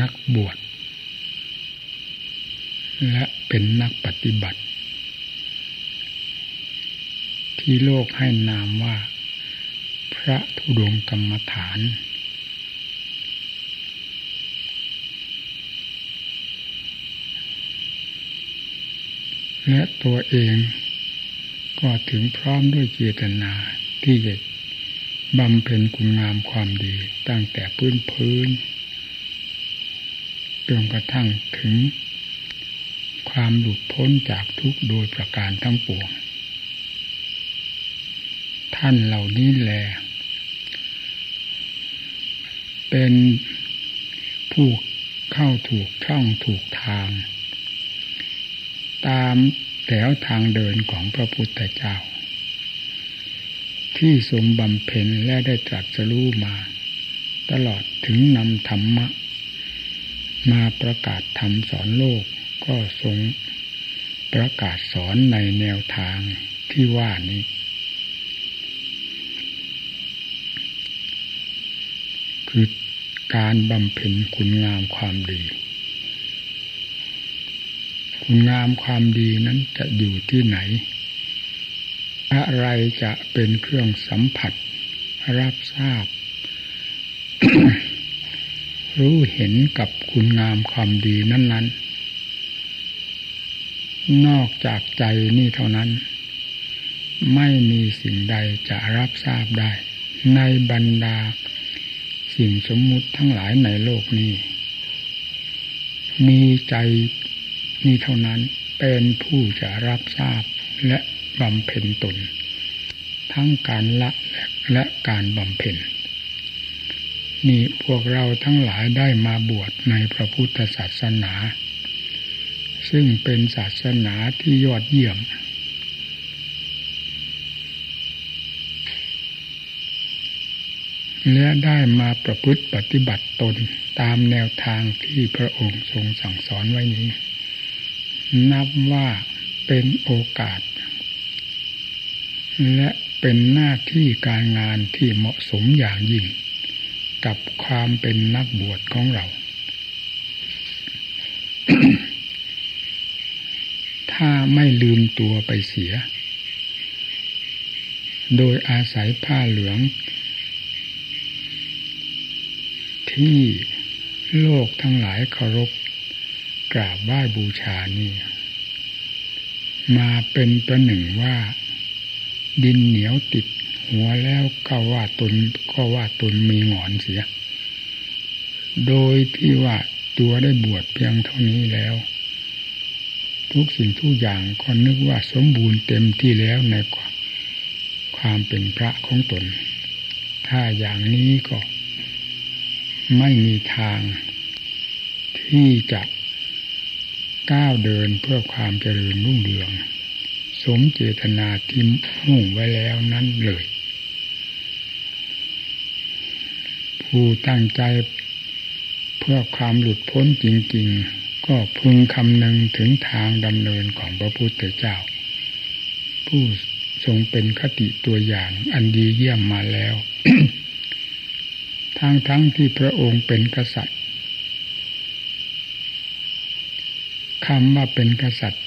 นักบวชและเป็นนักปฏิบัติ ที่โลกให้นามว่า พระธุดงกรรมฐาน และตัวเองก็ถึงพร้อมด้วยเจตนาที่จะบำเพ็ญคุณงามความดีตั้งแต่พื้นพื้น จนกระทั่งถึง ความหลุดพ้นจากทุกโดยประการทั้งปวง ท่านเหล่านี้แลเป็นผู้เข้าถูกช่องถูกทาง ตามแถวทางเดินของพระพุทธเจ้า ที่ทรงบำเพ็ญและได้ตรัสรู้มา ตลอดถึงนำธรรมะ มาประกาศธรรมสอนโลกก็ทรงประกาศสอนในแนวทางที่ว่านี้ คือการบำเพ็ญคุณงามความดี คุณงามความดีนั้นจะอยู่ที่ไหน อะไรจะเป็นเครื่องสัมผัส รับทราบ รู้เห็นกับคุณงามความดีนั้น ๆ นอกจากใจนี่เท่านั้น ไม่มีสิ่งใดจะรับทราบได้ ในบรรดา สิ่งสมมุติทั้งหลายในโลกนี้ มีใจนี่เท่านั้นเป็นผู้จะรับทราบและบำเพ็ญตน ทั้งการละและการบำเพ็ญ นี่พวกเราทั้งหลายได้มาบวชในพระพุทธศาสนา ซึ่งเป็นศาสนาที่ยอดเยี่ยม และได้มาประพฤติปฏิบัติตนตามแนวทางที่พระองค์ทรงสั่งสอนไว้นี้ นับว่าเป็นโอกาส และเป็นหน้าที่การงานที่เหมาะสมอย่างยิ่ง กับความเป็นนักบวชของเรา ถ้าไม่ลืมตัวไปเสีย โดยอาศัยผ้าเหลือง ที่โลกทั้งหลายเคารพกราบไหว้บูชานี่มาเป็นประหนึ่งว่า ดินเหนียวติด หัวแล้วก็ว่าตนก็ว่าตนมีหงอนเสีย โดยที่ว่าตัวได้บวชเพียงเท่านี้แล้ว ทุกสิ่งทุกอย่างก็นึกว่าสมบูรณ์เต็มที่แล้วในความเป็นพระของตน ถ้าอย่างนี้ก็ไม่มีทางที่จะก้าวเดินเพื่อความเจริญรุ่งเรือง สมเจตนาที่มุ่งไว้แล้วนั้นเลย ผู้ตั้งใจเพื่อความหลุดพ้นจริง ๆ ก็พึงคำนึงถึงทางดำเนินของพระพุทธเจ้า ผู้ทรงเป็นคติตัวอย่างอันดีเยี่ยมมาแล้ว ทั้งทั้งที่พระองค์เป็นกษัตริย์คำว่าเป็นกษัตริย์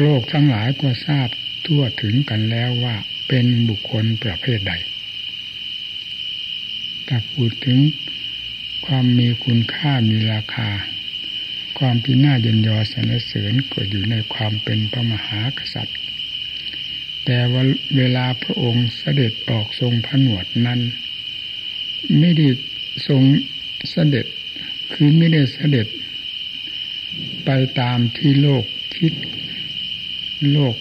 โลกทั้งหลายก็ทราบทั่วถึงกันแล้วว่าเป็นบุคคลประเภทใด แต่พูดถึงความมีคุณค่ามีราคา ความที่น่าเย็นยอสรรเสริญก็อยู่ในความเป็นพระมหากษัตริย์ แต่ว่าเวลาพระองค์เสด็จออกทรงผนวดนั้น ไม่ได้ทรงเสด็จคือไม่ได้เสด็จ ไปตามที่โลกคิดโลก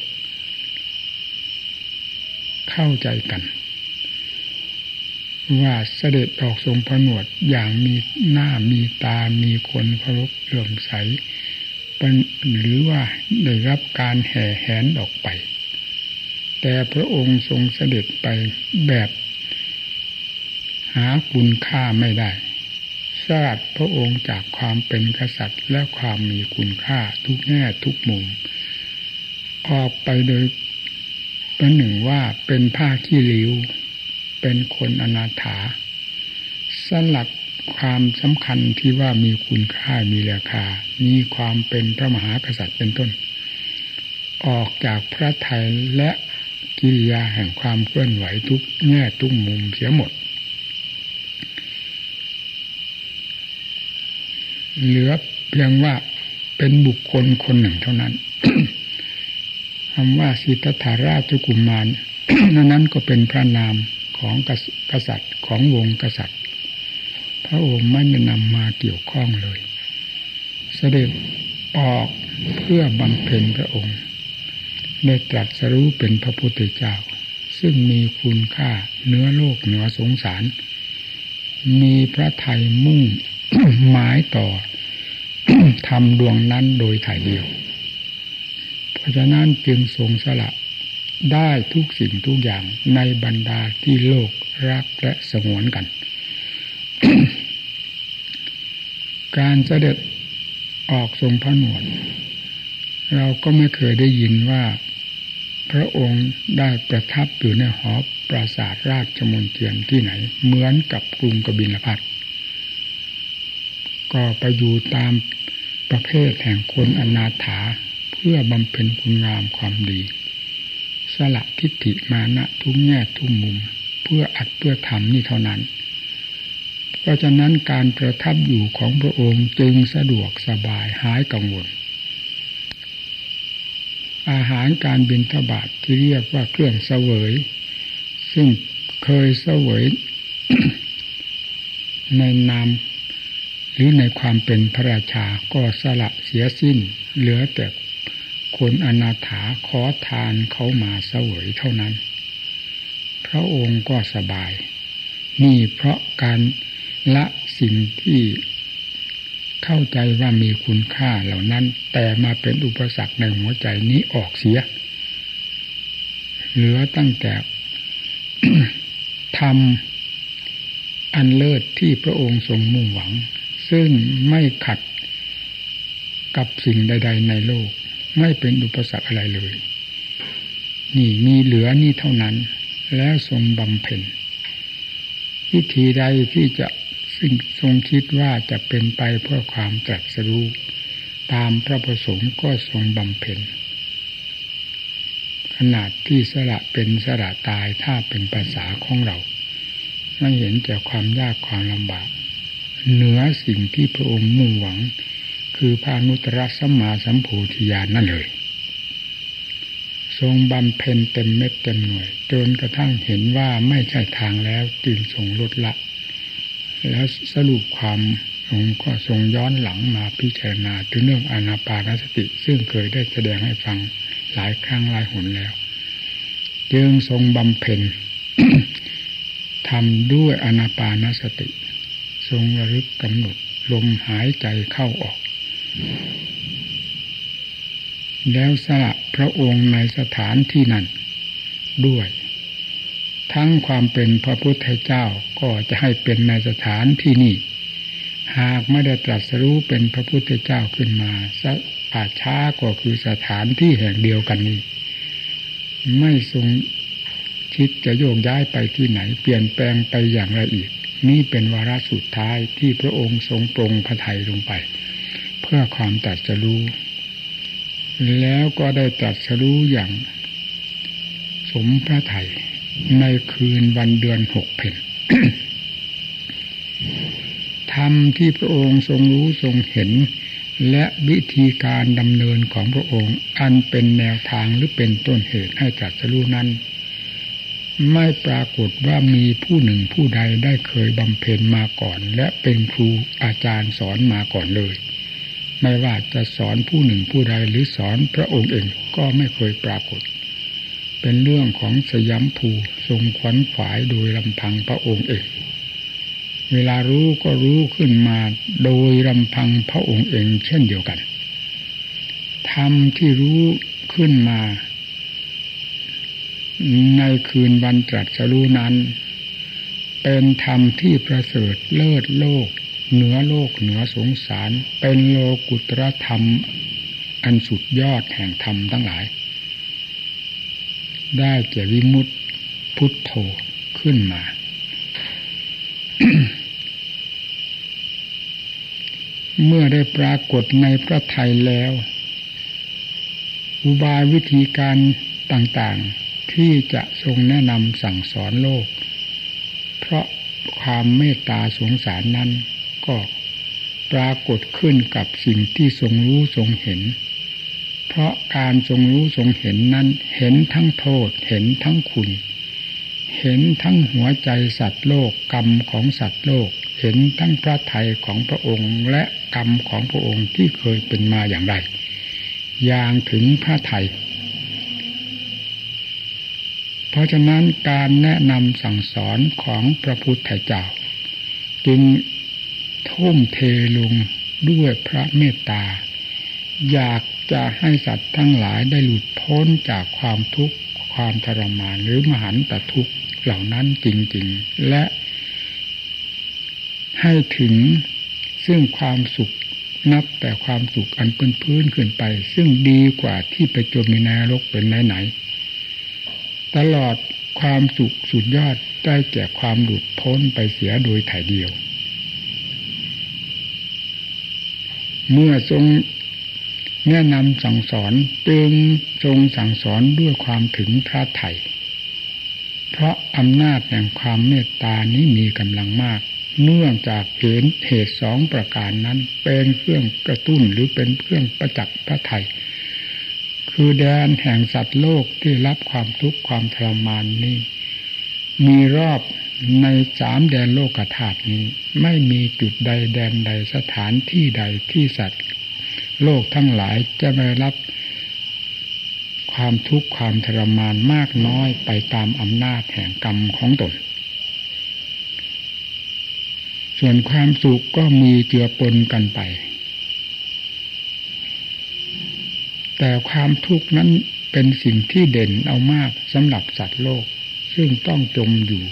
เข้าใจกัน ว่าเสด็จออกทรงผนวดอย่างมีหน้ามีตา มีคนเคารพเลื่อมใสหรือว่าได้รับการแห่แหนออกไป แต่พระองค์ทรงเสด็จไปแบบ หาคุณค่าไม่ได้สลัดพระองค์จากความเป็นกษัตริย์และความมีคุณค่าทุกแง่ทุกมุม ออกไปโดยป็นหนึ่งว่าเป็นผ้าขี้ริ้ว เป็นคนอนาถาสลัดความสำคัญที่ว่ามีคุณค่ามีราคา มีความเป็นพระมหากษัตริย์เป็นต้น ออกจากพระไทยและกิริยาแห่งความเคลื่อนไหวทุกแง่ทุกมุมเสียหมด เหลือเพียงว่าเป็นบุคคลคนหนึ่งเท่านั้นคำว่าสิทธัตถาราชกุมมารนั้นก็เป็นพระนาม ของกษัตริย์ของวงกษัตริย์ พระองค์ไม่ได้นำมาเกี่ยวข้องเลย เสด็จออกเพื่อบำเพ็ญพระองค์ได้ตรัสรู้เป็นพระพุทธเจ้า ซึ่งมีคุณค่าเนื้อโลกเหนือสงสาร มีพระไทยมุ่งหมายต่อทำดวงนั้นโดยถ่ายเดียว เพราะฉะนั้นจึงทรงสละ ได้ทุกสิ่งทุกอย่างในบรรดาที่โลกรักและสงวนกัน การเสด็จออกทรงพระนวดเราก็ไม่เคยได้ยินว่า พระองค์ได้ประทับอยู่ในหอปราสาทราชมนเทียนที่ไหน เหมือนกับกรุงกบิลพัทก็ไปอยู่ตามประเภทแห่งคนอนาถาเพื่อบำเพ็ญคุณงามความดี สละทิฏฐิมานะทุกแง่ทุกมุม เพื่ออัดเพื่อทำนี่เท่านั้น เพราะฉะนั้นการประทับอยู่ของพระองค์จึงสะดวกสบายหายกังวล อาหารการบินทบาทที่เรียกว่าเครื่องเสวย ซึ่งเคยเสวยในนามหรือในความเป็นพระราชาก็สละเสียสิ้น เหลือแต่ คนอนาถาขอทานเขามาเสวยเท่านั้น พระองค์ก็สบาย นี่เพราะการละสิ่งที่เข้าใจว่ามีคุณค่าเหล่านั้น แต่มาเป็นอุปสรรคในหัวใจนี้ออกเสีย เหลือตั้งแต่ทำอันเลิศที่พระองค์ทรงมุ่งหวัง ซึ่งไม่ขัดกับสิ่งใด ๆ ในโลก ไม่เป็นอุปสรรคอะไรเลย นี่มีเหลือนี่เท่านั้น แล้วทรงบำเพ็ญวิธีใดที่จะสิ่งทรงคิดว่าจะเป็นไปเพื่อความตรัสรู้ตามพระประสงค์ก็ทรงบำเพ็ญขนาดที่สละเป็นสละตายถ้าเป็นภาษาของเรา ไม่เห็นแต่ความยากความลำบาก เหนือสิ่งที่พระองค์มุ่งหวัง คือพานุตรสัมมาสัมโพธิญาณนั่นเลย ทรงบำเพ็ญเต็มเม็ดเต็มหน่วย จนกระทั่งเห็นว่าไม่ใช่ทางแล้วจึงทรงลดละ แล้วสรุปความองค์ก็ทรงย้อนหลังมาพิจารณาถึงเรื่องอนาปานสติ ซึ่งเคยได้แสดงให้ฟังหลายครั้งหลายหนแล้ว จึงทรงบำเพ็ญทำด้วยอนาปานสติ ทรงระลึกกำหนดลมหายใจเข้าออก แล้วสละพระองค์ในสถานที่นั้นด้วย ทั้งความเป็นพระพุทธเจ้าก็จะให้เป็นในสถานที่นี้หากไม่ได้ตรัสรู้เป็นพระพุทธเจ้าขึ้นมาสักป่าช้าก็คือสถานที่แห่งเดียวกันนี้ ไม่ทรงคิดจะโยกย้ายไปที่ไหน เปลี่ยนแปลงไปอย่างไรอีกนี่เป็นวาระสุดท้ายที่พระองค์ทรงปรงพระไทยลงไป เพื่อความตัดสรู้ แล้วก็ได้ตัดสรู้อย่าง สมพระไทยในคืนวันเดือนหกเพนธรรมที่พระองค์ทรงรู้ทรงเห็น และวิธีการดำเนินของพระองค์ อันเป็นแนวทางหรือเป็นต้นเหตุให้จัดสรู้นั้น ไม่ปรากฏว่ามีผู้หนึ่งผู้ใดได้เคยบำเพ็ญมาก่อน และเป็นครูอาจารย์สอนมาก่อนเลย ไม่ว่าจะสอนผู้หนึ่งผู้ใดหรือสอนพระองค์เองก็ไม่เคยปรากฏ เป็นเรื่องของสยามภูทรงขวัญขวายโดยลำพังพระองค์เองเวลารู้ก็รู้ขึ้นมาโดยลำพังพระองค์เองเช่นเดียวกันธรรมที่รู้ขึ้นมา ในคืนวันตรัสรู้นั้น เป็นธรรมที่ประเสริฐเลิศโลก เหนือโลกเหนือสงสาร เป็นโลกุตรธรรม อันสุดยอดแห่งธรรมทั้งหลาย ได้แก่วิมุตพุทโธขึ้นมาเมื่อได้ปรากฏในพระไทยแล้ว อุบายวิธีการต่างๆ ที่จะทรงแนะนำสั่งสอนโลก เพราะความเมตตาสงสารนั้น ก็ปรากฏขึ้นกับสิ่งที่ทรงรู้ทรงเห็น เพราะการทรงรู้ทรงเห็นนั้น เห็นทั้งโทษ เห็นทั้งคุณ เห็นทั้งหัวใจสัตว์โลกกรรมของสัตว์โลก เห็นทั้งพระทัยของพระองค์และกรรมของพระองค์ที่เคยเป็นมาอย่างไร อย่างถึงพระไทยเพราะฉะนั้นการแนะนำสั่งสอนของพระพุทธเจ้า จึง ทุ่มเทลงด้วยพระเมตตา อยากจะให้สัตว์ทั้งหลายได้หลุดพ้นจากความทุกข์ความทรมานหรือมหันตทุกข์เหล่านั้นจริง ๆ และให้ถึงซึ่งความสุขนับแต่ความสุขอันพื้นพื้นขึ้นไป ซึ่งดีกว่าที่ไปจมในนรกเป็นไหนๆตลอดความสุขสุดยอดได้แก่ความหลุดพ้นไปเสียโดยถ่ายเดียว เมื่อทรงแนะนำสั่งสอนจึงทรงสั่งสอนด้วยความถึงพระไถ่เพราะอำนาจแห่งความเมตตานี้มีกำลังมาก เนื่องจากเห็นเหตุสองประการนั้น เป็นเครื่องกระตุ้นหรือเป็นเครื่องประจักษ์พระไถ่คือแดนแห่งสัตว์โลกที่รับความทุกข์ความทรมานนี้ มีรอบ ในสามแดนโลกธาตุนี้ ไม่มีจุดใดแดนใดสถานที่ใดที่สัตว์ โลกทั้งหลายจะไม่รับความทุกข์ความทรมานมากน้อยไปตามอำนาจแห่งกรรมของตน ส่วนความสุขก็มีเจือปนกันไป แต่ความทุกข์นั้นเป็นสิ่งที่เด่นเอามากสำหรับสัตว์โลก ซึ่งต้องจมอยู่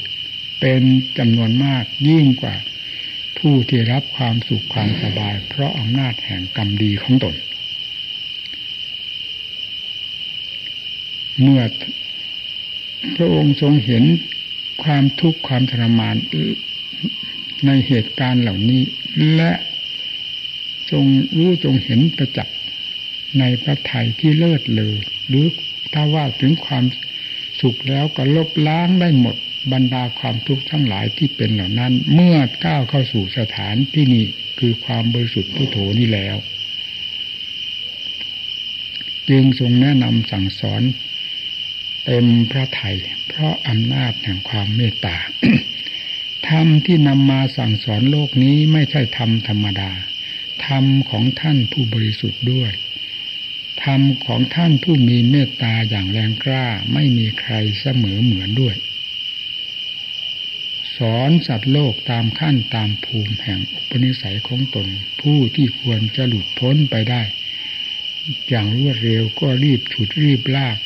เป็นจำนวนมากยิ่งกว่า ผู้ที่รับความสุขความสบาย เพราะอำนาจแห่งกรรมดีของตน เมื่อพระองค์ทรงเห็นความทุกข์ความทรมานในเหตุการณ์เหล่านี้ และทรงรู้ทรงเห็นประจักษ์ในพระไทยที่เลิศเลอหรือถ้าว่าถึงความสุขแล้วก็ลบล้างได้หมด บรรดาความทุกข์ทั้งหลายที่เป็นเหล่านั้น เมื่อก้าวเข้าสู่สถานที่นี้คือความบริสุทธิ์พุทโธนี้แล้ว จึงทรงแนะนำสั่งสอนเต็มพระไถ่เพราะอำนาจแห่งความเมตตาธรรมที่นำมาสั่งสอนโลกนี้ไม่ใช่ธรรมธรรมดา ธรรมของท่านผู้บริสุทธิ์ด้วย ธรรมของท่านผู้มีเมตตาอย่างแรงกล้าไม่มีใครเสมอเหมือนด้วย อนสัตว์โลกตามขั้นตามภูมิแห่งอุปนิสัยของตน ผู้ที่ควรจะหลุดพ้นไปได้ อย่างรวดเร็วก็รีบฉุดรีบลาก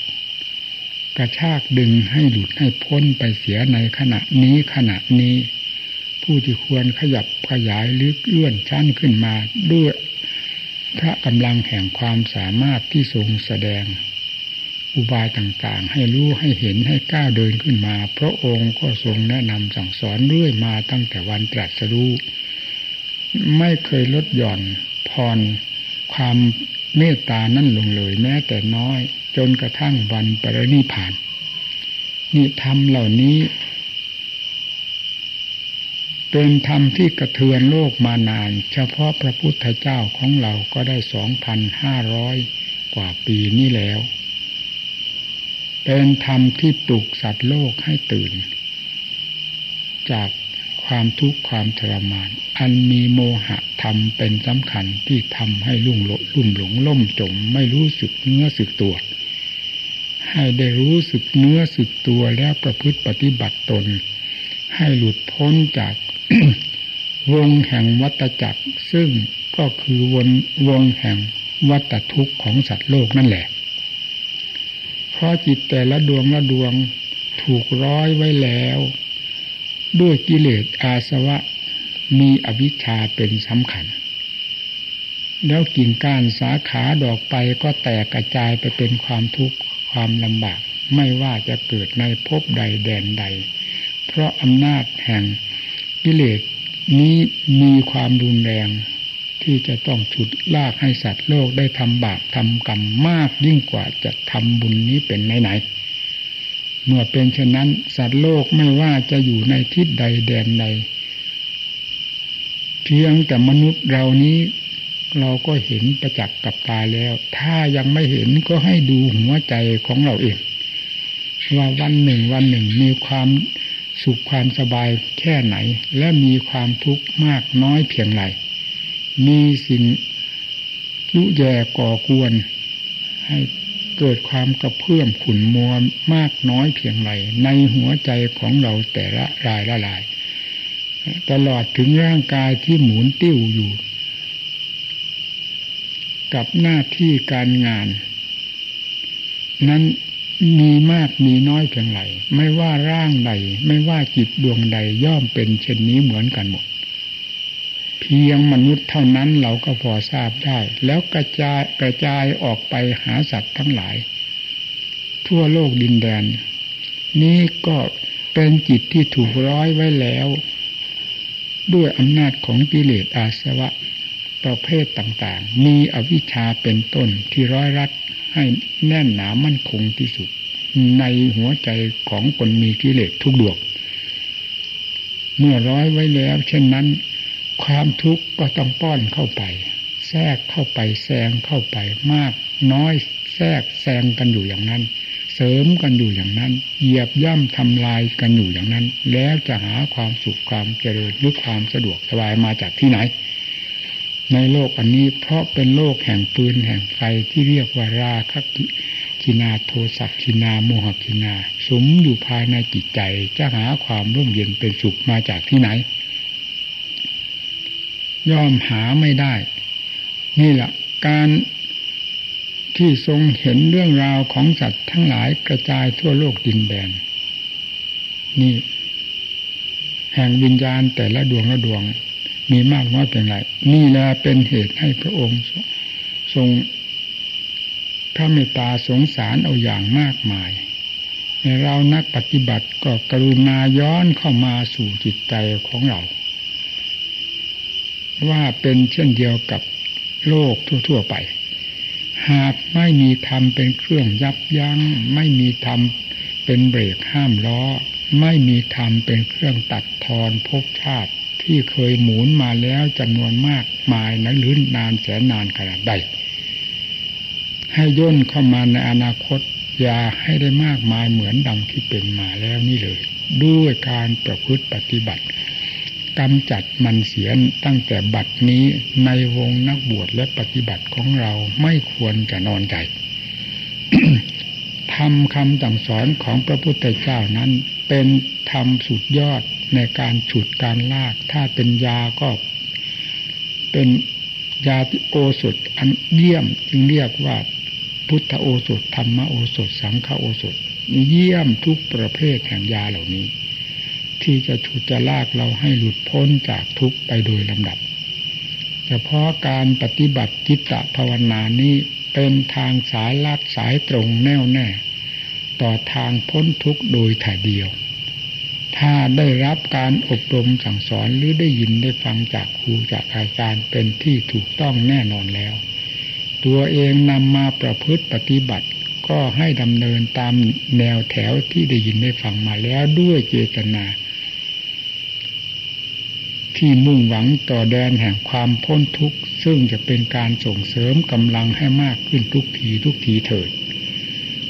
กระชากดึงให้หลุดให้พ้นไปเสียในขณะนี้ขณะนี้ ผู้ที่ควรขยับขยายลึกเลื่อนชั้นขึ้นมาด้วยพระกำลังแห่งความสามารถที่ทรงแสดง อุบายต่างๆ ให้รู้ให้เห็นให้ก้าวเดินขึ้นมา พระองค์ก็ทรงแนะนำสั่งสอนเรื่อยมาตั้งแต่วันตรัสรู้ไม่เคยลดหย่อนผ่อนความเมตตานั่นลงเลย แม้แต่น้อย จนกระทั่งวันปรินิพานนี่ธรรมเหล่านี้ เป็นธรรมที่กระเทือนโลกมานาน เฉพาะพระพุทธเจ้าของเราก็ได้สองพันห้าร้อยกว่าปีนี้แล้ว เป็นธรรมที่ปลุกสัตว์โลกให้ตื่น จากความทุกข์ความทรมาน อันมีโมหะธรรมเป็นสำคัญที่ทำให้ลุ่งหลลุ่มหลงล่มจมไม่รู้สึกเนื้อสึกตัว ให้ได้รู้สึกเนื้อสึกตัวแล้วประพฤติปฏิบัติตน ให้หลุดพ้นจากวงแห่งวัตจักร ซึ่งก็คือวนวงแห่งวัตทุกข์ของสัตว์โลกนั่นแหละ เพราะจิตแต่ละดวงละดวงถูกร้อยไว้แล้ว ด้วยกิเลสอาสวะมีอวิชชาเป็นสำคัญ แล้วกิ่งก้านสาขาดอกไปก็แตกกระจายไปเป็นความทุกข์ความลำบาก ไม่ว่าจะเกิดในภพใดแดนใด เพราะอำนาจแห่งกิเลสนี้มีความรุนแรง ที่จะต้องฉุดลากให้สัตว์โลกได้ทำบาปทำกรรมมากยิ่งกว่าจะทำบุญนี้เป็นไหนๆเมื่อเป็นเช่นนั้น สัตว์โลกไม่ว่าจะอยู่ในทิศใดแดนใดเพียงแต่มนุษย์เรานี้เราก็เห็นประจักษ์กับตาแล้ว ถ้ายังไม่เห็นก็ให้ดูหัวใจของเราเอง ว่าวันหนึ่งวันหนึ่งมีความสุขความสบายแค่ไหน และมีความทุกข์มากน้อยเพียงไร มีสิ่งยุแย่ก่อกวนให้เกิดความกระเพื่อมขุนมัวมากน้อยเพียงไรในหัวใจของเราแต่ละรายละลาย ตลอดถึงร่างกายที่หมุนติ้วอยู่ กับหน้าที่การงาน นั้นมีมากมีน้อยเพียงไรไม่ว่าร่างใด ไม่ว่าจิตดวงใดย่อมเป็นเช่นนี้เหมือนกันหมด พียงมนุษย์เท่านั้นเราก็พอทราบได้ แล้วกระจายกระจายออกไปหาสัตว์ทั้งหลาย ทั่วโลกดินแดน นี้ก็เป็นจิตที่ถูกร้อยไว้แล้ว ด้วยอำนาจของกิเลสอาสวะประเภทต่างๆ มีอวิชชาเป็นต้นที่ร้อยรัดให้แน่นหนามั่นคงที่สุด ในหัวใจของคนมีกิเลสทุกดวงเมื่อร้อยไว้แล้ว เช่นนั้น ความทุกข์ก็ต้องป้อนเข้าไป แทรกเข้าไปแซงเข้าไปมาก น้อยแทรกแซงกันอยู่อย่างนั้น เสริมกันอยู่อย่างนั้น เหยียบย่ำทำลายกันอยู่อย่างนั้น แล้วจะหาความสุขความเจริญหรือความสะดวกสบายมาจากที่ไหน ในโลกอันนี้เพราะเป็นโลกแห่งปืนแห่งไฟที่เรียกว่าราคะกินาโทสักกินาโมหกินา สมอยู่ภายในจิตใจจะหาความร่มเย็นเป็นสุขมาจากที่ไหน ย่อมหาไม่ได้ นี่แหละการที่ทรงเห็นเรื่องราวของสัตว์ทั้งหลายกระจายทั่วโลกดินแดน นี่ แห่งวิญญาณแต่ละดวงละดวงมีมากน้อยเป็นไร นี่แหละเป็นเหตุให้พระองค์ ทรงพระเมตตาสงสารเอาอย่างมากมายเรานักปฏิบัติก็กรุณาย้อนเข้ามาสู่จิตใจของเรา ว่าเป็นเช่นเดียวกับโลกทั่ว ๆ ไป หากไม่มีธรรมเป็นเครื่องยับยัง้ง ไม่มีธรรมเป็นเบรกห้ามล้อ ไม่มีธรรมเป็นเครื่องตัดทอนภพชาติที่เคยหมุนมาแล้วจำนวนมากมายนะหรือนานแสนนานขนาดใด ให้ย่นเข้ามาในอนาคตอย่าให้ได้มากมายเหมือนดังที่เป็นมาแล้วนี่เลย ด้วยการประพฤติปฏิบัติ กำจัดมันเสียตั้งแต่บัดนี้ในวงนักบวชและปฏิบัติของเราไม่ควรจะนอนใจทำคำสั่งสอนของพระพุทธเจ้านั้น เป็นธรรมสุดยอดในการฉุดการลาก ถ้าเป็นยาก็ เป็นยาโอสถอันเยี่ยมจึงเรียกว่าพุทธโอสถธรรมโอสถ สังฆโอสถ เยี่ยมทุกประเภทแห่งยาเหล่านี้ ที่จะฉุดจะลากเราให้หลุดพ้นจากทุกข์ไปโดยลำดับ เฉพาะการปฏิบัติจิตตภาวนานี้เป็นทางสายลัดสายตรงแน่วแน่ ต่อทางพ้นทุกข์โดยถ่ายเดียว ถ้าได้รับการอบรมสั่งสอนหรือได้ยินได้ฟังจากครูจากอาจารย์เป็นที่ถูกต้องแน่นอนแล้ว ตัวเองนำมาประพฤติปฏิบัติก็ให้ดำเนินตามแนวแถวที่ได้ยินได้ฟังมาแล้วด้วยเจตนา ที่มุ่งหวังต่อแดนแห่งความพ้นทุกข์ซึ่งจะเป็นการส่งเสริมกำลังให้มากขึ้นทุกทีทุกทีเถิด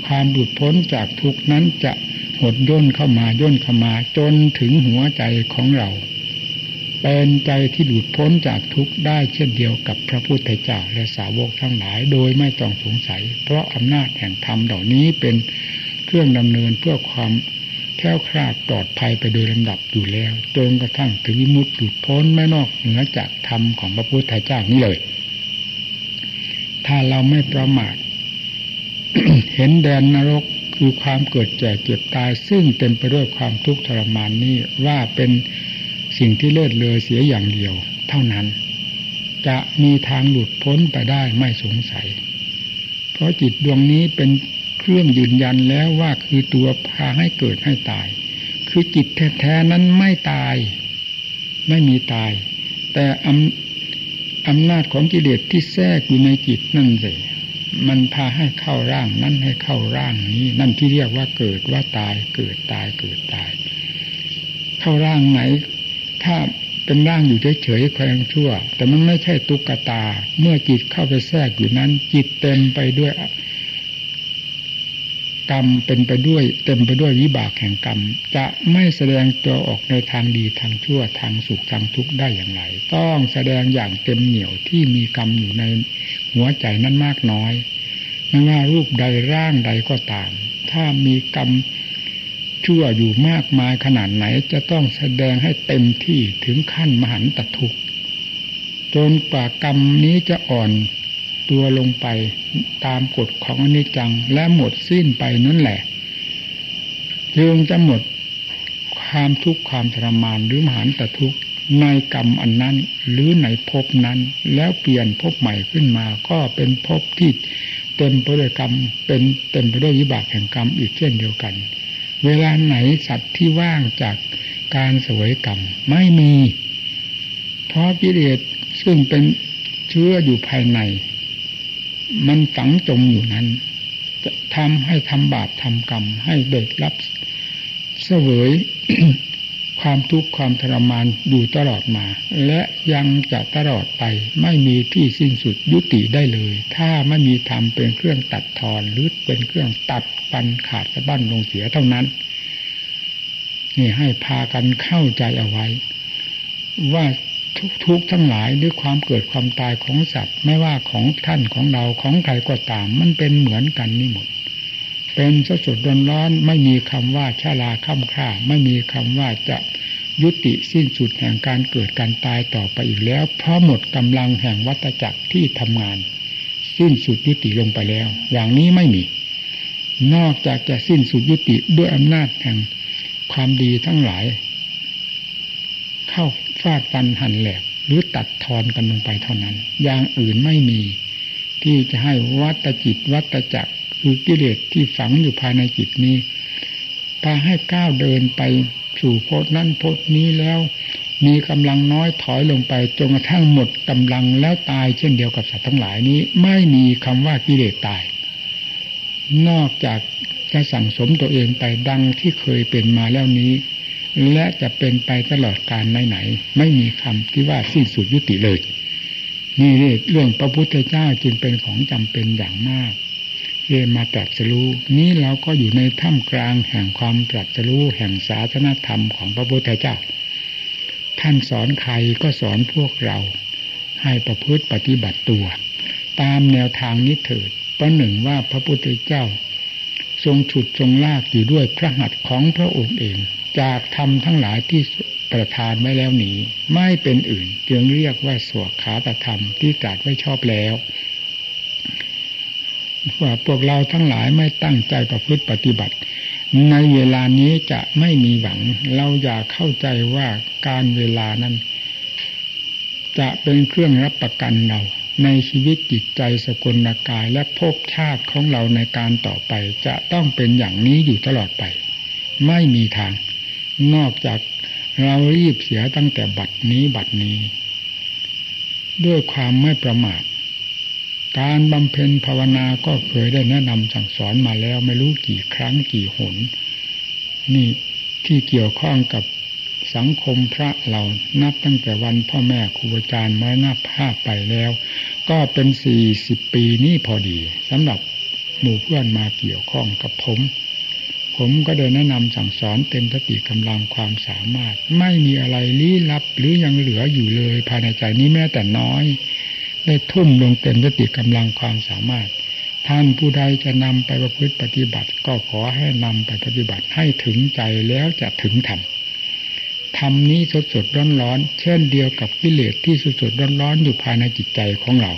ความหลุดพ้นจากทุกนั้นจะหดย่นเข้ามาย่นเข้ามาจนถึงหัวใจของเรา เป็นใจที่หลุดพ้นจากทุกได้เช่นเดียวกับพระพุทธเจ้าและสาวกทั้งหลายโดยไม่ต้องสงสัย เพราะอำนาจแห่งธรรมเหล่านี้เป็นเครื่องดำเนินเพื่อความ แค้วคลาดปลอดภัยไปโดยลำดับอยู่แล้วจนกระทั่งถึงวิมุตติหลุดพ้นไม่นอกเหนือจากธรรมของพระพุทธเจ้านี้เลย ถ้าเราไม่ประมาทเห็นแดนนรกคือความเกิดแก่เจ็บตาย ซึ่งเต็มไปด้วยความทุกข์ทรมานนี้ว่าเป็นสิ่งที่เลิศเลอเสียอย่างเดียว เท่านั้น จะมีทางหลุดพ้นไปได้ไม่สงสัย เพราะจิตดวงนี้เป็น รื่องยืนยันแล้วว่าคือตัวพาให้เกิดให้ตาย คือจิตแท้ๆนั้นไม่ตาย ไม่มีตาย แต่อำอำนาจของกิเลสที่แทรกอยู่ในจิตนั่นสิมันพาให้เข้าร่างนั้นให้เข้าร่างนี้ นั่นที่เรียกว่าเกิดว่าตาย เกิดตายเกิดตาย เข้าร่างไหน ถ้าเป็นร่างอยู่เฉยๆแควงชั่ว แต่มันไม่ใช่ตุ๊กตา เมื่อจิตเข้าไปแทรกอยู่นั้น จิตเต็มไปด้วย กรรมเป็นไปด้วย เต็มไปด้วยวิบากแห่งกรรม จะไม่แสดงตัวออกในทางดีทางชั่วทางสุขทางทุกข์ได้อย่างไร ต้องแสดงอย่างเต็มเหนี่ยวที่มีกรรมอยู่ในหัวใจนั้นมากน้อยไม่ว่ารูปใดร่างใดก็ตาม ถ้ามีกรรมชั่วอยู่มากมายขนาดไหน จะต้องแสดงให้เต็มที่ถึงขั้นมหันตทุกข์จนกว่ากรรมนี้จะอ่อน ตัวลงไปตามกฎของอนิจจังและหมดสิ้นไปนั่นแหละจึงจะหมดความทุกข์ความทรมานหรือมหันตทุกข์ในกรรมอันนั้น หรือในภพนั้น แล้วเปลี่ยนภพใหม่ขึ้นมา ก็เป็นภพที่เต็มไปด้วยกรรม เป็นเต็มไปด้วยวิบากแห่งกรรมอีกเช่นเดียวกัน เวลาไหนสัตว์ที่ว่างจากการสวยกรรมไม่มี เพราะกิเลสซึ่งเป็นเชื้ออยู่ภายใน มันฝังจมอยู่นั้นจะทำให้ทำบาปทำกรรม ให้เด็กรับเสวยความทุกข์ความทรมานอยู่ตลอดมา และยังจะตลอดไปไม่มีที่สิ้นสุดยุติได้เลย ถ้าไม่มีธรรมเป็นเครื่องตัดทอนหรือเป็นเครื่องตัดปันขาดสะบั้นลงเสียเท่านั้น นี่ให้พากันเข้าใจเอาไว้ ว่า ทุกทุกทั้งหลายด้วยความเกิดความตายของสัตว์ ไม่ว่าของท่านของเราของใครก็ตาม มันเป็นเหมือนกันนี่หมด เป็นสดสดร้อนร้อนไม่มีคำว่าชาลาค่ำค่าไม่มีคำว่าจะยุติสิ้นสุดแห่งการเกิดการตายต่อไปอีกแล้ว เพราะหมดกำลังแห่งวัตจักรที่ทำงาน สิ้นสุดยุติลงไปแล้ว อย่างนี้ไม่มี นอกจากจะสิ้นสุดยุติด้วยอำนาจแห่งความดีทั้งหลาย เข้าาดฟันหันแหลกหรือตัดทอนกันลงไปเท่านั้น อย่างอื่นไม่มีที่จะให้วัตจิตวัตจักรคือกิเลสที่ฝังอยู่ภายในจิตนี้พาให้ก้าวเดินไปสู่โพสนั้นโพสนี้แล้ว มีกำลังน้อยถอยลงไปจนกระทั่งหมดกำลังแล้วตายเช่นเดียวกับสัตว์ทั้งหลายนี้ ไม่มีคำว่ากิเลสตาย นอกจากจะสั่งสมตัวเองไปดังที่เคยเป็นมาแล้วนี้ และจะเป็นไปตลอดการไหนๆไม่มีคำที่ว่าสิ้นสุดยุติเลย นี่เรื่องพระพุทธเจ้าจึงเป็นของจำเป็นอย่างมากเรียนมาตรัสรู้นี้เราก็อยู่ในถ้ำกลางแห่งความตรัสรู้แห่งศาสนธรรมของพระพุทธเจ้า ท่านสอนใครก็สอนพวกเรา ให้ประพฤติปฏิบัติตัว ตามแนวทางนี้เถิดประหนึ่งว่าพระพุทธเจ้า ทรงฉุดทรงลากอยู่ด้วยพระหัตถ์ของพระองค์เองจากธรรมทั้งหลายที่ประทานไว้แล้วหนีไม่เป็นอื่น จึงเรียกว่าสวขาตธรรมที่ตรัสไว้ชอบแล้วว่าพวกเราทั้งหลายไม่ตั้งใจประพฤติปฏิบัติ ในเวลานี้จะไม่มีหวัง เราอยากเข้าใจว่าการเวลานั้น จะเป็นเครื่องรับประกันเรา ในชีวิตจิตใจสกุลกายและภพชาติของเราในการต่อไป จะต้องเป็นอย่างนี้อยู่ตลอดไป ไม่มีทาง นอกจากเรารีบเสียตั้งแต่บัดนี้บัดนี้ ด้วยความไม่ประมาท การบำเพ็ญภาวนาก็เคยได้แนะนำสั่งสอนมาแล้วไม่รู้กี่ครั้งกี่หน นี่ที่เกี่ยวข้องกับสังคมพระเรานับตั้งแต่วันพ่อแม่ครูอาจารย์มรณภาพไปแล้ว ก็เป็นสี่สิบปีนี้พอดีสำหรับหมู่เพื่อนมาเกี่ยวข้องกับผม ผมก็ได้แนะนำสั่งสอนเต็มสติกำลังความสามารถ ไม่มีอะไรลี้ลับหรือยังเหลืออยู่เลย ภายในใจนี้แม้แต่น้อย ได้ทุ่มลงเต็มสติกำลังความสามารถ ท่านผู้ใดจะนำไปประพฤติปฏิบัติ ก็ขอให้นำไปปฏิบัติให้ถึงใจแล้วจะถึงธรรมธรรมนี้สดสดร้อนร้อนเช่นเดียวกับกิเลสที่สดสดร้อนร้อนอยู่ภายในจิตใจของเรา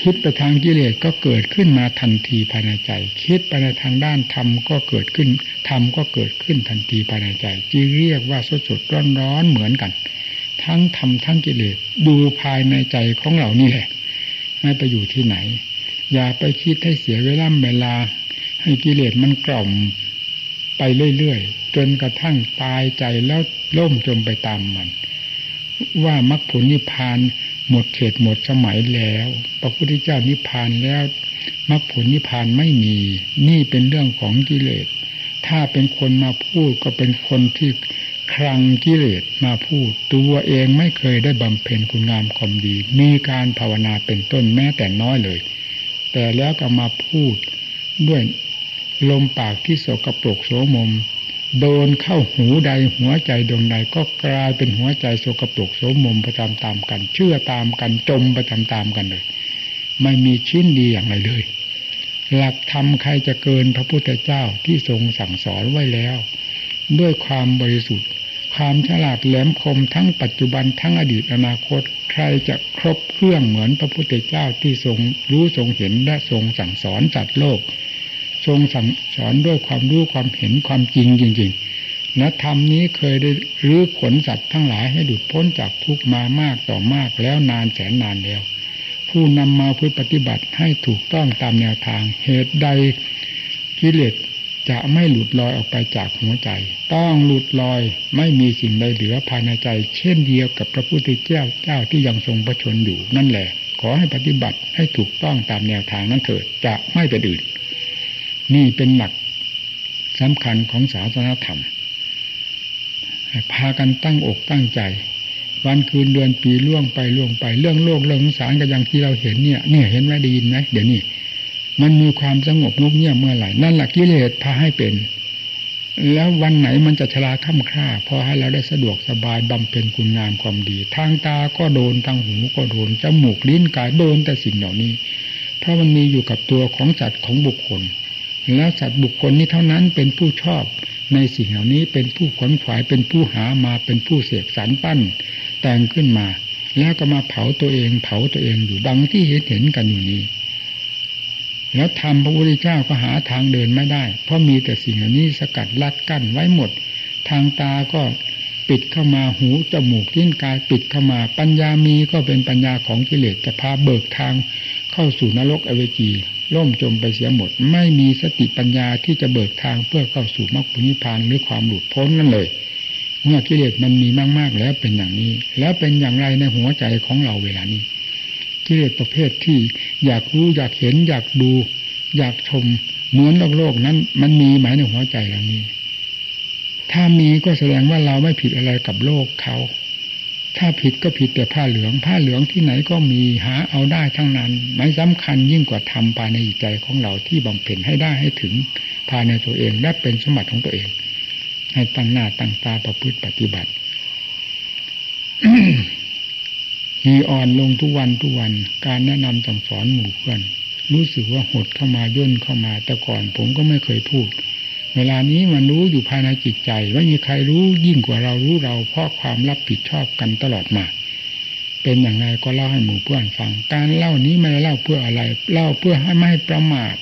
คิดไปทางกิเลสก็เกิดขึ้นมาทันทีภายในใจ คิดไปในทางด้านธรรมก็เกิดขึ้นธรรมก็เกิดขึ้นทันทีภายในใจจึงเรียกว่าสดสดร้อนร้อนเหมือนกัน ทั้งธรรมทั้งกิเลสดูภายในใจของเรานี่แหละ ไม่ไปอยู่ที่ไหน อย่าไปคิดให้เสียเวลาเวลา ให้กิเลสมันกล่อมไปเรื่อยๆจนกระทั่งตายใจแล้วล่มจมไปตามมัน ว่ามรรคผลนิพพาน หมดเขตหมดสมัยแล้ว พระพุทธเจ้านิพพานแล้วมรรคผลนิพพานไม่มี นี่เป็นเรื่องของกิเลส ถ้าเป็นคนมาพูดก็เป็นคนที่ครังกิเลสมาพูด ตัวเองไม่เคยได้บำเพ็ญคุณงามความดี มีการภาวนาเป็นต้นแม้แต่น้อยเลย แต่แล้วก็มาพูดด้วยลมปากที่โสกรปรกโสมม โดนเข้าหูใดหัวใจดวงใดก็กลายเป็นหัวใจโสกปรกโสมมประจำตามกัน เชื่อตามกันจมประจำตามกันเลย ไม่มีชิ้นดีอย่างไรเลย หลักธรรมใครจะเกินพระพุทธเจ้าที่ทรงสั่งสอนไว้แล้ว ด้วยความบริสุทธิ์ ความฉลาดแหลมคมทั้งปัจจุบันทั้งอดีตอนาคต ใครจะครบเครื่องเหมือนพระพุทธเจ้าที่ทรงรู้ทรงเห็นและทรงสั่งสอนจัดโลก ทรงสั่งสอนด้วยความรู้ความเห็นความจริงจริง ๆ และธรรมนี้เคยได้รื้อขนสัตว์ทั้งหลายให้หลุดพ้นจากทุกมามากต่อมากแล้วนานแสนนานแล้ว ผู้นำมาพื่ปฏิบัติให้ถูกต้องตามแนวทางเหตุใดกิเลสจะไม่หลุดลอยออกไปจากหัวใจ ต้องหลุดลอยไม่มีสิ่งใดเหลือภายในใจ เช่นเดียวกับพระพุทธเจ้าเจ้าที่ยังทรงประชนอยู่นั่นแหละ ขอให้ปฏิบัติให้ถูกต้องตามแนวทางนั้นเถิดจะไม่เป็นอื่น นี่เป็นหลักสำคัญของศาสนาธรรมพากันตั้งอกตั้งใจ วันคืนเดือนปีล่วงไปล่วงไป เรื่องโลกเรื่องสารก็อย่างที่เราเห็นเนี่ย เนี่ยเห็นไหมได้ยินไหมเดี๋ยวนี้มันมีความสงบงบเงียบเมื่อไหร่นั่นแหละกิเลสพาให้เป็น แล้ววันไหนมันจะชราค่ำคร่าพอให้เราได้สะดวกสบายบำเพ็ญคุณงามความดี ทางตาก็โดนทางหูก็โดนจมูกลิ้นกายโดนแต่สิ่งเหล่านี้ เพราะมันมีอยู่กับตัวของจัดของบุคคล แล้วสัตว์บุคคลนี้เท่านั้นเป็นผู้ชอบในสิ่งเหล่านี้เป็นผู้ขวนขวายเป็นผู้หามาเป็นผู้เสกสรรปั้น แต่งขึ้นมา แล้วก็มาเผาตัวเอง เผาตัวเองอยู่ดังที่เห็นเห็นกันอยู่นี้ แล้วทำพระพุทธเจ้าก็หาทางเดินไม่ได้ เพราะมีแต่สิ่งเหล่านี้สกัดลัดกั้นไว้หมด ทางตาก็ปิดเข้ามาหูจมูกทิ้นกายปิดเข้ามาปัญญามีก็เป็นปัญญาของกิเลสจะพาเบิกทางเข้าสู่นรกอเวจี ล่มจมไปเสียหมด ไม่มีสติปัญญาที่จะเบิกทางเพื่อเข้าสู่มรรคผลนิพพานหรือความหลุดพ้นนั่นเลย เมื่อกิเลสมันมีมากๆแล้วเป็นอย่างนี้ แล้วเป็นอย่างไรในหัวใจของเราเวลานี้กิเลสประเภทที่อยากรู้อยากเห็นอยากดู อยากชมเหมือนโลกโลกนั้น มันมีไหมในหัวใจเรานี้ ถ้ามีก็แสดงว่าเราไม่ผิดอะไรกับโลกเขา ถ้าผิดก็ผิดแต่ผ้าเหลือง ผ้าเหลืองที่ไหนก็มีหาเอาได้ทั้งนั้น ไม่สำคัญยิ่งกว่าทำภายในใจของเราที่บำเพ็ญให้ได้ให้ถึงภายในตัวเองและเป็นสมบัติของตัวเอง ให้ตั้งหน้าตั้งตาประพฤติปฏิบัติมีอ่อนลงทุกวันทุกวัน การแนะนำสั่งสอนหมู่เพื่อน รู้สึกว่าหดเข้ามาย่นเข้ามาแต่ก่อนผมก็ไม่เคยพูด เวลานี้มันรู้อยู่ภายในจิตใจไม่มีใครรู้ยิ่งกว่าเรารู้เราเพราะความรับผิดชอบกันตลอดมา เป็นอย่างไรก็เล่าให้หมู่เพื่อนฟัง การเล่านี้ไม่ได้เล่าเพื่ออะไร เล่าเพื่อให้ไม่ประมาท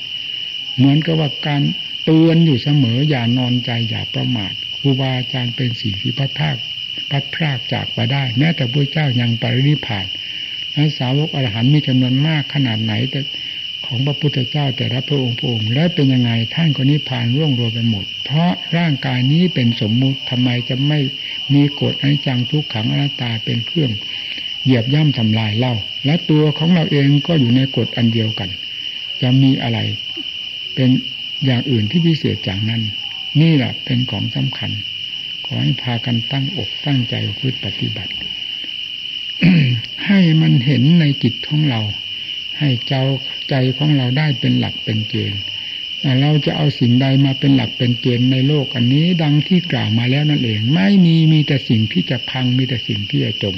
เหมือนกับว่าการเตือนอยู่เสมออย่านอนใจอย่าประมาทครูบาอาจารย์เป็นสิ่งที่พัดพากพัดพรากจากไปได้ แม้แต่พระเจ้ายังปรินิพานและสาวกอรหันต์มีจำนวนมากขนาดไหนแต่ ของพระพุทธเจ้าแต่ละพระองค์พระองค์แล้วเป็นยังไงท่านก็นิพพานร่วงโรยไปหมด เพราะร่างกายนี้เป็นสมมุติทำไมจะไม่มีกฎอนิจจังทุกขังอนัตตาเป็นเครื่อง เหยียบย่ำทำลายเล่า และตัวของเราเองก็อยู่ในกฎอันเดียวกัน จะมีอะไรเป็นอย่างอื่นที่พิเศษจากนั้น นี่แหละเป็นของสำคัญ ขอให้พากันตั้งอกตั้งใจพึ่ปฏิบัติ ให้มันเห็นในจิตของเรา ให้เจ้าใจของเราได้เป็นหลักเป็นเกณฑ์เราจะเอาสิ่งใดมาเป็นหลักเป็นเกณฑ์ในโลกอันนี้ดังที่กล่าวมาแล้วนั่นเอง ไม่มีมีแต่สิ่งที่จะพังมีแต่สิ่งที่จะจม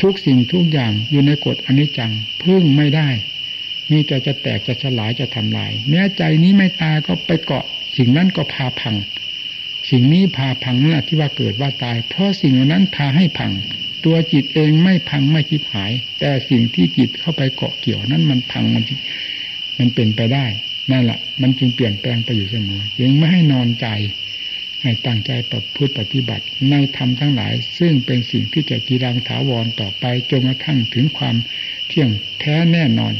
ทุกสิ่งทุกอย่างอยู่ในกฎอนิจจังพึ่งไม่ได้ มีแต่จะแตกจะฉลายจะทำลายแม้ใจนี้ไม่ตายก็ไปเกาะ สิ่งนั้นก็พาพัง สิ่งนี้พาพังนั่นแหละที่ว่าเกิดว่าตาย เพราะสิ่งนั้นพาให้พัง ตัวจิตเองไม่พังไม่คิดหาย แต่สิ่งที่จิตเข้าไปเกาะเกี่ยวนั้นมันพังมันมันเป็นไปได้นั่นแหละมันจึงเปลี่ยนแปลงไปอยู่เสมอยังไม่ให้นอนใจให้ตั้งใจประพฤติปฏิบัติในธรรมทั้งหลาย ซึ่งเป็นสิ่งที่จะกีรังถาวรต่อไปจนกระทั่งถึงความเที่ยงแท้แน่นอน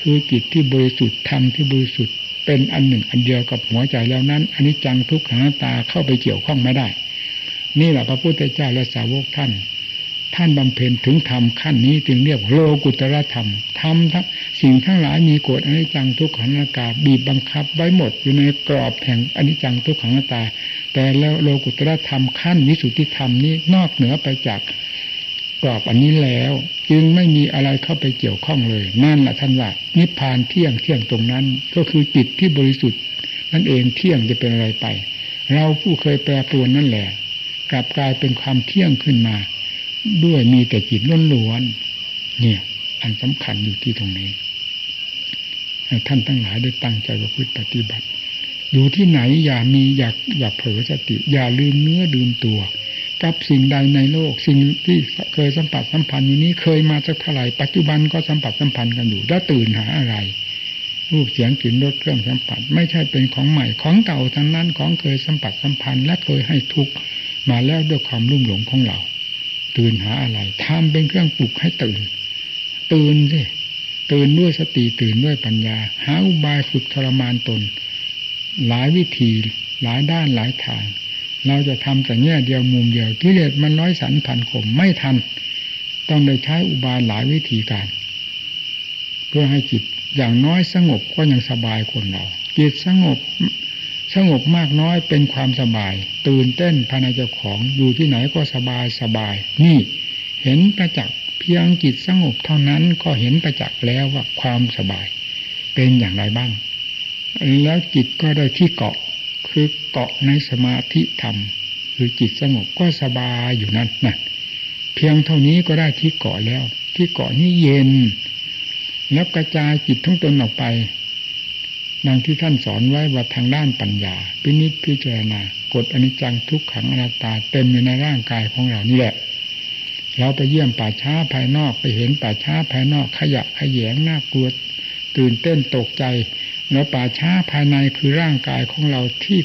คือจิตที่บริสุทธิ์ธรรมที่บริสุทธิ์เป็นอันหนึ่งอันเดียวกับหัวใจแล้วนั้นอันนี้จังทุกขังตาเข้าไปเกี่ยวข้องไม่ได้ นี่แหละพระพุทธเจ้าและสาวกท่าน ท่านบำเพ็ญถึงธรรมขั้นนี้จึงเรียกโลกุตระธรรมธรรมทั้งสิ่งทั้งหลายมีกฎอนิจจังทุกขังอากาบีบบังคับไว้หมดอยู่ในกรอบแห่งอนิจจังทุกขังนัตา แต่แล้วโลกุตระธรรมขั้นวิสุทธิธรรมนี้นอกเหนือไปจากกรอบอันนี้แล้ว จึงไม่มีอะไรเข้าไปเกี่ยวข้องเลยนั่นแหละท่านว่านิพพานเที่ยงเที่ยงตรงนั้น ก็คือจิตที่บริสุทธิ์ นั่นเองเที่ยงจะเป็นอะไรไป เราผู้เคยแปรปรวนนั่นแหละ กลับกลายเป็นความเที่ยงขึ้นมา ด้วยมีแต่จิตล้วนๆเนี่ย อันสำคัญอยู่ที่ตรงนี้ให้ท่านทั้งหลายได้ตั้งใจประพฤติปฏิบัติ อยู่ที่ไหนอย่ามีอยากอย่าเผลอสติ อย่าลืมเนื้อลืมตัว กับสิ่งใดในโลก สิ่งที่เคยสัมผัสสัมพันธ์อยู่นี้เคยมาสักเท่าไหร่ปัจจุบันก็สัมผัสสัมพันธ์กันอยู่แล้วตื่นหาอะไรรูปเสียงกลิ่นรสเครื่องสัมผัส ไม่ใช่เป็นของใหม่ของเก่าทั้งนั้นของเคยสัมผัสสัมพันธ์และเคยให้ทุกมาแล้วด้วยความรุ่มหลงของเรา ตื่นหาอะไรทำเป็นเครื่องปลุกให้ตื่น ตื่นสิตื่นด้วยสติตื่นด้วยปัญญา หาอุบายฝึกทรมานตน หลายวิธีหลายด้านหลายทาง เราจะทำแต่แง่เดียวมุมเดียวกิเลสมันร้อยสันพันขมไม่ทัน ต้องได้ใช้อุบายหลายวิธีการ เพื่อให้จิตอย่างน้อยสงบก็ยังสบายคนเราจิตสงบ สงบมากน้อยเป็นความสบาย ตื่นเต้นภายในเจ้าของอยู่ที่ไหนก็สบายสบาย นี่ เห็นประจักษ์เพียงจิตสงบเท่านั้นก็เห็นประจักษ์แล้วว่าความสบาย เป็นอย่างไรบ้าง แล้วจิตก็ได้ที่เกาะคือเกาะในสมาธิธรรม คือจิตสงบก็สบายอยู่นั่นนะเพียงเท่านี้ก็ได้ที่เกาะแล้ว ที่เกาะนี้เย็น แล้วกระจายจิตทั้งตนออกไป ดังที่ท่านสอนไว้ว่าทางด้านปัญญา พินิจพิจารณากฎอนิจจังทุกขังอนัตตาเต็มอยู่ในร่างกายของเรานี่แหละ เราไปเยี่ยมป่าช้าภายนอกไปเห็นป่าช้าภายนอกขยะขยงน่ากลัวตื่นเต้นตกใจแล้วป่าช้าภายในคือร่างกายของเราที่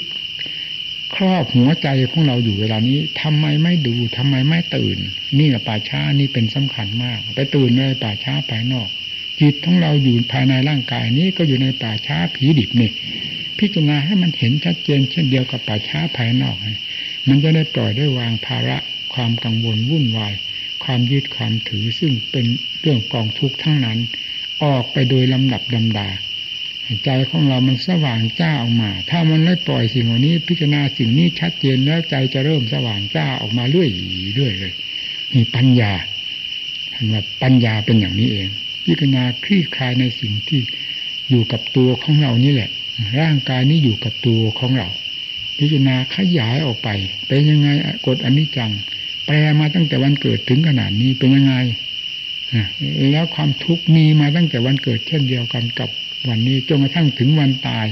ครอบหัวใจของเราอยู่เวลานี้ทำไมไม่ดูทำไมไม่ตื่น นี่แหละป่าช้านี่เป็นสำคัญมาก ไปตื่นในป่าช้าภายนอก จิตของเราอยู่ภายในร่างกายนี้ก็อยู่ในป่าช้าผีดิบนี่พิจารณาให้มันเห็นชัดเจนเช่นเดียวกับป่าช้าภายนอกมันจะได้ปล่อยได้วางภาระความกังวลวุ่นวาย ความยึดความถือซึ่งเป็นเรื่องกองทุกข์ทั้งนั้น ออกไปโดยลำดับลำดาใจของเรามันสว่างจ้าออกมา ถ้ามันไม่ปล่อยสิ่งเหล่านี้ พิจารณาสิ่งนี้ชัดเจนแล้วใจจะเริ่มสว่างจ้าออกมาเรื่อยเรื่อยเลยมีปัญญาท่านว่าปัญญาเป็นอย่างนี้เอง พิจารณาคลี่คลายในสิ่งที่อยู่กับตัวของเรานี่แหละ ร่างกายนี้อยู่กับตัวของเรา พิจารณาขยายออกไป เป็นยังไงกฎอนนี้จัง แปลมาตั้งแต่วันเกิดถึงขนาดนี้เป็นยังไงแล้วความทุกข์มีมาตั้งแต่วันเกิดเช่นเดียวกันกับวันนี้จนกระทั่งถึงวันตาย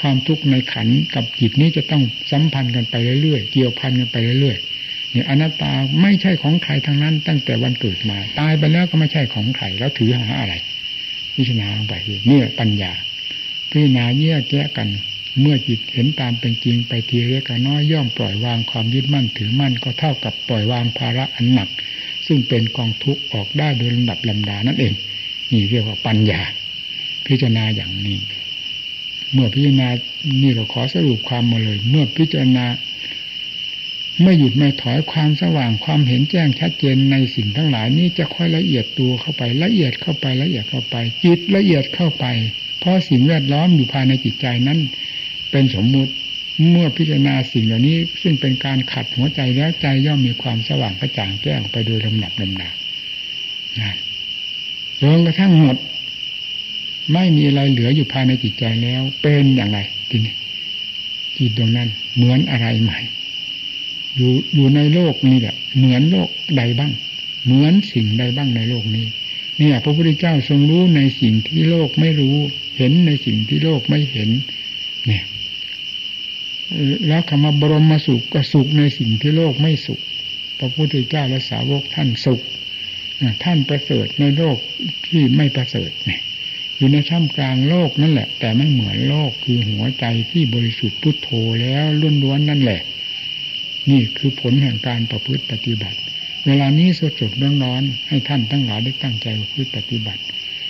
ความทุกข์ในขันกับจิตนี้จะต้องสัมพันธ์กันไปเรื่อยๆเกี่ยวพันกันไปเรื่อยๆ เนี่ยอนัตตาไม่ใช่ของใครทางนั้น ตั้งแต่วันเกิดมา ตายไปแล้วก็ไม่ใช่ของใครแล้วถือหาอะไรพิจารณาไปเนี่ปัญญาพิจารณาแยกแยะกันเมื่อจิตเห็นตามเป็นจริงไปทีเล็กน้อยย่อมปล่อยวางความยึดมั่นถือมั่นก็เท่ากับปล่อยวางภาระอันหนัก ซึ่งเป็นกองทุกข์ออกได้โดยลำดับลำดานั่นเอง นี่เรียกว่าปัญญา พิจารณาอย่างนี้ เมื่อพิจารณานี่เราขอสรุปความมาเลย เมื่อพิจารณา ไม่หยุดไม่ถอยความสว่างความเห็นแจ้งชัดเจนในสิ่งทั้งหลายนี้จะค่อยละเอียดตัวเข้าไปละเอียดเข้าไปละเอียดเข้าไป จิตละเอียดเข้าไป เพราะสิ่งแวดล้อมอยู่ภายในจิตใจนั้น เป็นสมมุติเมื่อพิจารณาสิ่งเหล่านี้ ซึ่งเป็นการขัดหัวใจแล้วใจย่อมมีความสว่างกระจ่างแจ้งไปโดยลำดับลำดับนั่นจนกระทั่งหมด ไม่มีอะไรเหลืออยู่ภายในจิตใจแล้ว เป็นอย่างไรทีนี้จิตดวงนั้นเหมือนอะไรใหม่ อยู่อยู่ในโลกนี้แหละ เหมือนโลกใดบ้าง เหมือนสิ่งใดบ้างในโลกนี้เนี่ยพระพุทธเจ้าทรงรู้ในสิ่งที่โลกไม่รู้ เห็นในสิ่งที่โลกไม่เห็น เนี่ยแล้วคำว่าบรมสุขก็สุขในสิ่งที่โลกไม่สุข พระพุทธเจ้าและสาวกท่านสุขท่านประเสริฐในโลกที่ไม่ประเสริฐเนี่ย อยู่ในท่ามกลางโลกนั่นแหละ แต่ไม่เหมือนโลกคือหัวใจที่บริสุทธิ์พุทโธแล้วล้วนๆนั่นแหละ นี่คือผลแห่งการประพฤติปฏิบัติ เวลานี้สดสดร้อนๆให้ท่านทั้งหลายได้ตั้งใจประพฤติปฏิบัติ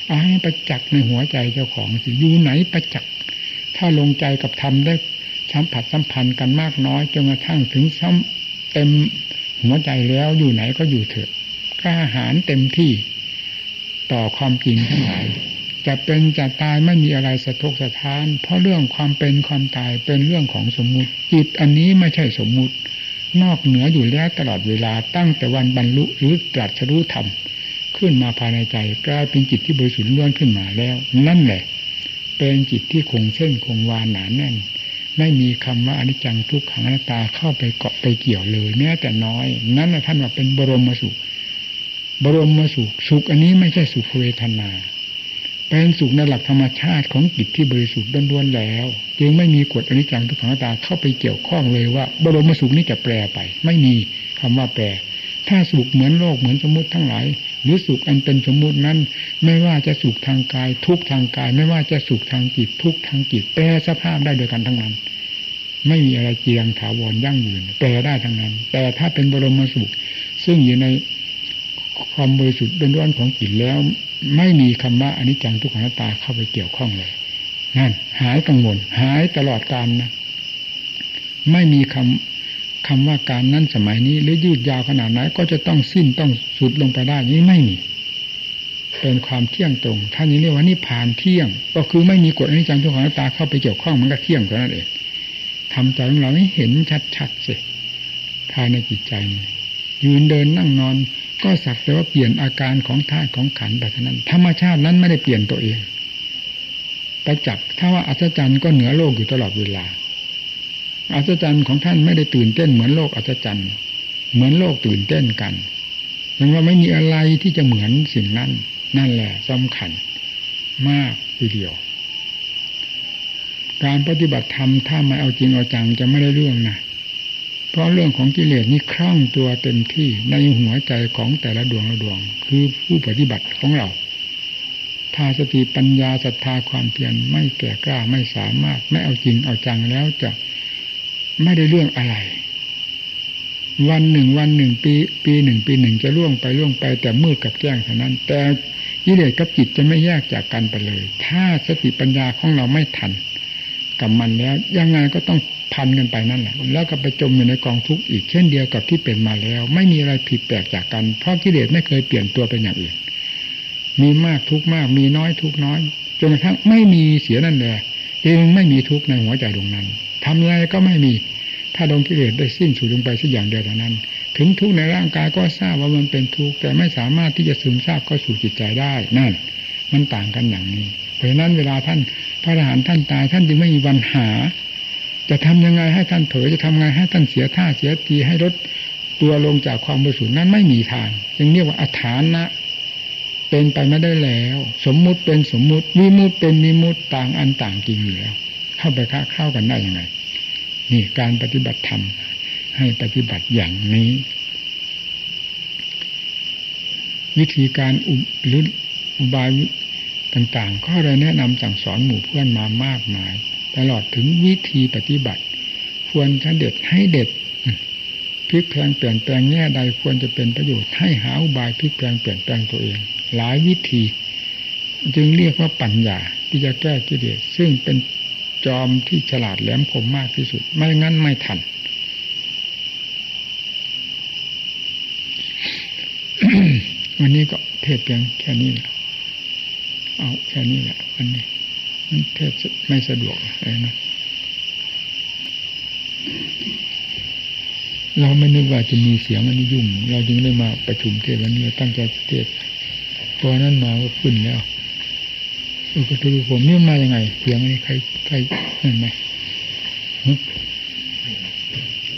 เอาให้ประจักษ์ในหัวใจเจ้าของสิอยู่ไหนประจักษ์ถ้าลงใจกับธรรมได้สัมผัสสัมพันธ์กันมากน้อยจนกระทั่งถึงซ้ำเต็มหัวใจแล้วอยู่ไหนก็อยู่เถอะกล้าหาญเต็มที่ต่อความจริงทั้งหลายจะเป็นจะตายไม่มีอะไรสะทกสะท้าน เพราะเรื่องความเป็นความตายเป็นเรื่องของสมมุติจิตอันนี้ไม่ใช่สมมุติ นอกเหนืออยู่แล้วตลอดเวลาตั้งแต่วันบรรลุหรือตรัสรู้ธรรมขึ้นมาภายในใจกลายเป็นจิตที่บริสุทธิ์ล้วนขึ้นมาแล้ว นั่นแหละ เป็นจิตที่คงเส้นคงวาหนาแน่น ไม่มีคำว่าอนิจจังทุกขังอนัตตาเข้าไปเกาะไปเกี่ยวเลยแม้แต่น้อย นั่นนะท่านว่าเป็นบรมสุข บรมสุขสุขอันนี้ไม่ใช่สุขเวทนา เป็นสุขในหลักธรรมชาติของจิตที่บริสุทธิ์ล้วนๆแล้ว จึงไม่มีกฎอนิจจังทุกขังตาเข้าไปเกี่ยวข้องเลยว่า บรมสุขนี้จะแปรไป ไม่มีคำว่าแปร ถ้าสุขเหมือนโลกเหมือนสมมติทั้งหลายหรือสุขอันเป็นสมมุตินั้น ไม่ว่าจะสุขทางกาย ทุกทางกาย ไม่ว่าจะสุขทางจิต ทุกทางจิต แปรสภาพได้โดยกันทั้งนั้น ไม่มีอะไรเจียงถาวรยั่งยืน แปรได้ทั้งนั้น แต่ถ้าเป็นบรมสุข ซึ่งอยู่ใน ความบริสุทธิ์ล้วนๆของจิตแล้ว ไม่มีคำว่าอนิจจังทุกขังตาเข้าไปเกี่ยวข้องเลยนั่นหายกังวลหายตลอดการนะ ไม่มีคำคำว่าการนั้นสมัยนี้ หรือยืดยาวขนาดไหนก็จะต้องสิ้นต้องสุดลงไปได้นี้ไม่มีเป็นความเที่ยงตรงท่านนี้เรียกว่านิพานเที่ยง ก็คือไม่มีกฎอนิจจังทุกขังตาเข้าไปเกี่ยวข้องมันก็เที่ยงก็นั่นเองทำใจของเราให้เห็นชัดๆสิภายในจิตใจยืนเดินนั่งนอน ก็สักแต่ว่าเปลี่ยนอาการของธาตุของขันแบบนั้น ธรรมชาตินั้นไม่ได้เปลี่ยนตัวเองไปจับถ้าว่าอัศจรรย์ก็เหนือโลกอยู่ตลอดเวลา อัศจรรย์ของท่านไม่ได้ตื่นเต้นเหมือนโลกอัศจรรย์เหมือนโลกตื่นเต้นกันยังว่าไม่มีอะไรที่จะเหมือนสิ่งนั้น นั่นแหละสำคัญมากทีเดียว การปฏิบัติธรรมถ้าไม่เอาจริงเอาจังจะไม่ได้เรื่องนะ เพราะเรื่องของกิเลสนี่คล่งตัวเต็มที่ในหัวใจของแต่ละดวงละดวง คือผู้ปฏิบัติของเราถ้าสติปัญญาศรัทธาความเพียรไม่แก่กล้าไม่สามารถ ไม่เอาจริงเอาจังแล้วจะไม่ได้เรื่องอะไร วันหนึ่งวันหนึ่งปี ปีหนึ่งปีหนึ่งจะล่วงไปล่วงไป แต่มืดกับแจ้งเท่านั้น แต่กิเลสกับจิตจะไม่แยกจากกันไปเลย ถ้าสติปัญญาของเราไม่ทันกับมันแล้วยังไงก็ต้อง พันกันไปนั่นแหละแล้วก็ไปจมอยู่ในกองทุกข์อีกเช่นเดียวกับที่เป็นมาแล้ว ไม่มีอะไรผิดแปลกจากกันเพราะกิเลสไม่เคยเปลี่ยนตัวเป็นอย่างอื่น มีมากทุกมาก มีน้อยทุกน้อยจนกระทั่งไม่มีเสียนั่นแหละเองไม่มีทุกในหัวใจดวงนั้นทำอะไรก็ไม่มีถ้าดวงกิเลสได้สิ้นสุดลงไปสักอย่างเดียวเท่านั้น ถึงทุกในร่างกายก็ทราบว่ามันเป็นทุกข์แต่ไม่สามารถที่จะซึมซาบเข้าสู่จิตใจได้นั่น มันต่างกันอย่างนี้ เพราะฉะนั้นเวลาท่านพระอรหันต์ท่านตายท่านจึงไม่มีปัญหา จะทำยังไงให้ท่านเผยจะทำไงให้ท่านเสียท่าเสียทีให้ลดตัวลงจากความบริสุทธิ์นั้นไม่มีทางจึงเรียกว่าอัฐานะ เป็นไปไม่ได้แล้ว สมมุติเป็นสมมุติมีมุติเป็นมีมุติต่างอันต่างจริงอยู่แล้ว เข้าไปค้าเข้ากันได้ยังไง นี่การปฏิบัติธรรมให้ปฏิบัติอย่างนี้ วิธีการอุหรืออุบายต่างๆ ก็ได้แนะนำสั่งสอนหมู่เพื่อนมามากมาย ตลอดถึงวิธีปฏิบัติ ควรจะเด็ดให้เด็ดพลิกแปลงเปลี่ยนแปลงแง่ใดควรจะเป็นประโยชน์ให้หาอุบายพลิกแปลงเปลี่ยนแปลงตัวเอง หลายวิธี จึงเรียกว่าปัญญาที่จะแก้กิเลสซึ่งเป็นจอมที่ฉลาดแหลมคมมากที่สุด ไม่งั้นไม่ทันวันนี้ก็เทศเพียงแค่นี้แหละเอาแค่นี้แหละวันนี้ เทศไม่สะดวกเลยนะเราไม่นึกว่าจะมีเสียงอันนี้ยุ่ง เราจึงได้มาประชุมเทศวันนี้ตั้งใจเทศพอนั้นมาก็ขึ้นแล้วออก็ดูผมนี่มาอย่างไง เสียงนี้ใครใครเห็นไหม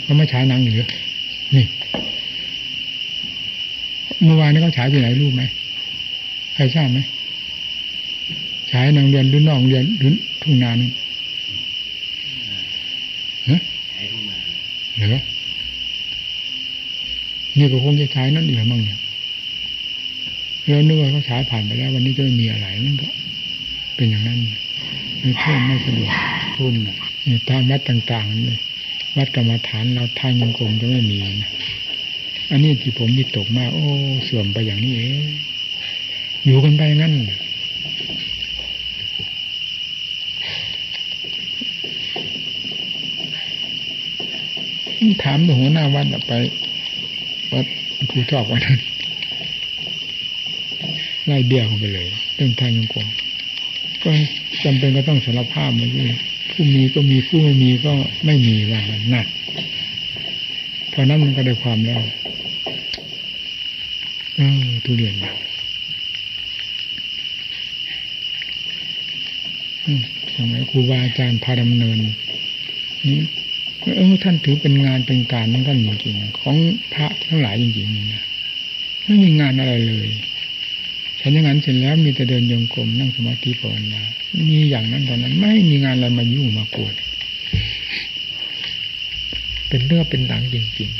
เขาไม่ฉายหนังหรือนี่เมื่อวานนี้เขาฉายไปไหนรู้ไหมใครทราบไหม ฉายนางเรียนหรือนองเรียนหรือทุ่งนานี่ฮะเหรอนี่ก็คงจะฉายนั่นอยู่มั้งเนี่ยเรานึกว่าเขาฉายผ่านไปแล้ว วันนี้จะไม่มีอะไรนั่นก็ เป็นอย่างนั้นไม่เพิ่มไม่สะดวกทุ่นนี่ตามวัดต่างๆนี่วัดกรรมฐานเราทางยังคงจะไม่มีนะอันนี้ที่ผมมีตกมาโอ้เสื่อมไปอย่างนี้เองอยู่กันไปงั้น ถามหัวหน้าวัดไปวัดผู้ชอบวันนั้นไล่เบี้ยกันไปเลยเรื่องทางยังกงก็จำเป็นก็ต้องสารภาพมาด้วยผู้มีก็มีผู้ไม่มีก็ไม่มีว่างันหนักเพราะนั้นมันก็ได้ความแล้วเออทุเรียนสมัยครูบาอาจารย์พาดำเนิน นี่ เออท่านถือเป็นงานเป็นการของท่านจริงๆของพระทั้งหลายจริงๆนะไม่มีงานอะไรเลยฉันอย่างนั้นเสร็จแล้วมีแต่เดินโยงกลมนั่งสมาธิภาวนามีอย่างนั้นตอนนั้น ไม่มีงานอะไรมายุ่งมากวดเป็นเนื้อเป็นหนังจริงๆ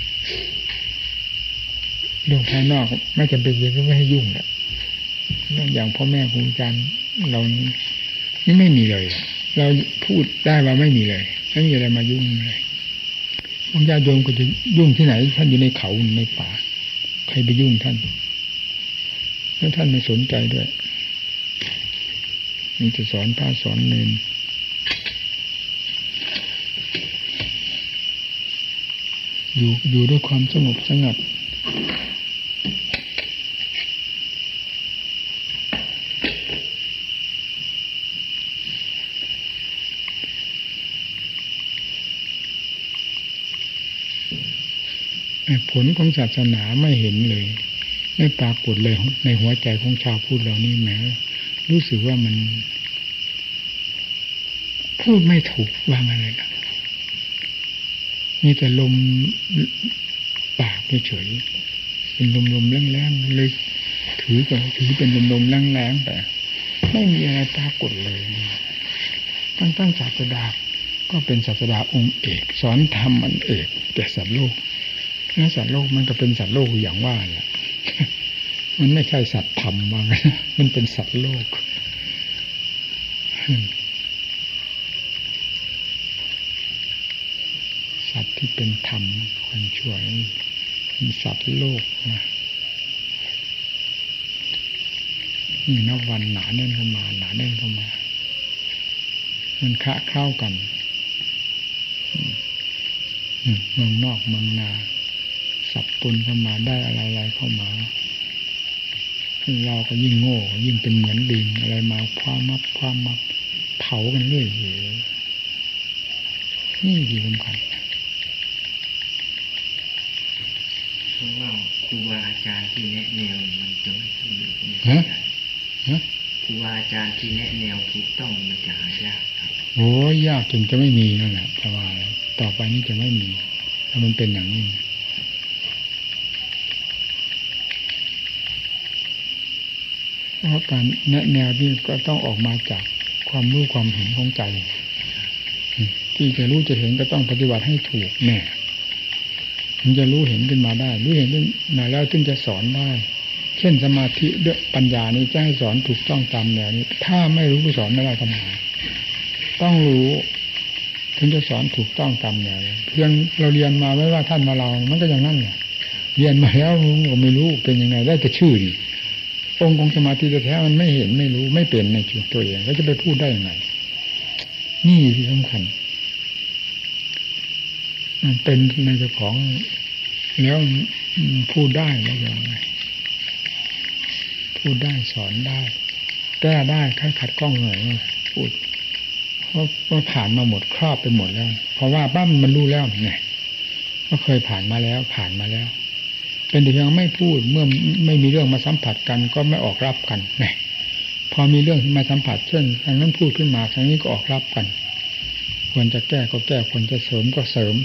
เรื่องภายนอกไม่จำเป็นจะไม่ให้ยุ่งแหละเรื่องอย่างพ่อแม่ครูอาจารย์เรานี่ไม่มีเลย เราพูดได้ว่าไม่มีเลยไม่มีอะไรมายุ่งเลย พวกญาติโยมก็จะยุ่งที่ไหน ท่านอยู่ในเขาในป่า ใครไปยุ่งท่าน แล้วท่านไม่สนใจด้วย มีแต่สอนพระสอนเนนอยู่อยู่ด้วยความสงบสงัด ผลของศาสนาไม่เห็นเลย ไม่ปรากฏเลยในหัวใจของชาวพูดเหล่านี้แม้รู้สึกว่ามัน พูดไม่ถูกว่าอะไรนะมีแต่ลมปากเฉยเป็นลมลมแรงแรงเลยถือก็ถือเป็นลมลมแรงแรงแต่ไม่มีอะไรปรากฏเลยตั้งตั้งศาสดาก็เป็นศาสดาองค์เอก สอนธรรมมันเอกแต่สัตว์โลก แล้วสัตว์โลกมันก็เป็นสัตว์โลกอย่างว่าแหละมันไม่ใช่สัตว์ธรรมว่างั้นมันเป็นสัตว์โลก สัตว์ที่เป็นธรรมคนช่วยมีสัตว์โลกนะนี่นับวันหนาแน่นเข้ามา หนาแน่นเข้ามา มันคะเข้ากันเมืองนอกเมืองนา สับปนเข้ามาได้อะไรๆเข้ามาเราก็ยิ่งโง่ ยิ่งเป็นเหมือนดิงอะไรมาความมับความมับเผากันเรื่อยนี่ดีสำคัญเพราะว่าครูบาอาจารย์ที่แนะแนวมันจะไม่ถูกฮะฮะครูบาอาจารย์ที่แนะแนวถูกต้องมันจะหายากครับโอ้ยากจนจะไม่มีนั่นแหละแต่ว่าต่อไปนี้จะไม่มีถ้ามันเป็นอย่างนี้ เพราะการแนะแนวนี้ก็ต้องออกมาจากความรู้ความเห็นของใจ ที่จะรู้จะเห็นก็ต้องปฏิบัติให้ถูกแน่มันจะรู้เห็นขึ้นมาได้ รู้เห็นขึ้นมาแล้วถึงจะสอนได้ เช่นสมาธิเด้วยปัญญานี้จะให้สอนถูกต้องตามแนวนี้ ถ้าไม่รู้ก็สอนไม่ได้ทำไมต้องรู้ถึงจะสอนถูกต้องตามแนวเพียงเราเรียนมาไม่ว่าท่านมาเรา มันก็อย่างนั้นแหละเรียนมาแล้วก็ไม่รู้เป็นยังไงได้แต่ชื่อดิ องค์ของสมาธิแท้มันไม่เห็นไม่รู้ไม่เป็นในจุดตัวเองแล้วจะไปพูดได้ยังไงนี่ที่สำคัญ มันเป็นในเจ้าของ แล้วพูดได้แล้วยังไงพูดได้สอนได้แก้ได้ค่าขัดกล้องหน่อยพูดเพราะว่าผ่านมาหมดครอบไปหมดแล้ว เพราะว่าบ้ามันรู้แล้วไงก็เคยผ่านมาแล้ว ผ่านมาแล้ว เป็นแต่เพียงไม่พูดเมื่อไม่มีเรื่องมาสัมผัสกันก็ไม่ออกรับกันเนี่ยพอมีเรื่องมาสัมผัสเช่นทางนั้นพูดขึ้นมาทางนี้ก็ออกรับกัน ควรจะแก้ก็แก้ควรจะเสริมก็เสริม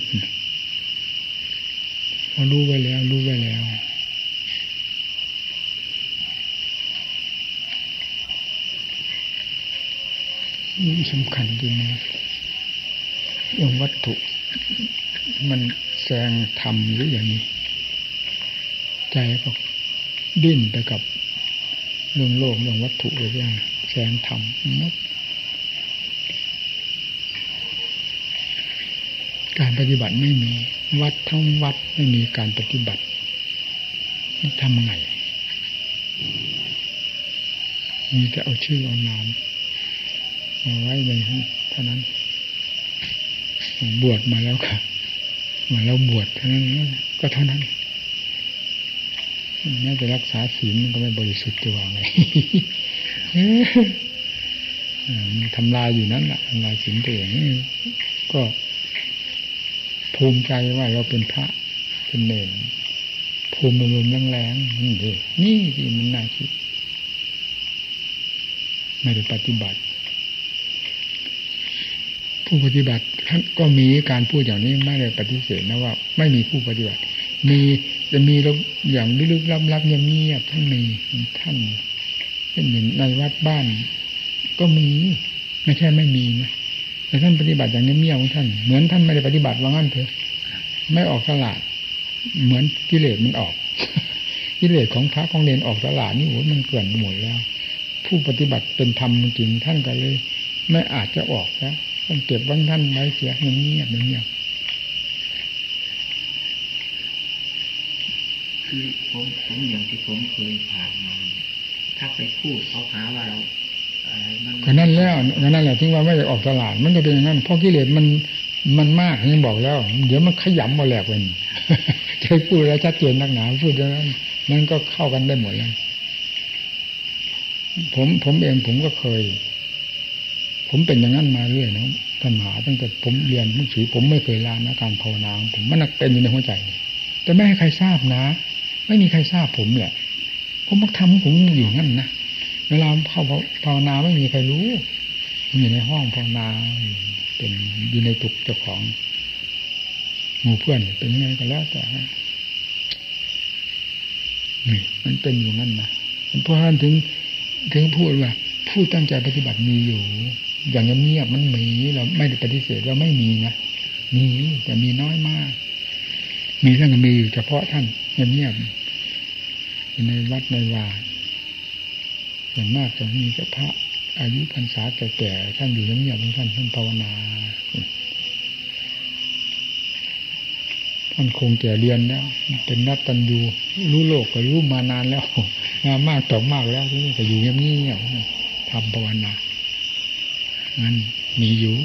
พอรู้ไว้แล้ว รู้ไว้แล้วนี่สำคัญจริงเรื่องวัตถุ มันแสงทำหรืออย่างนี้ ใจก็ดิ้นไปกับเรื่องโลกเรื่องวัตถุเรื่องแสงธรรมมดการปฏิบัติไม่มี วัดทั้งวัดไม่มีการปฏิบัติทำไง มีแต่เอาชื่อเอานามมาไว้ในเท่านั้นบวชมาแล้วค่ะมาแล้วบวชเท่านั้นก็เท่านั้น แม้จะรักษาศีลมันก็ไม่บริสุทธิ์ตัวไงทำลายอยู่นั้นแหละทำลายศีลตัวเองก็ภูมิใจว่าเราเป็นพระเป็นเนรภูมิรวมแรงๆนี่ดินี่ที่มันน่าคิดไม่ได้ปฏิบัติ ผู้ปฏิบัติท่านก็มีการพูดอย่างนี้ไม่ได้ปฏิเสธนะว่า ไม่มีผู้ปฏิบัติ มี จะมีอย่างลึกๆลับๆเงียบๆท่านมีท่านเป็นอย่างในวัดบ้าน ก็มี ไม่ใช่ไม่มีนะแต่ท่านปฏิบัติอย่างเงียบๆของท่าน เหมือนท่านไม่ได้ปฏิบัติว่างั้นเถอะ ไม่ออกตลาด เหมือนกิเลสมันออก กิเลสของพระของเนนออกตลาดนี่โอ้มันเกลื่อนหมดแล้ว ผู้ปฏิบัติเป็นธรรมจริงท่านก็เลย ไม่อาจจะออกแล้วต้องเก็บวังท่านไว้เสียเงียบเงียบ คือผมผมอย่างที่ผมเคยผ่านมาถ้าไปพูดเขาหาว่าเราก็นั่นแล้วก็นั่นแหละที่ว่าไม่ได้ออกตลาด มันจะเป็นอย่างนั้นเพราะกิเลสมันมันมากยังบอกแล้ว เดี๋ยวมันขยำมาแหลกเป็นจะพูดแล้วชัดเจนนักหนาพูดแล้วนั้นมันก็เข้ากันได้หมดแล้วผมผมเองผมก็เคย ผมเป็นอย่างนั้นมาเรื่อยนะท่านหาตั้งแต่ผมเรียนมุสีผมไม่เคยลานะการภาวนาผมมันเป็นอยู่ในหัวใจ แต่ไม่ให้ใครทราบนะ ไม่มีใครทราบผมแหละผมมักทำผมอยู่งั้นนะเวลาเข้าภาวนาไม่มีใครรู้อยู่ในห้องภาวนาเป็นอยู่ในตุกเจ้าของหมู่เพื่อนเป็นยังไงก็แล้วแต่นี่มันเป็นอยู่นั่นนะเพราะฉะนั้นถึงถึงพูดว่า ผู้ตั้งใจปฏิบัติมีอยู่ อย่างเงียบมันมีเราไม่ได้ปฏิเสธว่าไม่มีนะมีแต่มีน้อยมาก มีเรื่องมีอยู่เฉพาะท่านเงียบในวัดในวาส่วนมากจะมีเฉพาะอายุพรรษาแก่ๆท่านอยู่เงียบๆท่านท่านภาวนาท่านคงแก่เรียนแล้ว เป็นนักตันยูรู้โลกก็รู้มานานแล้วงานมากต่อมากแล้วที่ก็อยู่เงียบๆทำภาวนางั้นมีอยู่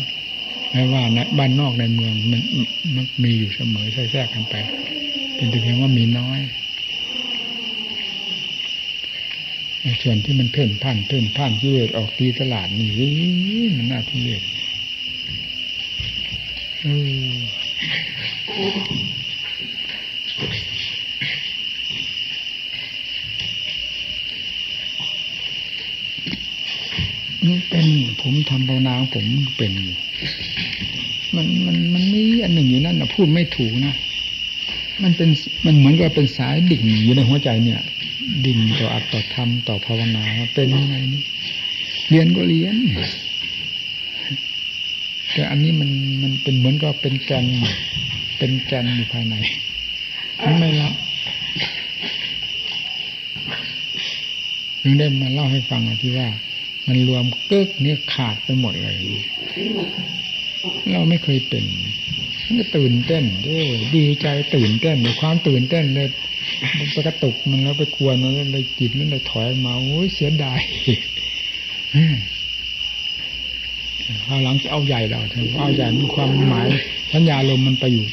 ไม่ว่าในบ้านนอกในเมืองมันมันมีอยู่เสมอแทรกกันไป เป็นแต่เพียงว่ามีน้อยส่วนที่มันเพ่นพ่านเพ่นพ่านกิเลสออกตีตลาดนี่มันน่าทุเรศนี่เป็นผมทำภาวนาผมเป็น มันมันมันมีอันหนึ่งอยู่นั่นนะพูดไม่ถูกนะมันเป็นมันเหมือนกับเป็นสายดิ่งอยู่ในหัวใจเนี่ย ดิ่งต่ออัตต่อธรรมต่อภาวนาเป็นยังไงนี่เรียนก็เรียน แต่อันนี้มันมันเป็นเหมือนกับเป็นแกนเป็นแกนอยู่ภายในมันไม่รับถึงได้มาเล่าให้ฟังที่ว่า มันรวมเกิกเนี่ยขาดไปหมดเลย เราไม่เคยเป็นมันตื่นเต้นด้วยดีใจตื่นเต้นในความตื่นเต้นเลยมันไปกระตุกมันแล้วไปกวนมันเลยจิตมันเลยถอยมาโอ้ยเสียดายเอาหลังจะเอาใหญ่เราเอาใหญ่มีความหมายสัญญาลมมันไปอยู่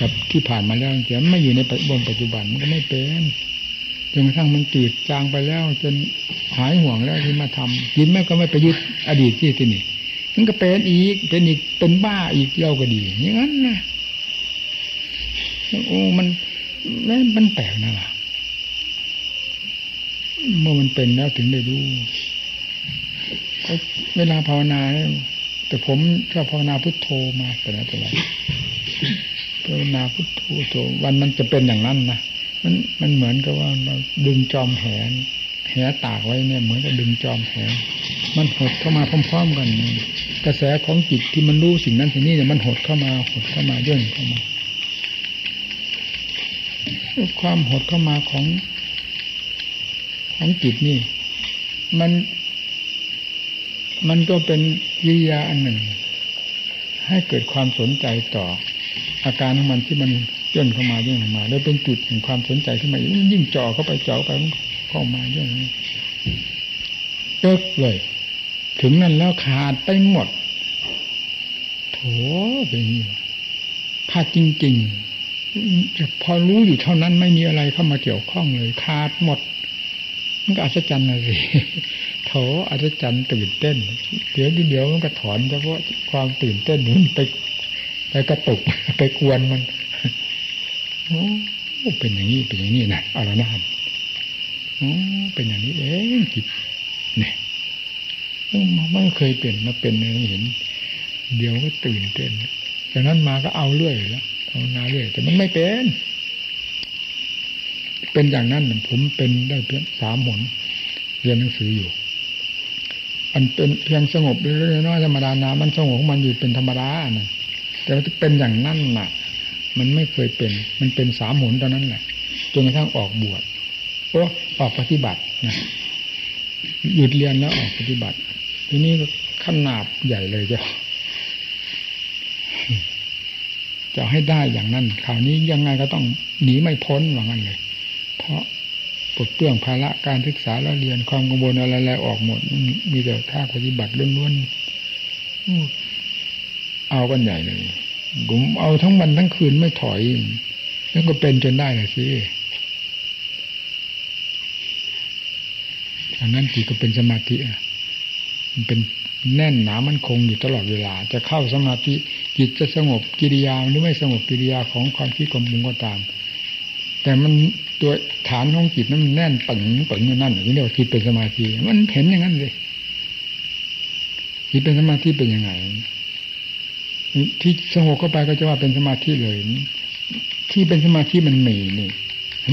กับที่ผ่านมาแล้วแต่ไม่อยู่ในบนปัจจุบันมันก็ไม่เป็นจนกระทั่งมันจืดจางไปแล้ว จนหายห่วงแล้วที่มาทำยินแม่ก็ไม่ไปยึดอดีตที่ที่นี่ มันก็เป็นอีกเป็นอีกเป็นบ้าอีกเล่าก็ดี อย่างนั้นนะโอ้มันมันแปลกนะล่ะเมื่อมันเป็นแล้วถึงได้รู้เวลาภาวนาแต่ผมชอบภาวนาพุทโธมาแต่ไหนแต่ไรภาวนาพุทโธโธวันมันจะเป็นอย่างนั้นนะมันมันเหมือนกับว่าเราดึงจอมแหนแหตากไว้เนี่ย เหมือนกับดึงจอมแหมันหดเข้ามาพร้อมๆกัน กระแสของจิตที่มันรู้สิ่งนั้นสิ่งนี้เนี่ยมันหดเข้ามาหดเข้ามาย่นเข้ามา ความหดเข้ามาของ ของจิตนี่ มัน มันก็เป็นวิยาอันหนึ่ง ให้เกิดความสนใจต่อ อาการของมันที่มันย่นเข้ามาย่นเข้ามา แล้วเป็นจุดแห่งความสนใจขึ้นมายิ่งจ่อเข้าไปจ่อไปเข้ามาย่นเลิกเลย ถึงนั้นแล้วขาดไปหมดโถเป็นอย่างนี้าจริงๆพอรู้อยู่เท่านั้นไม่มีอะไรเข้ามาเกี่ยวข้องเลย ขาดหมด มันก็อัศจรรย์นะสิโถอัศจรรย์ตื่นเต้น เดี๋ยวเดี๋ยวมันก็ถอนเฉพาะความตื่นเต้นมันไปไปกระตุกไปกวนมันโอ้เป็นอย่างนี้เป็นอย่างนี้นะอรนะโอ้เป็นอย่างนี้เองจิตเนี่ย ไม่เคยเป็นมาเป็นเห็น เดี๋ยวก็ตื่นเต้นจากนั้นมาก็เอาเรื่อยแล้วภาวนาเรื่อยแต่มันไม่เป็น เป็นอย่างนั้นผมเป็นได้เพียงสามหนเรียนหนังสืออยู่ อันเป็นเพียงสงบเรื่อยๆน้อยธรรมดานามันสงบของมันอยู่เป็นธรรมดานะแต่ว่าเป็นอย่างนั้นน่ะ มันไม่เคยเป็น มันเป็นสามหนตอนนั้นแหละจนกระทั่งออกบวชโอ้ออกปฏิบัตินะหยุดเรียนแล้วออกปฏิบัติ ทีนี้ขนาดใหญ่เลยเจ้าจะให้ได้อย่างนั้นคราวนี้ยังไงก็ต้องหนีไม่พ้นว่างั้นเลย เพราะปลดเปลื้องภาระการศึกษาแล้วเรียนความกังวลอะไรๆออกหมด มีแต่ท่าปฏิบัติล้วนๆเอากันใหญ่เลยผมเอาทั้งวันทั้งคืนไม่ถอย แล้วก็เป็นจนได้เลยสิอันนั้นจีก็เป็นสมาธิ มันเป็นแน่นหนามันคงอยู่ตลอดเวลา จะเข้าสมาธิจิตจะสงบกิริยาหรือไม่สงบกิริยาของความคิดความมุงก็ตาม แต่มันตัวฐานของจิตนั้นมันแน่นปึงปึงอยู่นั่นอย่างนี้เรียกว่าจิตเป็นสมาธิมันเห็นอย่างนั้นเลยจิตเป็นสมาธิเป็นยังไงที่สงบเข้าไปก็จะว่าเป็นสมาธิเลย ที่เป็นสมาธิมันมีนี่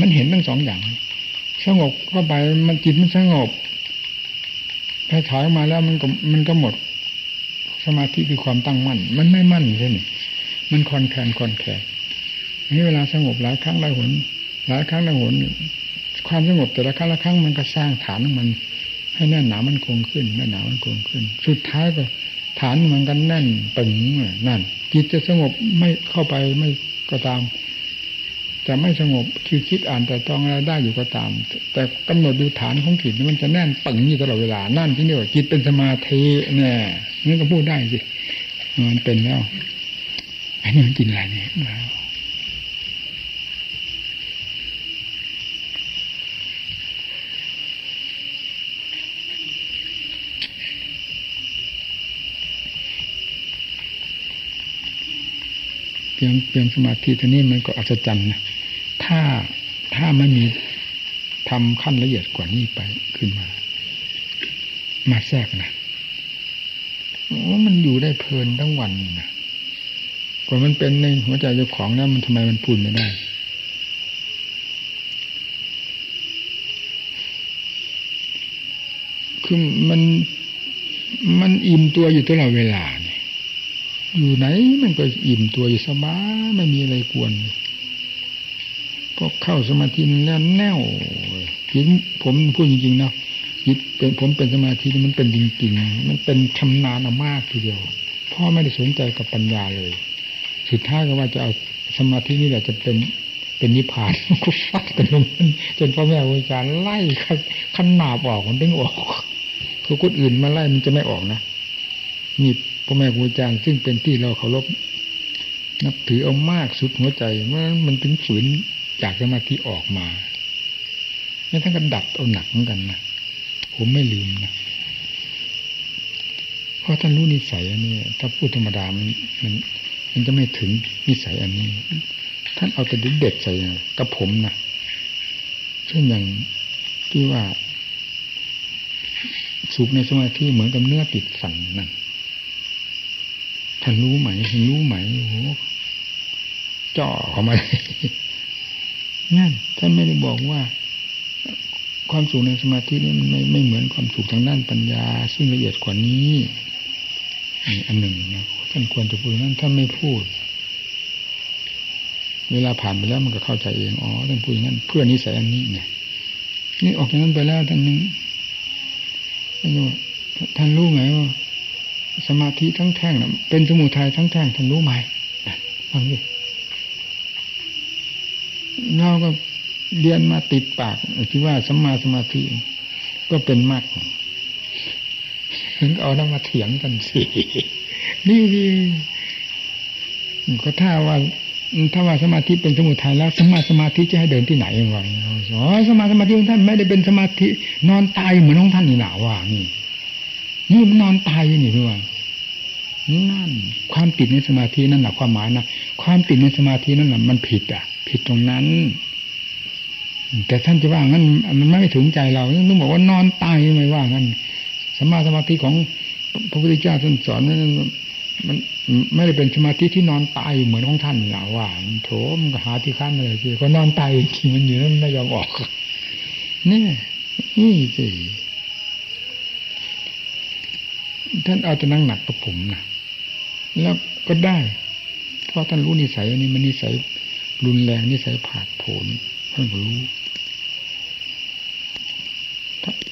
มันเห็นทั้งสองอย่าง สงบเข้าไปมันจิตมันสงบ ถ้าถอยมาแล้วมันก็มันก็หมด สมาธิคือความตั้งมั่น มันไม่มั่นใช่ไหมมันคอนแคนคอนแคนนี่เวลาสงบหลายครั้งหลายหนหลายครั้งหลายหนความสงบแต่ละครั้งละครั้งมันก็สร้างฐานมัน ให้แน่นหนามันคงขึ้นแน่นหนามันคงขึ้น สุดท้ายก็ฐานมันก็แน่นปึงนั่นจิตจะสงบไม่เข้าไปไม่ก็ตาม จะไม่สงบคือคิดอ่านแต่ต้องอะไรได้อยู่ก็ตาม แต่กำหนดดูฐานของจิตมันจะแน่นปึงอยู่ตลอดเวลานั่นที่นี่ว่าจิตเป็นสมาธิเนี่ยนี่ก็พูดได้สิมันเป็นแล้วอันนี้มันกินอะไรเนี่ย พียงเพียงสมาธิท่านี้มันก็อัศจรรย์นะถ้าถ้าไม่มีทำขั้นละเอียดกว่านี้ไปขึ้นมา มาแทรกนะว่ามันอยู่ได้เพลินทั้งวันนะกว่ามันเป็นในหัวใจเจ้าของแล้วมันทำไมมันพูดไม่ได้คือมันมันอิ่มตัวอยู่ตลอดเวลา อยู่ไหนมันก็อิ่มตัวอยู่สบายไม่มีอะไรกวนพอเข้าสมาธิแล้วแน่วจิตผมพูดจริงๆนะจิตเป็นผมเป็นสมาธิมันเป็นจริงๆ มันเป็นชำนาญมากทีเดียวพ่อไม่ได้สนใจกับปัญญาเลย สุดท้ายก็ว่าจะเอาสมาธินี่แหละจะเป็นเป็นนิพพานก็ฟัดกันลงจนพ่อแม่วิจารไล่ขันหนาบออกมันดึงออกคือคนอื่นมาไล่มันจะไม่ออกนะนี่ พ่อแม่ครูอาจารย์ซึ่งเป็นที่เราเคารพนับถือเอามากสุดหัวใจว่ามันถึงฝืนจากสมาธิออกมานี่ท่านก็ดับเอาหนักเหมือนกันนะผมไม่ลืมนะเพราะท่านรู้นิสัยอันนี้ ถ้าพูดธรรมดามันมันมันจะไม่ถึงนิสัยอันนี้ ท่านเอาแต่เด็ดใส่กับผมนะเช่นอย่างที่ว่าสุขในสมาธิเหมือนกับเนื้อติดสันนั่น ท่านรู้ไหมท่านรู้ไหมโอ้โหจ่อเข้ามานั่นท่านไม่ได้บอกว่า ความสุขในสมาธินี่มันไม่ไม่เหมือนความสุขทางด้านปัญญา ซึ่งละเอียดกว่านี้นี่อันหนึ่งนะท่านควรจะพูดนั้นท่านไม่พูด เวลาผ่านไปแล้วมันก็เข้าใจเองอ๋อท่านพูดอย่างนั้น เพื่อนิสัยอันนี้เนี่ยนี่ออกจากนั้นไปแล้วท่านนึงท่านรู้ไหมว่า สมาธิทั้งแท่งเป็นสมุทัยทั้งแท่งท่านรู้ไหมฟังดิเราก็เรียนมาติดปากที่ว่าสัมมาสมาธิก็เป็นมากถึงเอาน้ำมาเถียงกันสินี่ดีก็ถ้าว่าถ้าว่าสมาธิเป็นสมุทัยแล้วสมาสมาธิจะให้เดินที่ไหนวะอ๋อสมาสมาธิของท่านไม่ได้เป็นสมาธินอนตายเหมือนของท่านนี่หนาว่านี่ นี่มันนอนตายนี่ด้วยนั่น ความติดในสมาธินั่นแหละความหมายนะความติดในสมาธินั่นแหละมันผิดอะ ผิดตรงนั้น แต่ท่านจะว่างั้น มันไม่ถึงใจเราต้องบอกว่านอนตายไม่ว่างั้นสมาสมาธิของพระพุทธเจ้าท่านสอนนั้นมันไม่ได้เป็นสมาธิที่นอนตายเหมือนของท่านหรอว่าโถมก็หาที่ขั้นเลยสิก็นอนตายที่มันอยู่นั้นไม่ยอมออกนี่นี่สิ ท่านเอาแต่นั่งหนักกับผมนะแล้วก็ได้ เพราะท่านรู้นิสัยอันนี้มันนิสัยรุนแรงนิสัยผาดโผนท่านรู้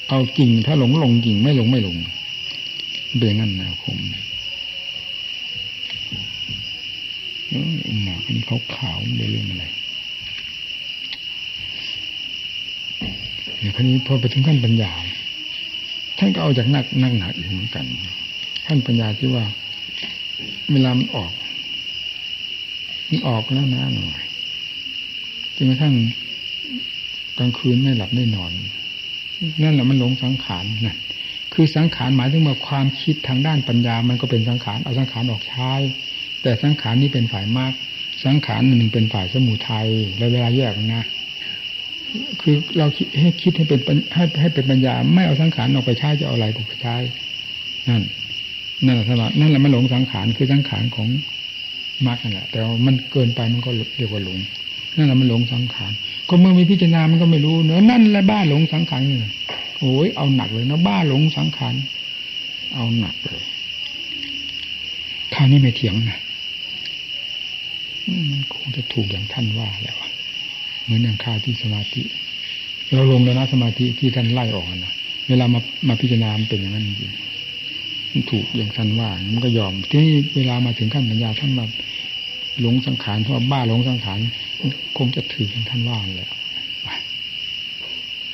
เอาจริงถ้าหลงหลงจริงไม่หลงไม่หลงเบื่องั้นนะผมเออหมอกอันนี้เขาขาวไม่ได้เรื่องอะไรเดี๋ยครนี้พอไปถึงขั้นปัญญาานก็เอาจากนักนั่งหนักอีกเหมือนกันขั้นปัญญาที่ว่า เวลามันออก มันออกแล้วนะหน่อยจนกระทั่งกลางคืนไม่หลับไม่นอน นั่นแหละมันหลงสังขารนั่นคือสังขารหมายถึงว่าความคิดทางด้านปัญญา มันก็เป็นสังขารเอาสังขารออกใช้แต่สังขารนี้เป็นฝ่ายมาก สังขารหนึ่งเป็นฝ่ายสมุทัยแล้วเวลาแยกนะ คือเราคิดให้คิดให้เป็นให้ให้เป็นปัญญา ไม่เอาสังขารออกไปใช้จะเอาอะไรไปใช้นั่นนั่นแหละสมานั่นแหละมันหลงสังขารคือสังขารของมรรคนั่นแหละแต่มันเกินไปมันก็เรียกว่าหลงนั่นแหละมันหลงสังขารก็เมื่อมีพิจารณามันก็ไม่รู้เนอะนั่นแหละบ้าหลงสังขารนี่โอ้ยเอาหนักเลยนะบ้าหลงสังขารเอาหนักเลยคราวนี้ไม่เถียงนะมันคงจะถูกอย่างท่านว่าแล้ว เหมือนอย่างข้าที่สมาธิ เราลงแล้วนะสมาธิที่ท่านไล่ออกนะเวลามามาพิจารณามันเป็นอย่างนั้นจริงถูกอย่างท่านว่ามันก็ยอม ที่เวลามาถึงขั้นปัญญาท่านมาหลงสังขารเพราะบ้าหลงสังขารคงจะถืออย่างท่านว่าแล้ว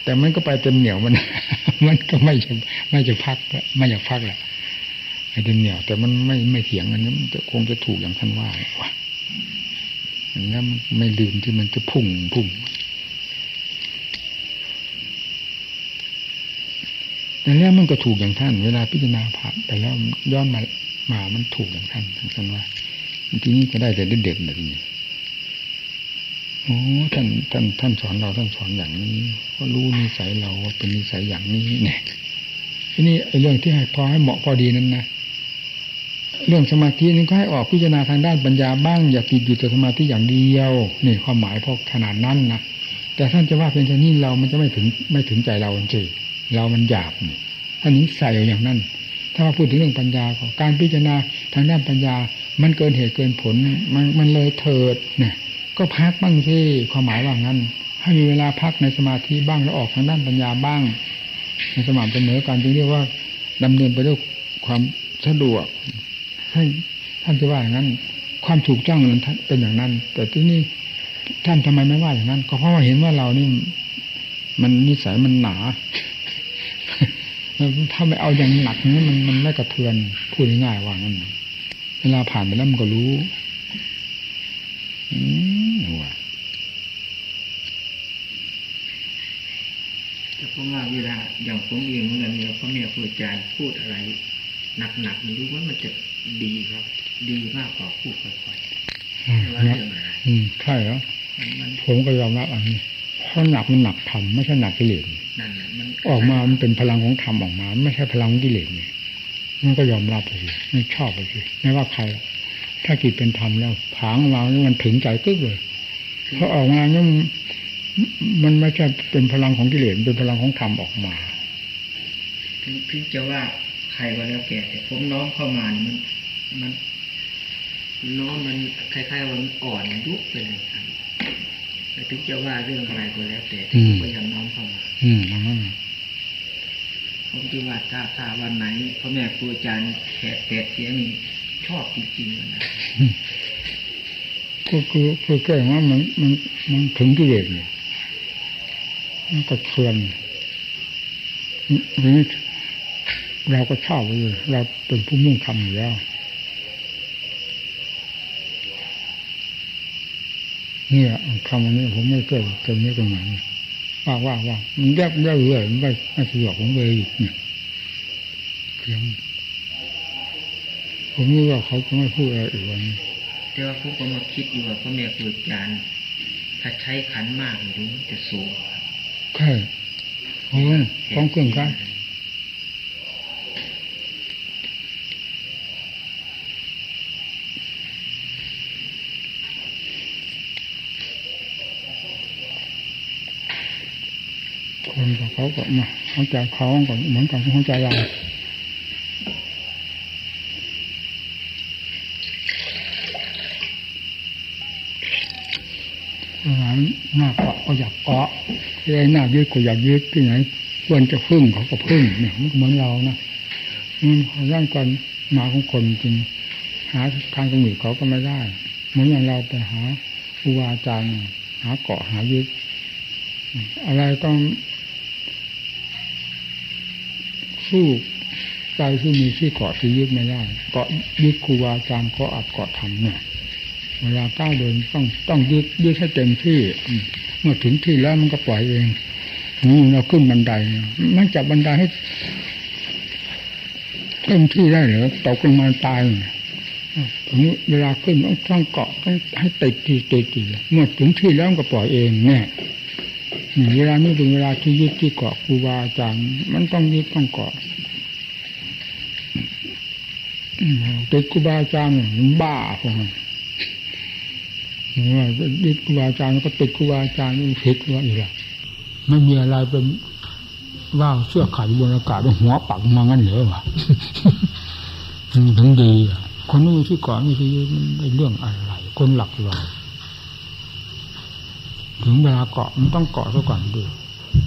แต่มันก็ไปเต็มเหนียวมัน มันก็ไม่จะไม่จะพักไม่อยากพักแหละไอ้เต็มเหนียวแต่มันไม่ไม่เถียงอันนี้มันจะคงจะถูกอย่างท่านว่าว่ะ อย่างนั้นไม่ลืมที่มันจะพุ่งพุ่งแต่แล้วมันก็ถูกอย่างท่าน เวลาพิจารณาผ่านไปแล้วย้อนมามามันถูกอย่างท่านท่านว่าทีนี้จะได้แต่เด็ดๆแบบนี้โอ้ท่านท่านท่านสอนเราท่านสอนอย่างนี้ ก็รู้นิสัยเราว่าเป็นนิสัยอย่างนี้เนี่ยทีนี้ไอ้เรื่องที่ให้พอให้เหมาะพอดีนั้นนะ เรื่องสมาธินี่ก็ให้ออกพิจารณาทางด้านปัญญาบ้าง อย่าติดอยู่แต่สมาธิอย่างเดียวนี่ความหมายพวกขนาดนั้นนะแต่ท่านจะว่าเป็นแค่นี้เรามันจะไม่ถึงไม่ถึงใจเราจริงเรามันหยาบนี่ท่านนี้ใส่อย่างนั้น ถ้ามาพูดถึงเรื่องปัญญาก็การพิจารณาทางด้านปัญญา มันเกินเหตุเกินผลมันมันเลยเถิดเนี่ยก็พักบ้างสิความหมายว่างั้นให้มีเวลาพักในสมาธิบ้างแล้วออกทางด้านปัญญาบ้างในสม่ำเสมอการจึงเรียกว่าดำเนินไปด้วยความสะดวก ให้ท่านจะว่าอย่างนั้น ความถูกจ้องนั้นเป็นอย่างนั้น แต่ที่นี่ท่านทำไมไม่ว่าอย่างนั้น ก็เพราะว่าเห็นว่าเรานี่ มันนิสัยมันหนาถ้าไม่เอาอย่างหนักนี้มันมันไม่กระเทือนพูดง่ายๆว่างั้นเวลาผ่านไปแล้วมันก็รู้อืมว่าแต่เพราะว่าเวลาอย่างผมเองเหมือนกันเนี่ยพ่อแม่ครูอาจารย์พูดอะไรหนักๆนี่รู้ว่ามันจะ ดีครับดีมากกว่าพูดค่อยๆว่าเรื่องอะไรอืมใช่แล้วผมก็ยอมรับอันนี้เพราะหนักมันหนักธรรมไม่ใช่หนักกิเลสนั่นแหละมันออกมามันเป็นพลังของธรรมออกมา ไม่ใช่พลังกิเลสนี่มันก็ยอมรับไปสิไม่ชอบไปสิไม่ว่าใคร ถ้ากิจเป็นธรรมแล้วผางวางมันถึงใจกึกเลยเพราะออกมาเนี่ยมันไม่ใช่เป็นพลังของกิเลสเป็นพลังของธรรมออกมาถึงจะว่าใครก็แล้วแก่แต่ผมน้อมเข้ามามัน มันน้อมมันคล้ายๆว่ามันอ่อนยุบไปเลยครับแต่ถึงจะว่าเรื่องอะไรก็แล้วแต่ผมก็ยังน้อมเข้ามาอืมผมคิดว่าถ้าถ้าวันไหนพ่อแม่ครูอาจารย์แขกแปดเสียงนี่ชอบจริงๆนะก็คือคือแก้ว่ามันมันมันถึงที่เด็กเนี่ยมันก็เทือนนี่เราก็ชอบเลยเราเป็นผู้มุ่งทำอยู่แล้ว เนี่ยคำวันนี้ผมไม่เคยเกินไม่ตรงไหนว่าว่าว่ามันแยบแยบเรื่อยมันไม่ไม่สะดวกผมเลยอีกเนี่ยเพียงผมรู้ว่าเขาจะไม่พูดอะไรอีกวันนี้แต่ว่าผมก็มาคิดอยู่ว่าพ่อแม่ครูอาจารย์ถ้าใช้ขันมากหรือจะสูงครับใช่โอ้ยต้องเครื่องกันคนกับ เขาก็มาเข้าใจเขาก่อนเหมือนกับเข้าใจเราหน้าเกาะก็อยากเกาะที่ไหนหน้ายึดก็อยากยึดที่ไหนควรจะพึ่งเขาก็พึ่งเนี่ยมันเหมือนเรานะมันร่างกายมาของคนจริง หาทางตรงหนีเขาก็ไม่ได้ เหมือนอย่างเราไปหาครูบาจารย์หาเกาะหายึดอะไรต้อง สู้ใจที่มีที่เกาะที่ยึดไม่ได้เกาะยึดครูบาอาจารย์ก็อัดเกาะทำเนี่ยเวลาก้าวเดินต้องต้องยึดยึดให้เต็มที่ เมื่อถึงที่แล้วมันก็ปล่อยเองนี่เราขึ้นบันไดมันจับบันไดให้เต็มที่ได้เหรือตกลงมาตายเนี่ยถึงเวลาขึ้นต้องต้องเกาะต้องให้ติดที่ติดที่เมื่อถึงที่แล้วก็ปล่อยเองเนี่ย เวลานี้เป็นเวลาที่ยึดที่เกาะครูบาอาจารย์มันต้องยึดต้องเกาะติดครูบาอาจารย์เนี่ยมันบ้าพวกนั้นว่ายึดครูบาอาจารย์แล้วก็ติดครูบาอาจารย์นี่ผิดว่าอีกละไม่มีอะไรเป็นว่าวเสื้อขาดบนอากาศแล้วหัวปักมางั้นเหรอวะถึงดีคนนี้ที่เก่อนนี่ที่มันเรื่องอะไร คนหลักลอย ถึงเวลาเกาะมันต้องเกาะซะก่อนดู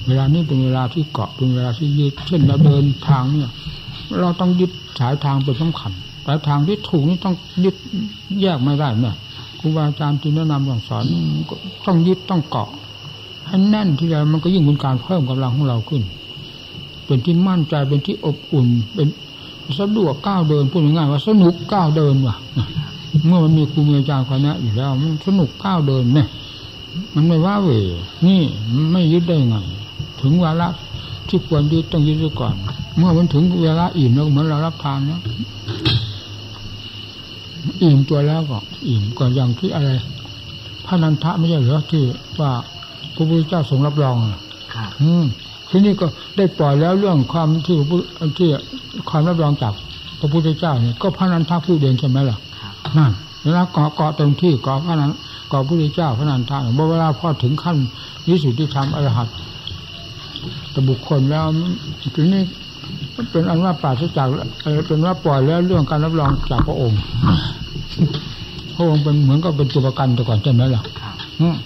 เวลานี้เป็นเวลาที่เกาะเป็นเวลาที่ยึดเช่นเราเดินทางเนี่ย เราต้องยึดสายทางเป็นสำคัญสายทางที่ถูกนี่ต้องยึดแยกไม่ได้เนี่ยครูบาอาจารย์ที่แนะนำสั่งสอนต้องยึดต้องเกาะให้แน่นที่แล้วมันก็ยิ่งเป็นการเพิ่มกำลังของเราขึ้น เป็นที่มั่นใจเป็นที่อบอุ่น เป็นสะดวกก้าวเดินพูดง่ายๆว่าสนุกก้าวเดินว่ะ เมื่อมันมีครูมีอาจารย์คอยแนะอยู่แล้วมันสนุกก้าวเดินเนี่ย มันไม่ว่าเวนี่ไม่ยึดได้ไง ถึงเวลาที่ควรยึดต้องยึดไว้ก่อน เมื่อมันถึงเวลาอิ่มแล้วเหมือนเรารับทานแล้วอิ่มตัวแล้วก็อิ่มก่อนอย่างที่อะไรพระนันทะไม่ใช่เหรอที่ว่าพระพุทธเจ้าทรงรับรองอะครับอืมทีนี้ก็ได้ปล่อยแล้วเรื่องความที่พระพุทธที่ความรับรองจากพระพุทธเจ้าเนี่ยก็พระนันทะพูดเองใช่ไหมล่ะครับนั่น เวลาเกาะเกาะเต็มที่เกาะพระนั้นเกาะพระพุทธเจ้าพระนันทะเมื่อเวลาพอถึงขั้นวิสุทธิธรรมอรหัตแต่บุคคลแล้วทีนี้เป็นอันว่าปราศจากเอ่อเป็นว่าปล่อยแล้วเรื่องการรับรองจากพระองค์พระองค์เป็นเหมือนกับเป็นตัวประกันแต่ก่อนใช่ไหมล่ะครับอืม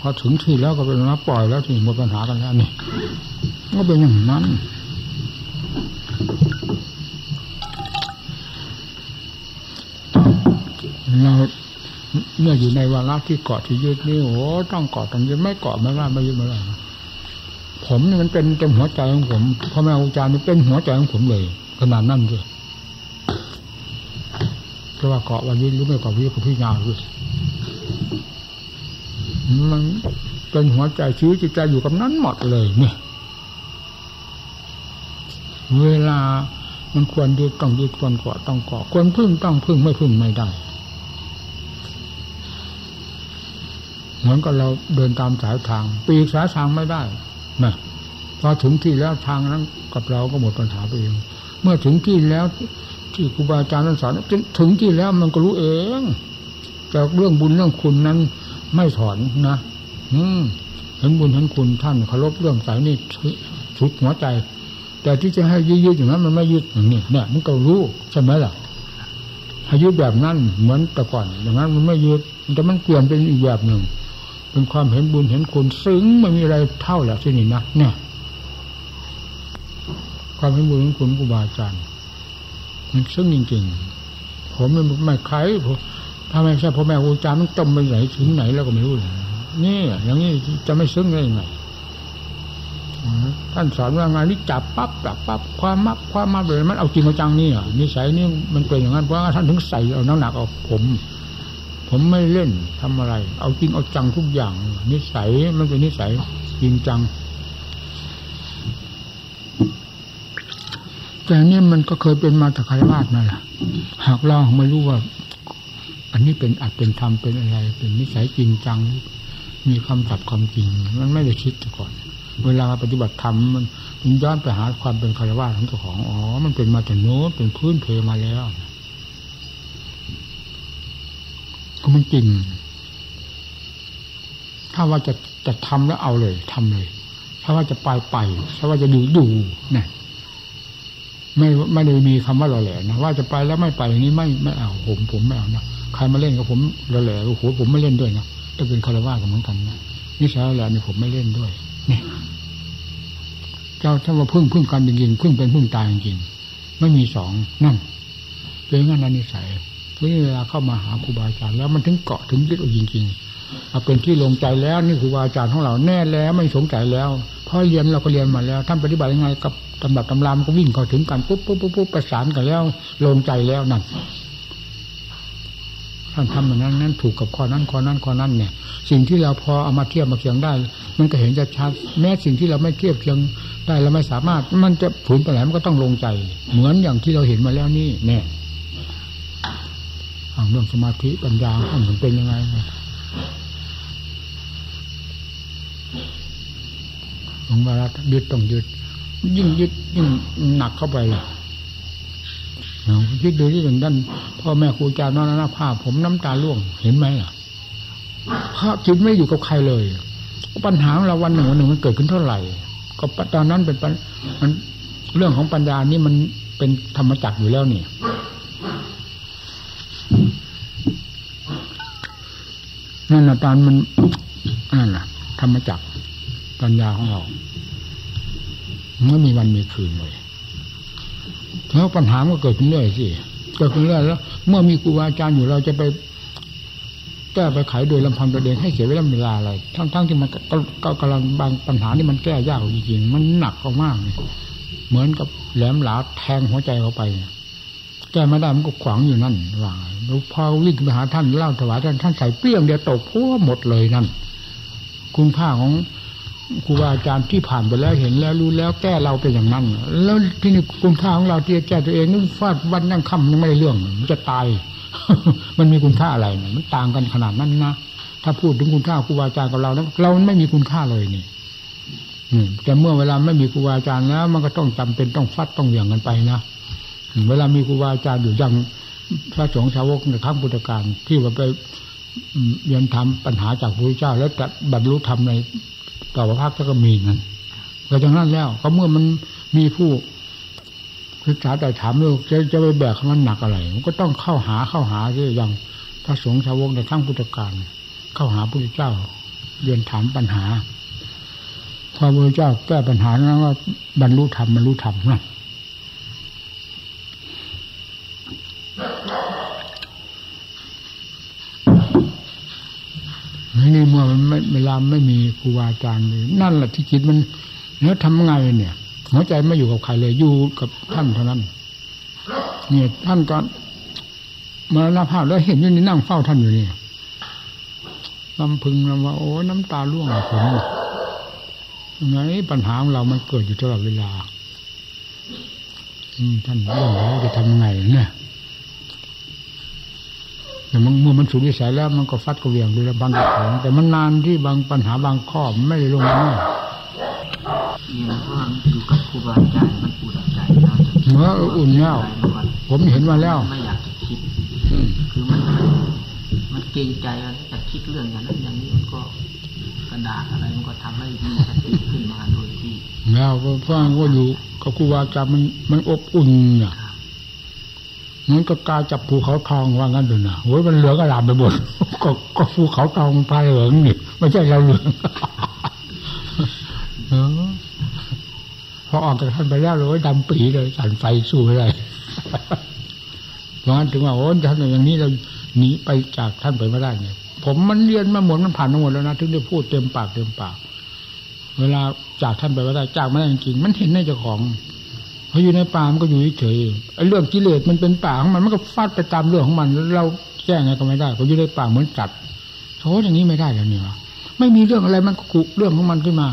พอถึงที่แล้วก็เป็นว่าปล่อยแล้วที่หมดปัญหากันแล้วนี่ก็เป็นอย่างนั้น เราเมื่ออยู่ในวาระที่เกาะที่ยึดนี่โอ้ต้องเกาะต้องยึดไม่เกาะไม่ว่าไม่ยึดไม่ได้ผมนี่มันเป็นเต็มหัวใจของผมพ่อแม่อาจารย์นี่เป็นหัวใจของผมเลยขนาดนั้นเลยจะว่าเกาะวันยึดหรือไม่เกาะวันยึดก็พิจารณด้วยมันเป็นหัวใจชีวิตจิตใจอยู่กับนั้นหมดเลยเนี่ยเวลามันควรยึดต้องยึดควรเกาะต้องเกาะควรพึ่งต้องพึ่งไม่พึ่งไม่ได้ เหมือนกับเราเดินตามสายทาง ปีกสายทางไม่ได้นะพอถึงที่แล้วทางนั้นกับเราก็หมดปัญหาไปเอง เมื่อถึงที่แล้วที่ครูบาอาจารย์ท่านสอนถึงที่แล้วมันก็รู้เองแต่เรื่องบุญเรื่องคุณนั้น ไม่ถอนนะอืมเห็นบุญเห็นคุณท่านเคารพเรื่องสายนี่สุดหัวใจ แต่ที่จะให้ยืดๆอย่างนั้น มันไม่ยืดอย่างนี้เนี่ยมันก็รู้ใช่ไหมล่ะให้ยืดแบบนั้นเหมือนแต่ก่อน อย่างนั้นมันไม่ยืดแต่มันเปลี่ยนเป็นอีกแบบหนึ่ง เป็นความเห็นบุญเห็นคุณซึ้งไม่มีอะไรเท่าแหละที่นี่นะเนี่ย ความเห็นบุญเห็นคุณครูบาอาจารย์มันซึ้งจริงๆ ผมไม่ไม่ใครผมถ้าไม่ใช่พ่อแม่ครูอาจารย์มันจมไปไหนถึงไหนแล้วก็ไม่รู้เนี่อย่างนี้จะไม่ซึ้งได้ยังไงท่านสอนว่างานนี้จับปั๊บจับปั๊บความมักความมักเลยมันเอาจริงเอาจังนี่อะนิสัยนี่มันเป็นอย่างนั้นเพราะว่าท่านถึงใส่เอาน้ำหนักเอาผม ผมไม่เล่นทำอะไร เอาจริงเอาจังทุกอย่าง นิสัยมันเป็นนิสัยจริงจัง แต่นี่มันก็เคยเป็นมาจากคารวาสนั่นแหละหากเราไม่รู้ว่า อันนี้เป็นอัดเป็นธรรมเป็นอะไร เป็นนิสัยจริงจัง มีคำตัดความจริง มันไม่ได้คิดก่อน เวลาปฏิบัติธรรมมันมันย้อนไปหาความเป็นคารวะของเจ้าของอ๋อมันเป็นมาแต่โน้ตเป็นพื้นเพมาแล้ว ก็มันจริง ถ้าว่าจะจะทำแล้วเอาเลยทำเลย ถ้าว่าจะไปไป ถ้าว่าจะดูดูนี่ไม่ไม่ได้มีคำว่าเราแหล่นะว่าจะไปแล้วไม่ไปอย่างนี้ไม่ไม่เอาผมผมไม่เอานะใครมาเล่นกับผมเราแหล่โอ้โหผมไม่เล่นด้วยนะถ้าเป็นคารวะกับเหมือนกันนะนิสัยแหล่นี่ผมไม่เล่นด้วยนี่เจ้าถ้าว่าพึ่งพึ่งกันจริงๆพึ่งเป็นพึ่งตายจริงๆไม่มีสองนั่นเป็นงั้นนิสัย เพราะเวลาเข้ามาหาครูบาอาจารย์แล้วมันถึงเกาะถึงยึดเอาจริงๆเอาเป็นที่ลงใจแล้วนี่ครูบาอาจารย์ของเราแน่แล้วไม่สงสัยแล้วพราะเรียนเราก็เรียนมาแล้ว ท่านปฏิบัติยังไงกับตำรับตำรามก็วิ่งเข้าถึงกันปุ๊บปุ๊บปุ๊บปุ๊บประสานกันแล้ว ลงใจแล้วนั่นท่านทำอย่างนั้นนั้นถูกกับข้อนั้นข้อนั้นข้อนั้นเนี่ย สิ่งที่เราพอเอามาเทียบมาเคียงได้ มันก็เห็นจะชัดแม้สิ่งที่เราไม่เทียบเคียงได้เราไม่สามารถ มันจะฝืนไปไหนมันก็ต้องลงใจ เหมือนอย่างที่เราเห็นมาแล้วนี่แน่ เรื่องสมาธิปัญญาท่านเป็นยังไงหลวงวายึดต้องยึด ยิ่งยึดยิ่งหนักเข้าไปเลยคิดดูที่ถึงด้านพ่อแม่ครูอาจารย์นอนหน้าผ้าผมน้ำตาล่วงเห็นไหมล่ะพระจิตไม่อยู่กับใครเลย ปัญหาของเราวันหนึ่งวันหนึ่งมันเกิดขึ้นเท่าไหร่ ก็ตอนนั้นเป็นมันเรื่องของปัญญานี่มันเป็นธรรมจักรอยู่แล้วนี่ นั่นนะตอนมันนั่นแหละธรรมจักรปัญญาของเราไม่มีวันมีคืนเลยแล้วปัญหาก็เกิดขึ้นเรื่อยสิเกิดขึ้นเรื่อยแล้ว เมื่อมีครูบาอาจารย์อยู่เราจะไปแก้ไปไขโดยลำพังตัวเองให้เสียเวลาเวลาอะไรทั้งๆทที่มันก็กำลังบางปัญหาที่มันแก้ยากจริงๆมันหนักมากเลยเหมือนกับแหลมหลาแทงหัวใจเข้าไป แก้ไม่ได้มันก็ขวางอยู่นั่นว่าพอวิ่งไปหาท่านเล่าถวายท่านท่านใส่เปรี้ยงเดียวตกพัวหมดเลยนั่นคุณค่าของครูบาอาจารย์ที่ผ่านไปแล้วเห็นแล้วรู้แล้วแก้เราเป็นอย่างนั้น แล้วที่นี่คุณค่าของเราที่จะแก้ตัวเองนี่ฟาดวันนั่งค่ำยังไม่ได้เรื่องมันจะตาย มันมีคุณค่าอะไรมันต่างกันขนาดนั้นนะถ้าพูดถึงคุณค่าครูบาอาจารย์กับเราแล้วเราไม่มีคุณค่าเลยนี่แต่เมื่อเวลาไม่มีครูบาอาจารย์แล้ว มันก็ต้องจำเป็นต้องฟัดต้องเหวี่ยงกันไปนะ เวลามีครูบาอาจารย์อยู่ย่างพระสงฆ์ชาวกในครั้งพุทธกาลที่ว่าไปเรียนทำปัญหาจากพระพุทธเจ้า แล้วจะบรรลุธรรมในต่อพระพักก็มีนั้นก็จากนั้นแล้วก็เมื่อมันมีผู้ศึกษาแต่ถามลูกจะจะไปแบกมันหนักอะไร มันก็ต้องเข้าหาเข้าหาที่ย่างพระสงฆ์ชาวกในขั้งพุทธการเข้าหาพระพุทธเจ้า เรียนถามปัญหาพอพระพุทธเจ้าแก้ปัญหาแล้วก็บรรลุธรรมบรรลุธรรมนั่น นี่เมื่อมันไม่เวลาไม่มีครูบาอาจารย์เลยนั่นแหละที่จิตมันเนื้อทำไงเนี่ยหัวใจไม่อยู่กับใครเลยอยู่กับท่านเท่านั้น เนี่ยท่านก็มาหน้าภาพแล้วเห็นอยู่นี่นั่งเฝ้าท่านอยู่นี่ลำพึงลำว่า โอ้น้ำตาล่วงผมไงปัญหาของเรามันเกิดอยู่ตลอดเวลาท่านเรื่องอะไรจะทำไงเนี่ย แต่เมื่อมันสูญวิสัยแล้วมันก็ฟัดก็เวียงดูแลบางของแต่มันนานที่บางปัญหาบางข้อไม่ได้ลงมาแน่ยังว่าอยู่กับครูบาอาจารย์มันอุ่นใจแล้วเมื่ออุ่นแล้วผมเห็นมาแล้วไม่อยากจะคิดคือมันมันเกรงใจมันจะคิดเรื่องอย่างนั้นอย่างนี้มันก็กระดาษอะไรมันก็ทำให้มีสติขึ้นมาโดยที่แล้วฟังว่าอยู่กับครูบาอาจารย์มันมันอบอุ่นเนี่ย มันก็กาจับภูเขาทองว่างั้นดูนะโอ้ยมันเหลืองกระลามไปหมดก็ก็ภูเขาทองมันพายเหลืองนี่ไม่ใช่เราเหลืองพอออกจากท่านไปแล้วเลยดำปีเลยสั่นไฟสู้ไม่ได้เพราะงั้นถึงว่าโอ้ท่านอย่างนี้เราหนีไปจากท่านไปไม่ได้เนี่ยผมมันเรียนมาหมดมันผ่านมาหมดแล้วนะถึงได้พูดเต็มปากเต็มปาก เวลาจากท่านไปไม่ได้จากไม่ได้จริงมันเห็นในเจ้าของ พออยู่ในป่ามันก็อยู่เฉยไอ้เรื่องกิเลสมันเป็นป่าของมันมันก็ฟาดไปตามเรื่องของมัน เราแก้ไงก็ไม่ได้ก็อยู่ในป่าเหมือนสัตว์โธอย่างนี้ไม่ได้แล้วเนี่ยไม่มีเรื่องอะไรมันกุเรื่องของมันขึ้นมา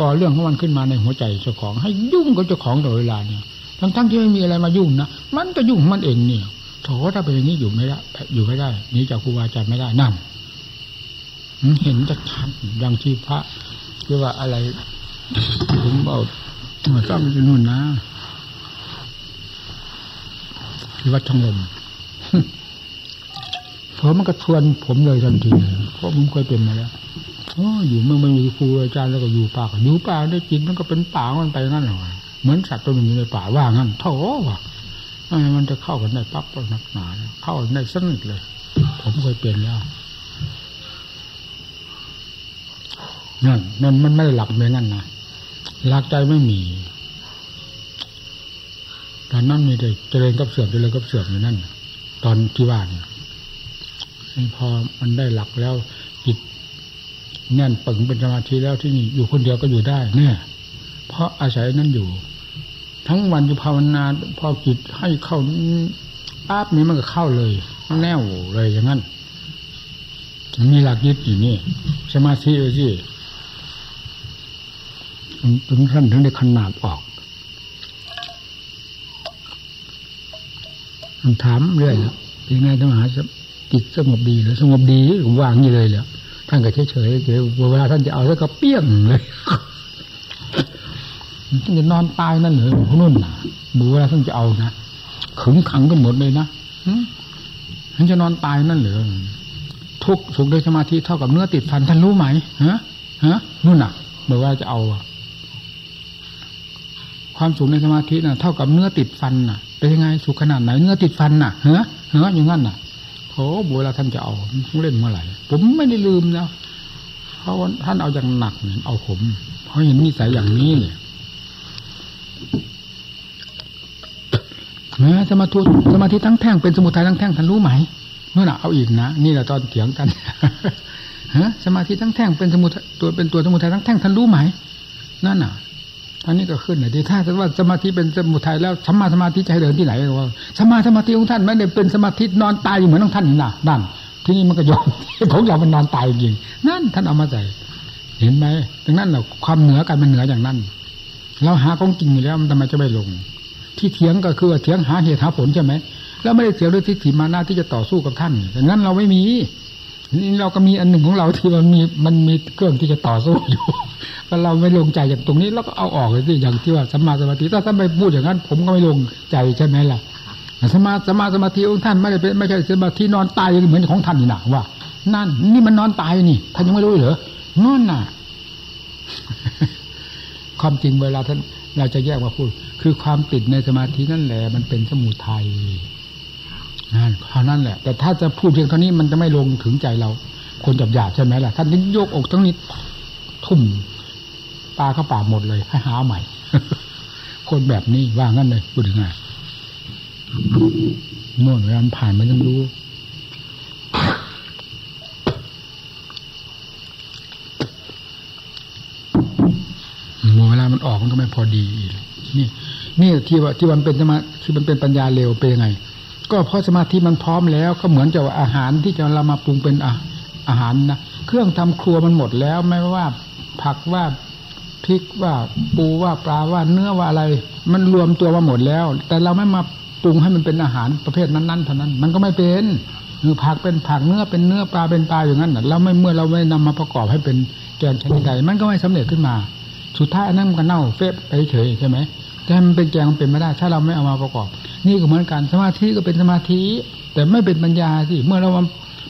ก่อเรื่องของมันขึ้นมาในหัวใจเจ้าของ ให้ยุ่งกับเจ้าของตลอดเวลาเนี่ย ทั้งทั้งที่ไม่มีอะไรมายุ่งนะมันก็ยุ่งของมันเองเนี่ยโถถ้าเป็นอย่างนี้อยู่ไม่ได้อยู่ไม่ได้นี้จากครูบาอาจารย์ไม่ได้นั่นเห็นจะชัดอย่างที่พระเรียกว่าอะไรผมบอกมาซ้ำที่นู่นนะ ที่วัดช่องลมเพราะมันก็ชวนผมเลยทันทีเพราะผมเคยเป็นมาแล้วโอ้อยู่เมื่อไม่มีครูอาจารย์แล้วก็อยู่ป่าอยู่ป่าได้จิตมันก็เป็นป่ามันไปงั้นหรอเหมือนสัตว์ตัวหนึ่งอยู่ในป่าว่างั้นโถว่ะมันจะเข้ากันได้ปั๊บก็นักหนาเข้าได้สนิทเลย ผมเคยเป็นแล้วนั่นนั่นมันไม่ได้หลักเหมือนกันนะหลักใจไม่มี ตอนนั้นมีแต่เจริญกับเสื่อมเจริญกับเสื่อมอยู่นั่นตอนที่ว่านี่พอมันได้หลักแล้วจิตแน่นปึงเป็นสมาธิแล้วที่นี่อยู่คนเดียวก็อยู่ได้เนี่ยเพราะอาศัยนั้นอยู่ ทั้งวันอยู่ภาวนาพอจิตให้เข้าปั๊บนี้มันก็เข้าเลย แน่วเลยอย่างนั้นมีหลักยึดอยู่นี่สมาธิเลยสิถึงขั้นถึงได้ขนาดออก มันถามเรื่อยแล้วยังไงต้องหาจิตสงบดีหรือสงบดีวางอยู่เลยแล้วท่านก็เฉยเฉยเฉยเวลาท่านจะเอาแล้วก็เปี้ยงเลยท่านจะนอนตายนั่นเหรอพวกนุ่นนะดูเวลาท่านจะเอานะขึงขังกันหมดเลยนะท่านจะนอนตายนั่นเหรอทุกสุขโดยสมาธิเท่ากับเนื้อติดฟันท่านรู้ไหมฮะฮะนู่นน่ะเมื่อว่าจะเอาความสุขในสมาธิน่ะ เท่ากับเนื้อติดฟันน่ะ เป็นยังไงสุขขนาดไหนเนื้อติดฟันน่ะเฮ้อเฮ้ออย่างนั้นน่ะโอ้โเวลาท่านจะเอาเล่นเมื่อไหร่ผมไม่ได้ลืมนะเพราะว่าท่านเอาอย่างหนักเนี่ยเอาผม เพราะเห็นนิสัยอย่างนี้เนี่ยแม้สมาธิสมาธิทั้งแท่งเป็นสมุทัยทั้งแท่งท่านรู้ไหมเมื่อน่ะเอาอีกนะนี่แหละตอนเถียงกันฮะสมาธิทั้งแท่งเป็นสมุทัยตัวเป็นตัวสมุทัยทั้งแท่งท่านรู้ไหมนั่นน่ะ ท่านนี้ก็ขึ้นเลยที่ถ้าว่าสมาธิเป็นสมุทัยแล้วสมาสมาธิจะให้เดินที่ไหนว่าสมาสมาธิของท่านไม่ได้เป็นสมาธินอนตายอยู่เหมือนของท่านนะนั่นที่นี่มันก็ยอมของเรามันนอนตายจริงนั่นท่านเอามาใส่เห็นไหมดังนั้นเราความเหนือกันมันเหนืออย่างนั้นเราหาของจริงอยู่แล้วมันทำไมจะไม่ลง ที่เถียงก็คือเถียงหาเหตุหาผลใช่ไหมแล้วไม่ได้เถียงด้วยทิฏฐิมานาที่จะต่อสู้กับท่านดังนั้นเราไม่มี เราก็มีอันหนึ่งของเราที่มันมีมันมีเครื่องที่จะต่อสู้อยู่ถ้าเราไม่ลงใจอย่างตรงนี้เราก็เอาออกเลยสิอย่างที่ว่าสมาสมาธิถ้าท่านไม่พูดอย่างนั้น ผมก็ไม่ลงใจใช่ไหมล่ะสมาสมาสมาธิของท่านไม่ได้เป็นไม่ใช่สมาธินอนตายเหมือนของท่านนี่นะว่า นั่น นี่มันนอนตายนี่ท่านยังไม่รู้เหรอนั่นน่ะ ความจริงเวลาท่านเราจะแยกมาพูด คือความติดในสมาธินั่นแหละมันเป็นสมุทัย นั่นเท่านั้นแหละ แต่ถ้าจะพูดเพียงเท่านี้มันจะไม่ลงถึงใจเรา คนจับหยาบใช่ไหมล่ะท่านนี้ยกอกทั้งนี้ทุ่มตาเข้าป่าหมดเลย ให้หาใหม่ คนแบบนี้ว่างั้นเลยพูดถึงไงโน่นเวลาผ่านมันต้องรู้เวลามันออกมันก็ไม่พอดีนี่ นี่ที่ว่าที่มันเป็นสมาที่มันเป็นปัญญาเร็วเป็นยังไง ก็เพราะสมาธิมันพร้อมแล้ว ก็เหมือนจะว่าอาหารที่จะเรามาปรุงเป็นอาหารนะเครื่องทำครัวมันหมดแล้วไม่ว่าผักว่าพริกว่าปูว่าปลาว่าเนื้อว่าอะไร มันรวมตัวมาหมดแล้ว แต่เราไม่มาปรุงให้มันเป็นอาหารประเภทนั้นๆเท่านั้น มันก็ไม่เป็นคือผักเป็นผักเนื้อเป็นเนื้อปลาเป็นปลาอย่างนั้นเราไม่เมื่อเราไม่นำมาประกอบให้เป็นแกงชนิดใดมันก็ไม่สำเร็จขึ้นมา สุดท้ายนั่นมันก็เน่าเฟะไปเฉยใช่ไหม แต่มันเป็นแกงเป็นไม่ได้ ถ้าเราไม่เอามาประกอบ นี่ก็เหมือนกันสมาธิก็เป็นสมาธิ แต่ไม่เป็นปัญญาสิเมื่อเรามา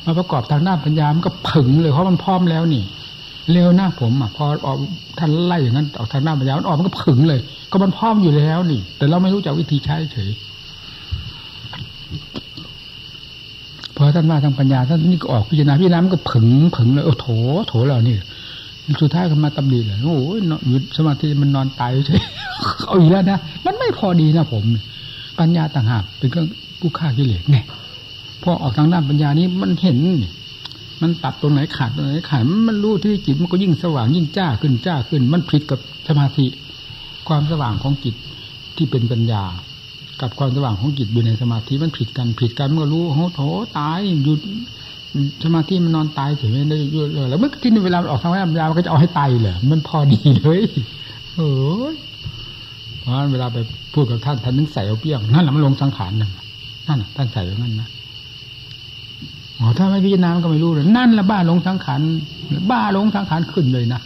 มาประกอบทางด้านปัญญามันก็ผึ่งเลยเพราะมันพร้อมแล้วนี่ เร็วหน้าผมอะพอออกท่านไล่อย่างนั้นออกทางด้านปัญญามันออกมันก็ผึ่งเลย ก็มันพร้อมอยู่แล้วนี่ แต่เราไม่รู้จักวิธีใช้เฉยพอท่านมาทางปัญญาท่านนี่ก็ออกพิจารณาพิจารณามันก็ผึ่งผึ่งเลยโอ้โถโถเรานี่ สุดท้ายก็มาตำดีเลยโอ้ยหยุดสมาธิมันนอนตายเฉยเอาอีกแล้วนะมันไม่พอดีนะผม ปัญญาต่างหากเป็นเครื่องผู้ฆ่ากิเลสเนี่ยพอออกทางด้านปัญญานี้มันเห็น มันตัดตรงไหนขาดตรงไหนขาดมันรู้ที่จิตมันก็ยิ่งสว่างยิ่งจ้าขึ้นจ้าขึ้น มันผิดกับสมาธิความสว่างของจิตที่เป็นปัญญา กับความสว่างของจิตอยู่ในสมาธิมันผิดกันผิดกันเมื่อรู้โอ้โหตายหยุด สมาธิมันนอนตายเฉยไม่ได้ยุ่เลยแล้วเมื่อที่เวลาออกทางแม่ยาวก็จะเอาให้ตายเลยมันพอดีเลยเออเพราะเวลาไปพูดกับท่านท่านนึกใส่เอาเปี้ยงนั่นแหละมันลงสังขารนั่นนั่นท่านใส่อย่างนั้นนะอ๋อถ้าไม่พิจารณาก็ไม่รู้เลยนั่นละบ้าลงสังขารบ้าลงสังขารขึ้นเลยนะ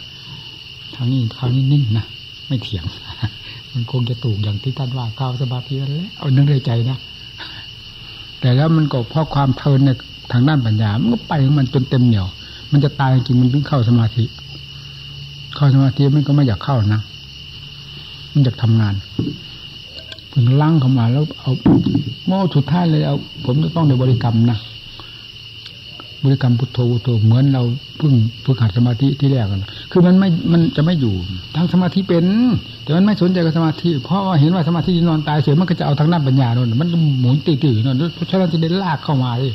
ทางนี้คราวนี้นิ่งนะไม่เถียง มันคงจะถูกอย่างที่ท่านว่าก้าวสมาธินั่แหละเอานึกในใจนะแต่แล้วมันก็เพราะความเพลินใน ทางด้านปัญญา มันก็ไปของมันจนเต็มเหนียว มันจะตายจริงมันถึงเข้าสมาธิ เข้าสมาธิมันก็ไม่อยากเข้านะ มันอยากทำงานถึงลั่งเข้ามาแล้วเอาโม่สุดท้ายเลยเอาผมจะต้องในบริกรรมนะบริกรรมพุทโธพุทโธเหมือนเราเพิ่งฝึกหัดสมาธิที่แรกกันคือมันไม่มันจะไม่อยู่ทั้งสมาธิเป็น แต่มันไม่สนใจกับสมาธิเพราะว่าเห็นว่าสมาธินอนตายเฉยมันก็จะเอาทางด้านปัญญาโน่นมันหมุนตีๆนั่นเพราะฉะนั้นจะได้ลากเข้ามาเลย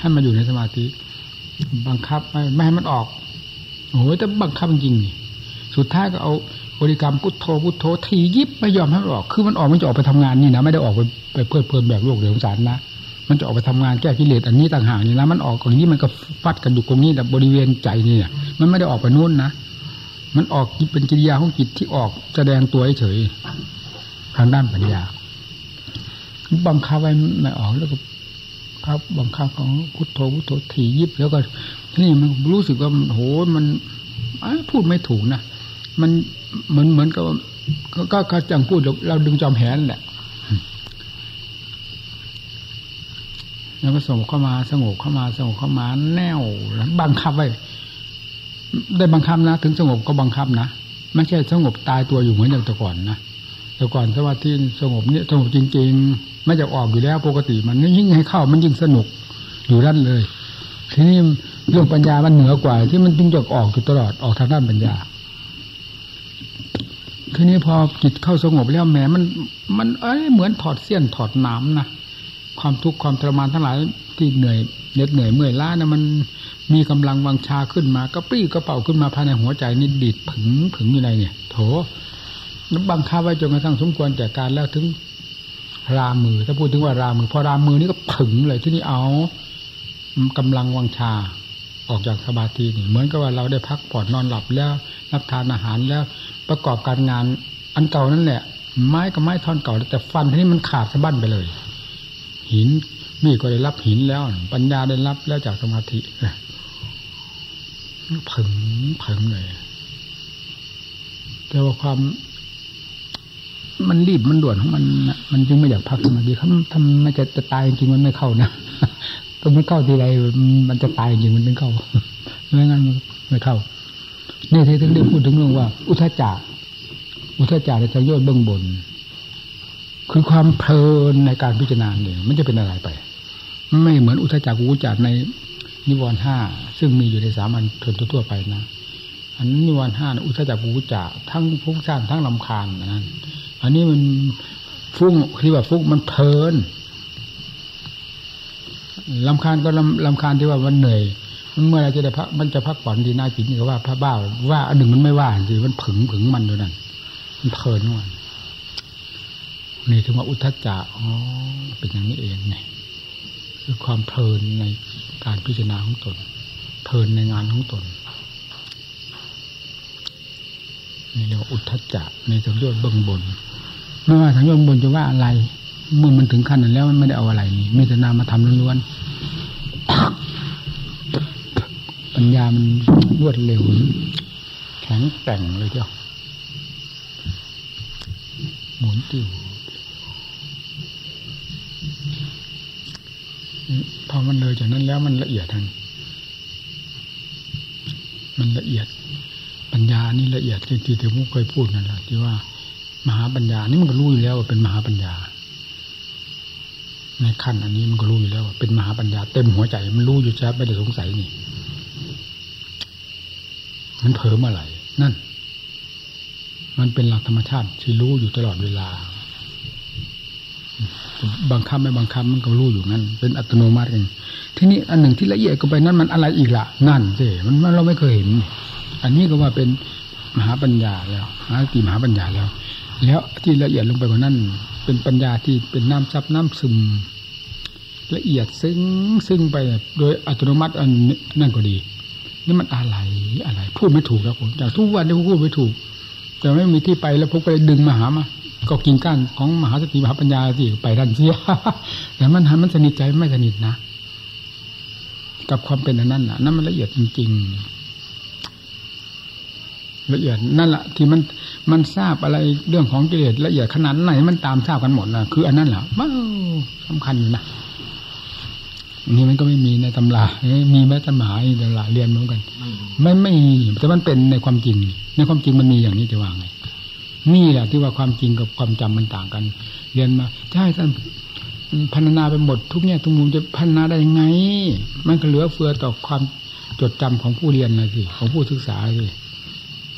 ให้มันอยู่ในสมาธิ บังคับไม่ไม่ให้มันออกโอ้ยแต่บังคับจริงนี่สุดท้ายก็เอาบริกรรมพุทโธพุทโธทียิบไม่ยอมให้มันออก คือมันออกมันจะออกไปทำงานนี่นะไม่ได้ออกไปไปเพื่อเพลินแบบโลกเดือดสารนะมันจะออกไปทำงานแก้กิเลสอันนี้ต่างหากนี่นะมันออกตรงนี้มันก็ฟัดกันอยู่ตรงนี้แต่บริเวณใจนี่นี่ยมันไม่ได้ออกไปนู่นนะมันออกเป็นกิริยาของจิตที่ออกแสดงตัวเฉยทางด้านปัญญาบังคับไว้ไม่ออกแล้วก็ ครับบังคับของพุทโธพุทโธถี่ยิบแล้วก็นี่มันรู้สึกว่าโหมันพูดไม่ถูกนะมันเหมือนเหมือนกับก็ก็จังพูดเราดึงจอมแหนแหละแล้วก็ส่งเข้ามาสงบเข้ามาสงบเข้ามาแน่วบังคับไว้ได้บังคับนะ ถึงสงบก็บังคับนะไม่ใช่สงบตายตัวอยู่เหมือนอย่างแต่ก่อนนะแต่ก่อนสมาธิสงบเนี่ยสงบจริง ๆ ไม่จะออกอยู่แล้วปกติ มันยิ่งให้เข้ามันยิ่งสนุกอยู่ด้านเลย ทีนี้เรื่องปัญญามันเหนือกว่า ที่มันจึงจะออกอยู่ตลอดออกทางด้านปัญญาทีนี้พอจิตเข้าสงบแล้วแหมมัน มันเอ้ยเหมือนถอดเสี้ยนถอดน้ำนะความทุกข์ความทรมานทั้งหลายที่เหนื่อยเหน็ดเหนื่อยเมื่อยล้านะมันมีกำลังวังชาขึ้นมาก็ปี้กระเป๋าขึ้นมาภายในหัวใจนี่ดิดผึงผึงอยู่ในเนี่ย โถนั้นบังคับไว้จนกระทั่งสมควรแก่การแล้วถึง รามือถ้าพูดถึงว่ารามือพอรามือนี่ก็ผึ่งเลยที่นี่เอากำลังวังชาออกจากสมาธินี่เหมือนกับว่าเราได้พักผ่อนนอนหลับแล้วรับทานอาหารแล้วประกอบการงาน อันเก่านั่นแหละไม้กับไม้ท่อนเก่า แต่ฟันที่นี่มันขาดสะบั้นไปเลย หินมีก็ได้รับหินแล้ว ปัญญาได้รับแล้วจากสมาธิผึ่งผึ่งเลยแต่ว่าความ มันรีบมันด่วนของมันมันจึงไม่อยากพักสมาธิเขาทำไม่จะจะตายจริงมันไม่เข้านะก็ไม่เข้าทีไรมันจะตายจริงมันไม่เข้าไม่งั้นไม่เข้านี่ที่ถึงได้พูดถึงเรื่องว่า อุทจักอุทจักในทางโยชน์เบื้องบน คือความเพลินในการพิจารณาเนี่ยมันจะเป็นอะไรไป ไม่เหมือนอุทจักกุจักในนิวรณ์ห้าซึ่งมีอยู่ในสามัญชนทั่วไปนะอันนิวรณ์ห้าอุทจักกุจักทั้งฟุ้งซ่านทั้งลำคาญนั้น อันนี้มันฟุ้งที่ว่าฟุ้งมันเพลินลำคาญก็ลำลำคาญที่ว่ามันเหนื่อยมันเมื่อไรจะได้พักมันจะพักผ่อนดีน่าจิตนี่ก็ว่าพระบ้าว่าอันหนึ่งมันไม่ว่าสิมันผึงผึงมันด้วยนั่นมันเพลินมันนี่ถึงว่าอุทจจะอ๋อเป็นอย่างนี้เองเนี่ยคือความเพลินในการพิจารณาของตน เพลินในงานของตนนี่เรียกว่าอุทจจะในทางยอดเบื้องบน ไม่ว่าทางโยอดบนจะว่าอะไร เมื่อมันถึงขั้นนั้นแล้วมันไม่ได้เอาอะไรนี่มีแต่นามาทำล้วนๆปัญญามันรวดเร็วแข็งแกร่งเลยเจ้าหมุนติวพอมันเลยจากนั้นแล้วมันละเอียดทันมันละเอียด ปัญญานี่ละเอียดที่ที่ผมเคยพูดนั่นแหละที่ว่า มหาปัญญา นี่มันก็รู้อยู่แล้วว่าเป็นมหาปัญญา ในขั้นอันนี้มันก็รู้อยู่แล้วว่าเป็นมหาปัญญา เต็มหัวใจ มันรู้อยู่แล้วไม่ได้สงสัยนี่ มันเผลอเมื่อไหร่นั่น มันเป็นหลักธรรมชาติที่รู้อยู่ตลอดเวลาบังคับไม่บังคับมันก็รู้อยู่นั่นเป็นอัตโนมัติเองทีนี้อันหนึ่งที่ละเอียดก็ไปนั้นมันอะไรอีกล่ะ นั่นสิมันเราไม่เคยเห็น อันนี้ก็ว่าเป็นมหาปัญญาแล้วหาตีมหาปัญญาแล้ว แล้วที่ละเอียดลงไปกว่านั้น เป็นปัญญาที่เป็นน้ำซับน้ำซึม ละเอียดซึ้งซึ้งไปโดยอัตโนมัติอันนั่นก็ดี นี่มันอะไรอะไรพูดไม่ถูกแล้วผมแต่ทุกวันนี้พูดไม่ถูก แต่ไม่มีที่ไปแล้วพวกไปดึงมาหามาก็กินก้านของมหาสติมหาปัญญาสิไปดันเสียแต่มันหันมันสนิทใจไม่สนิทนะ กับความเป็นอันนั้นนะนั่นมันละเอียดจริง ๆ ละเอียดนั่นแหละที่มันมันทราบอะไรเรื่องของกิเลสละเอียดขนาดไหนมันตามทราบกันหมดนะคืออันนั้นแหละว้าสำคัญอยู่นะนี่มันก็ไม่มีในตำรามีแม้ตำราในตำราเรียนเหมือนกัน ไม่ไม่มีแต่มันเป็นในความจริง ในความจริงมันมีอย่างนี้จะว่าไงนี่แหละที่ว่าความจริงกับความจำมันต่างกัน เรียนมาให้ท่านพัฒนาไปหมดทุกเนี่ยทุกมุมจะพัฒนาได้ยังไง มันก็เหลือเฟือต่อความจดจำของผู้เรียนเลยสิของผู้ศึกษาสิ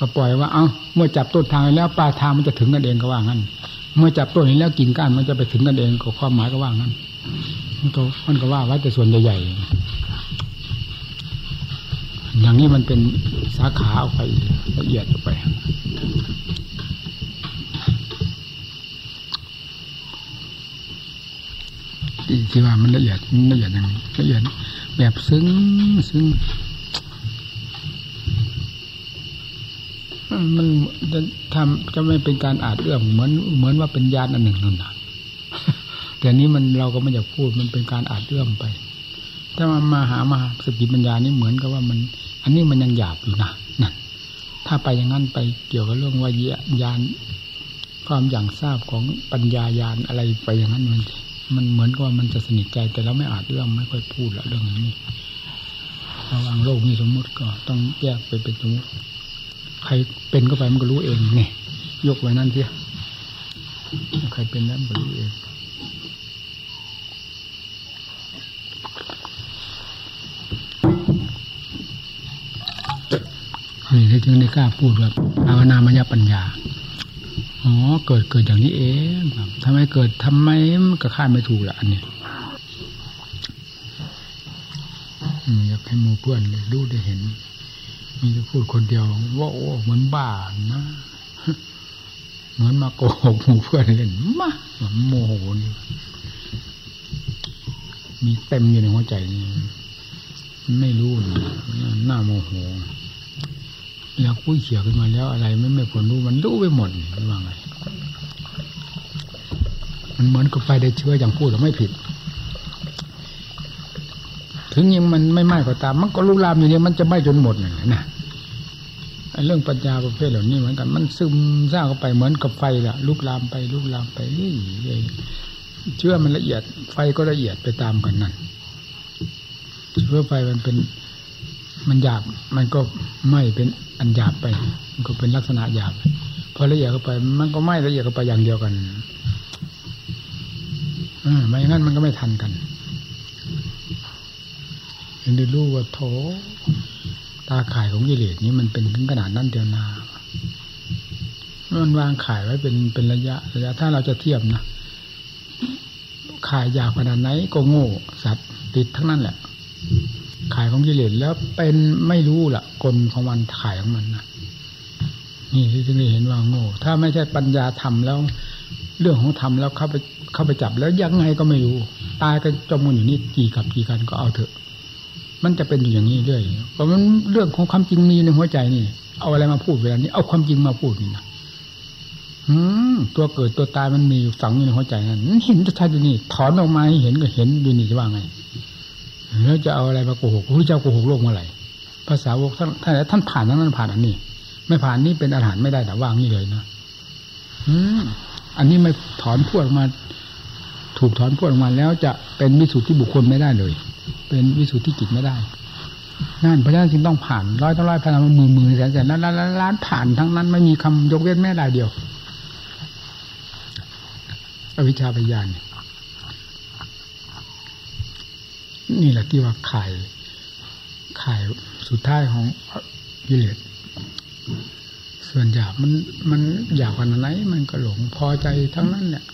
ก็ปล่อยว่าเอา้าเมื่อจับต้นทางแล้วปลายทางมันจะถึงกันเองก็ว่างั้น เมื่อจับต้นนี้แล้วกิ่งก้านมันจะไปถึงกันเองก็ความหมายก็ว่างั้นมันก็มันก็ว่าไว้แต่ส่วนใหญ่ๆอย่างนี้มันเป็นสาขาออกไปละเอียดออกไปที่ว่ามันละเอียดละเอียดอย่างละเอียดแบบซึ้งซึ้ง มันจะทำจะไม่เป็นการอาจเอื้อมเหมือนเหมือนว่าเป็นญาณอันหนึ่งนั่นนะแต่นี้มันเราก็ไม่อยากพูดมันเป็นการอาจเอื้อมไป ถ้ามามาหามาสกิปัญญานี่เหมือนกับว่ามัน อันนี้มันยังหยาบอยู่นะนั่นถ้าไปอย่างนั้นไปเกี่ยวกับเรื่องว่ายานความอย่างทราบของปัญญายานอะไรไปอย่างนั้นมันมันเหมือนกับว่ามันจะสนิทใจ แต่เราไม่อาจเรื่องไม่ค่อยพูดละเรื่องนี้ระวังโลกนี้สมมุติก็ต้องแยกไปเป็นสมมติ ใครเป็นก็ไปมันก็รู้เองนี่ยกไว้นั่นเสียใครเป็นนั้นก็รู้เองนี่ที่ถึงได้กล้าพูดแบบภาวนามยปัญญาอ๋อเกิดเกิดอย่างนี้เองครับทำไมเกิดทำไมมันก็คาดไม่ถูกละอันนี้อยากให้มูเพื่อนเลยรู้ได้เห็น มีจะพูดคนเดียว ว่าโอ้เหมือนบ้านะเหมือนมาโกหกมูเพื่อนเล่นมาโมโหนี่มีเต็มอยู่ในหัวใจนี่ไม่รู้นะหน้าโมโหแล้วคุยเขียวขึ้นมาแล้วอะไร ไม่ไม่ควรรู้มันรู้ไปหมดว่าไงมันเหมือนกับไฟได้เชื้ออย่างพูดแต่ไม่ผิด ถึงยังมันไม่ไหม้ก็ตาม มันก็ลุกลามอยู่เนี่ยมันจะไหม้จนหมดเลยนะ เรื่องปัญญาประเภทเหล่านี้เหมือนกัน มันซึมซาเข้าไปเหมือนกับไฟล่ะ ลุกลามไปลุกลามไปเรื่อยๆเชื่อมันละเอียด ไฟก็ละเอียดไปตามกันนั่นเชื้อไฟมันเป็น มันหยาบ มันก็ไหม่เป็นอันหยาบไป มันก็เป็นลักษณะหยาบพอละเอียดเข้าไป มันก็ไหม่ละเอียดเข้าไปอย่างเดียวกันอไม่งั้นมันก็ไม่ทันกันเห็นด้รู้ว่าโถาข่ายของกิเลสนี้มันเป็นถึงขนาดนั้นเดียวนามันวางข่ายไว้เป็นเป็นระยะระยะ ถ้าเราจะเทียบนะข่ายยาวขนาดไหนก็โง่ สัตว์ติดทั้งนั้นแหละขายของกิเลสแล้วเป็นไม่รู้ล่ะกลของมันขายของมันนะนี่ที่จะได้เห็นว่าโง่ ถ้าไม่ใช่ปัญญาธรรมแล้ว เรื่องของธรรมแล้วเข้าไปเข้าไปจับแล้วยังไงก็ไม่รู้ ตายก็จมมันอยู่นี่กี่กับกี่กันก็เอาเถอะ มันจะเป็นอยู่อย่างนี้เรื่อยเพราะมันเรื่องของความจริงมีในหัวใจนี่ เอาอะไรมาพูดเวลานี้ เอาความจริงมาพูดนี่นะอืมตัวเกิดตัวตายมันมีอยู่ฝังอยู่ในหัวใจนั่นเห็นชัดอยู่นี่ถอนออกมาเห็นก็เห็นดูนี่จะว่าไงแล้วจะเอาอะไรมาโกหกพระเจ้าโกหกโลกเมื่อไหร่ภาษาวกท่านท่านท่านผ่านทั้งนั้นผ่านอันนี้ ไม่ผ่านนี่เป็นอาหารไม่ได้แต่ว่างนี่เลยนะอืมอันนี้ไม่ถอนพวดมา ถูกถอนพวดออกมาแล้วจะเป็นวิสุทธิบุคคลไม่ได้เลย เป็นวิสุทธิจิตไม่ได้นั่นเพราะฉะนั้นจึงต้องผ่านร้อยต้องร้อยพันหมื่นหมื่นแสนแสนล้านล้านล้านผ่านทั้งนั้นไม่มีคำยกเว้นแม้รายเดียว อวิชชาพยานนี่แหละที่ว่าข่ายข่ายสุดท้ายของกิเลสส่วนหยาบมันมันหยาบขนาดไหนมันก็หลงพอใจทั้งนั้นเนี่ย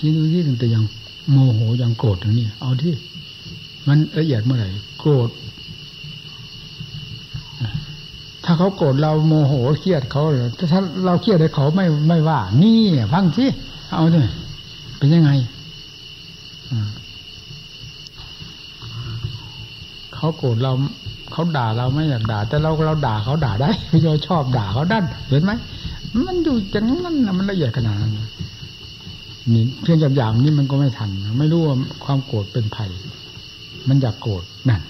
คิดดูที่ตั้งแต่อย่างโมโหอย่างโกรธอย่างนี้เอาที่ มันละเอียดเมื่อไหร่โกรธถ้าเขาโกรธเราโมโหเครียดเขาถ้าเราเครียดให้เขาไม่ไม่ว่า นี่ฟังสิเอาเลยเป็นยังไงเขาโกรธเราเขาด่าเราไม่อยากด่า แต่เราเราด่าเขาด่าได้เราชอบด่าเขาดันเห็นไหมมันอยู่อย่างนั้นมันละเอียดขนาดนั้น นี่เพียงหยาบๆนี่มันก็ไม่ทัน ไม่รู้ว่าความโกรธเป็นภัย มันอยากโกรธนั่น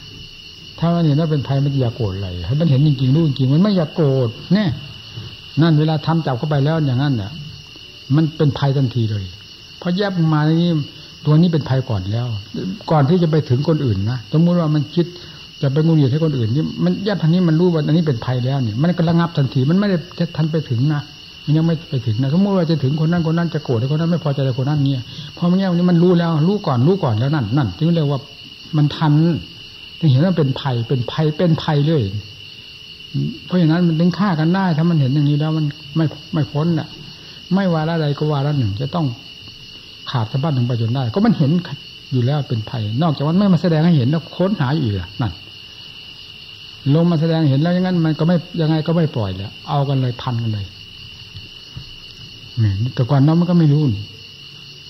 ถ้ามันเห็นว่าเป็นภัยมันจะอยากโกรธอะไรถ้ามันเห็นจริงๆรู้จริงมันไม่อยากโกรธเนี่ยนั่นเวลาทำจับเข้าไปแล้วอย่างนั้นเนี่ยมันเป็นภัยทันทีเลยเพอแยบมาอย่างนี้ตัวนี้เป็นภัยก่อนแล้ว ก่อนที่จะไปถึงคนอื่นนะสมมติว่ามันคิดจะไปงูหงิดให้คนอื่นนี่มันแยบทางนี้มันรู้ว่าอันนี้เป็นภัยแล้วเนี่ยมันก็ระงับทันทีมันไม่ได้ทันไปถึงนะ มันยังไม่ไปถึงนะสมมติว่าจะถึงคนนั้นคนนั้นจะโกรธคนนั้นไม่พอใจคนนั้นเนี่ยพอมันแง่นี้มันรู้แล้วรู้ก่อนรู้ก่อนแล้วนั่นนั่นจึงเรียกว่ามันทันจึงเห็นว่าเป็นภัยเป็นภัยเป็นภัยเลยเพราะฉะนั้นมันถึงฆ่ากันได้ ถ้ามันเห็นอย่างนี้แล้วมันไม่ไม่พ้นอะ ไม่วาระใดก็วาระหนึ่ง จะต้องขาดสะบั้นถึงไปจนได้ ก็มันเห็นอยู่แล้วเป็นภัย นอกจากว่าไม่มาแสดงให้เห็นแล้วค้นหาอยู่อีกนั่นลงมาแสดงเห็นแล้วอย่างนั้น มันก็ไม่ยังไงก็ไม่ปล่อยแล้วเอากันเลยพันกันเลย แต่ก่อนนั้นมันก็ไม่รู้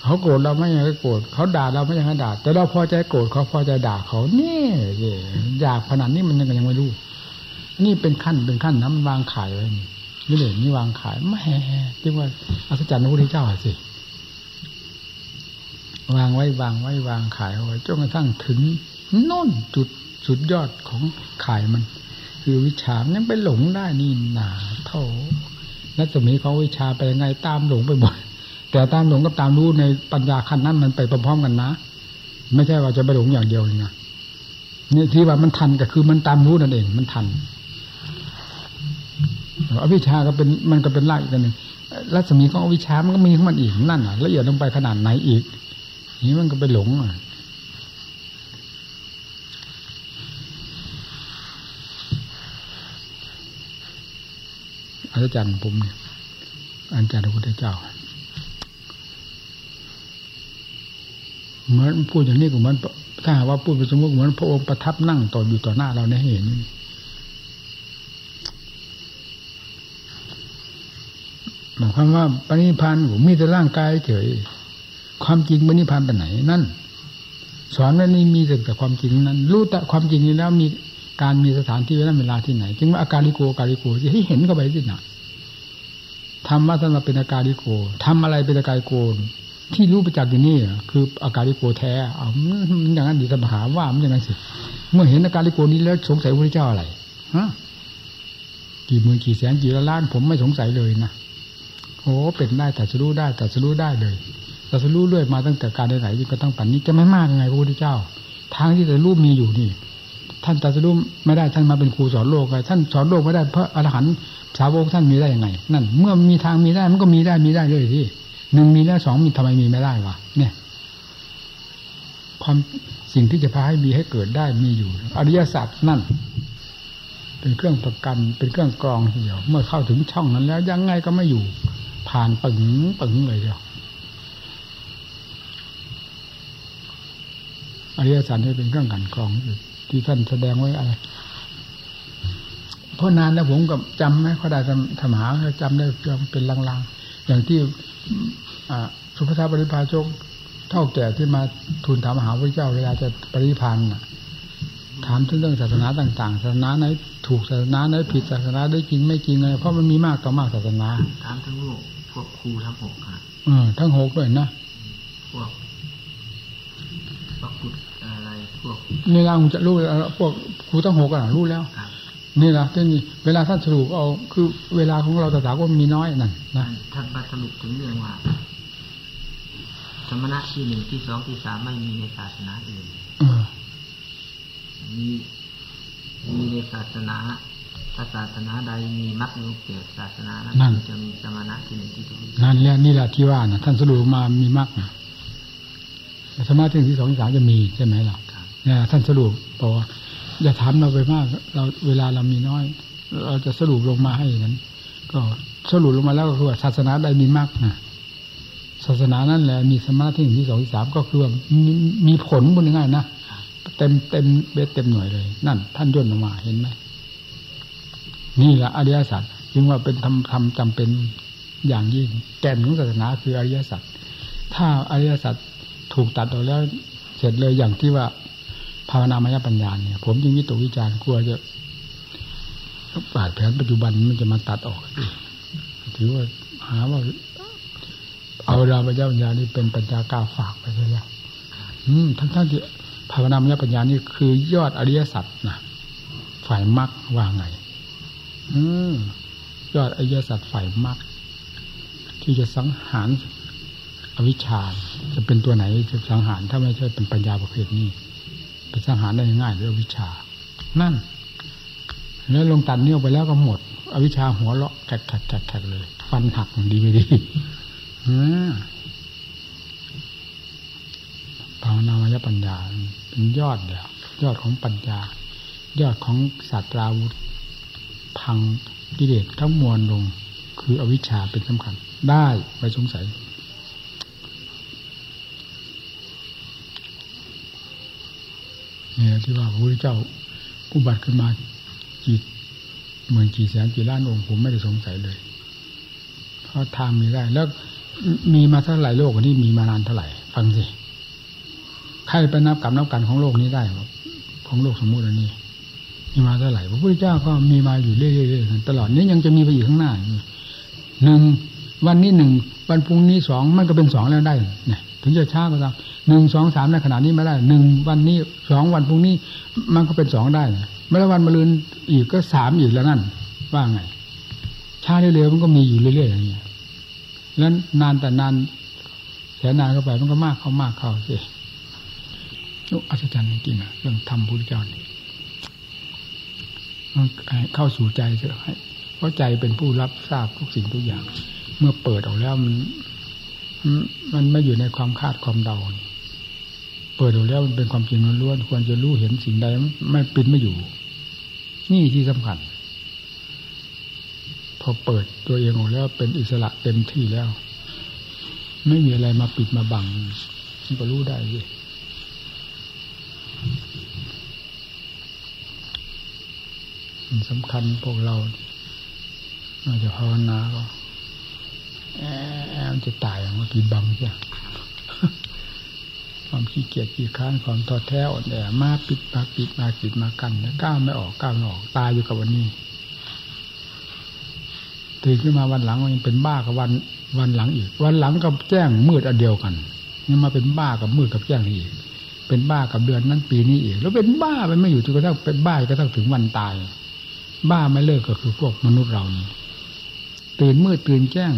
เขาโกรธเราไม่ยังไงโกรธเขาด่าเราไม่ยังไงด่า แต่เราพอใจโกรธเขาพอใจด่าเขานี่อยากขนาดนี้มันยังยังไม่รู้ นี่เป็นขั้นเป็นขั้นนะมันวางขายไว้นี่เลยนี่วางขายไม่ที่ว่าอัศจรรย์พระพุทธเจ้าสิวางไว้วางไว้วางขายเอาไว้จนกระทั่งถึงน่นจุดสุดยอดของขายมัน คือวิชายังไปหลงได้นี่หนาเท่า แลวจะมีของวิชาไปยังไงตามหลงไปหมดแต่ตามหลงกับตามรู้ในปัญญาขั้นนั้นมันไปพร้อมๆกันนะ ไม่ใช่ว่าจะไปหลงอย่างเดียวเลยนะนี่ที่ว่ามันทันก็คือมันตามรู้นั่นเอง มันทันอวิชาก็เป็นมันก็เป็นไล่กันหนึ่งรัศมีของอวิชามันก็มีของมันอีกนั่นอะละเอียดลงไปขนาดไหนอีก นี่มันก็ไปหลงอะ อาจารย์ผมเนี่ยอาจารย์พระพุทธเจ้าเหมือนพูดอย่างนี้ก็เหมือนถ้าหาว่าพูดไปสมมติเหมือนพระองค์ประทับนั่งต่ออยู่ต่อหน้าเราในเห็นหมายความว่าปณิพันธ์ผมมีแต่ร่างกายเฉยความจริงปณิพันธ์ไปไหนนั่น สอนว่านี่มีแต่ความจริงนั้น รู้แต่ความจริงนี้แล้วมี การมีสถานที่เวลาเวลาที่ไหน จึงว่าอาการิโกอาการิโกที่เห็นเข้าไปที่หนธรรมะท่านมาเป็นอาการิโกทำอะไรเป็นอาการโกนที่รู้ประจักษ์อยู่นี่คืออาการิโกแท้เอามันอย่างนั้นดีสมหาว่ามันอย่างนั้นสิเมื่อเห็นอาการิโกนี้แล้วสงสัยพระเจ้าอะไรฮะกี่หมื่นกี่แสนกี่ล้านผมไม่สงสัยเลยนะโอ้เป็นได้แต่จะรู้ได้แต่จะรู้ได้เลยแต่จะรู้เรื่อยมาตั้งแต่การไหนๆก็ตั้งปัจจุบันนี้จะไม่มากยังไงพระพุทธเจ้า ทางที่จะรู้มีอยู่นี่ ท่านต่จะรู้ไม่ได้ท่านมาเป็นครูสอนโลกไงท่านสอนโลกไม่ได้เพราะอรหันต์สาวกท่านมีได้ยังไง นั่น เมื่อมีทางมีได้มันก็มีได้มีได้เลยที่หนึ่งมีแล้วสองมีทำไมมีไม่ได้วะเนี่ย ความสิ่งที่จะพาให้มีให้เกิดได้มีอยู่ อริยสัจนั่น เป็นเครื่องประกันเป็นเครื่องกรองเดียวเมื่อเข้าถึงช่องนั้น แล้วยังไงก็ไม่อยู่ ผ่านปึงปึงเลยเดียวอริยสัจนี่เป็นเครื่องกันกรอง ที่ท่านแสดงไว้อะไรเพราะนานแล้วผมก็จำไม่ค่อยได้ธรรมหาจำได้เป็นลางๆ อย่างที่สุภาพปริพาชกเท่าแก่ที่มาทูลถามมหาพระเจ้าเวลาจะปริพันธ์ถามถึงเรื่องศาสนาต่าง ๆ ศาสนาไหนถูกศาสนาไหนผิดศาสนาได้จริงไม่จริงอะไรเพราะมันมีมากต่อมากศาสนาถามทั้งโลกพวกครูทั้งหกครับเออทั้งหกด้วยนะพวกพวกพุทธอะไรพวก นี่เราจะรู้พวกครูทั้งหกอะรู้แล้วนี่แหละที่นี่เวลาท่านสรุปเอาคือเวลาของเราแต่ถาก็มีน้อยนั่นนะท่านมาสรุปถึงเรื่องว่าสมณะที่หนึ่งที่สองที่สามไม่มีในศาสนาอื่นมีมีในศาสนาถ้าศาสนาใดมีมรรคมีเกิดศาสนานั้นจะมีสมณะที่หนึ่งที่สองนั่นแหละนี่แหละที่ว่านะท่านสรุปมามีมรรคสมาธิที่สองที่สามจะมีใช่ไหมล่ะเนี่ยท่านสรุปบอกว่าอย่าถามเราไปมาก เราเวลาเรามีน้อย เราจะสรุปลงมาให้นั้น ก็สรุปลงมาแล้วก็คือศาสนาใดมีมากนะศาสนานั่นแหละมีสมาธิที่สองที่สามก็คือมีมีผลบนง่ายนะเต็มเต็มเบ็ดเต็มหน่วยเลย นั่น ท่านย่นออกมาเห็นไหมนี่แหละอริยสัจจึงว่าเป็นธรรมธรรมจำเป็นอย่างยิ่ง แก่นของศาสนาคืออริยสัจถ้าอริยสัจถูกตัดออกแล้ว เสร็จเลยอย่างที่ว่า ภาวนามยปัญญาเนี่ย ผมจึงวิตกวิจารณ์กลัวจะบาดแผนปัจจุบันมันจะมาตัดออกถือว่าหาว่า เอาดาวปัญญาปัญญานี่เป็นปัญญากาฝากไปเลยแล้วอืมทั้งทั้งที่ภาวนามยปัญญานี่คือยอดอริยสัจนะฝ่ายมรรคว่าไง อืมยอดอริยสัจฝ่ายมรรคที่จะสังหารอวิชชาจะเป็นตัวไหนจะสังหารถ้าไม่ใช่เป็นปัญญาประเภทนี้ เป็นสังหารได้ง่ายด้วยอวิชชา นั่น แล้วลงตัดเนี้ยไปแล้วก็หมด อวิชชาหัวเลาะแขกแขกแขกเลย ฟันหักดีไม่ดีภาวนามยปัญญา เป็นยอดเดียวยอดของปัญญา ยอดของศาสตราวุธพังกิเลสทั้งมวลลง คืออวิชชาเป็นสำคัญ ได้ไม่สงสัย เนี่ยที่ว่าพระพุทธเจ้าอุบัติขึ้นมากี่หมื่นกี่แสนกี่ล้านองค์ผมไม่ได้สงสัยเลย เพราะทางมีได้ แล้วมีมาเท่าไหร่โลกนี้มีมานานเท่าไหร่ ฟังสิใครไปนับกับนับกันของโลกนี้ได้ของโลกสมมุติอันนี้มีมาเท่าไหร่พระพุทธเจ้าก็มีมาอยู่เรื่อยๆตลอดนี้ยังจะมีไปอยู่ข้างหน้าหนึ่งวันนี้หนึ่งวันพรุ่งนี้สองมันก็เป็นสองแล้วได้เนี่ย ถึงจะช้าก็ตามหนึ่งสองสามในขณะนี้ไม่ได้หนึ่งวันนี้สองวันพรุ่งนี้ มันก็เป็นสองได้เมื่อวันมะรืนอีกก็สามอีกแล้วนั่นว่าไงช้าเร็วๆมันก็มีอยู่เรื่อยๆอย่างนี้แล้วนานแต่นานแสนนานเข้าไปมันก็มากเข้ามากเข้าสินุอัศจรรย์จริงๆนะเรื่องธรรมพุทธเจ้านี่เข้าสู่ใจเถอะให้เพราะใจเป็นผู้รับทราบทุกสิ่งทุกอย่าง เมื่อเปิดออกแล้วมัน มันไม่อยู่ในความคาดความเดา เปิดดูแล้วมันเป็นความจริงล้วนควรจะรู้เห็นสิ่งใดไม่ปิดไม่อยู่ นี่ที่สำคัญ พอเปิดตัวเองออกแล้วเป็นอิสระเต็มที่แล้ว ไม่มีอะไรมาปิดมาบังมันก็รู้ได้เลยมันสำคัญพวกเราเราจะภาวนาก็ แอมจะตายมันปิดบังใช่ความขี้เกียจขี้ค้านความท้อแท้อ่อนแอมาปิดมาปิดมาปิดมากันแล้วก้าวไม่ออกก้าวไม่ออกตายอยู่กับวันนี้ตื่นขึ้นมาวันหลังมันเป็นบ้ากับวันวันหลังอีก วันหลังกับแจ้งมืดอันเดียวกันนี่มาเป็นบ้ากับมืดกับแจ้งอีก เป็นบ้ากับเดือนนั้นปีนี้อีก แล้วเป็นบ้าไปไม่อยู่จนกระทั่งเป็นบ้ากระทั่งถึงวันตาย บ้าไม่เลิกก็คือพวกมนุษย์เรานี่ตื่นมืดตื่นแจ้ง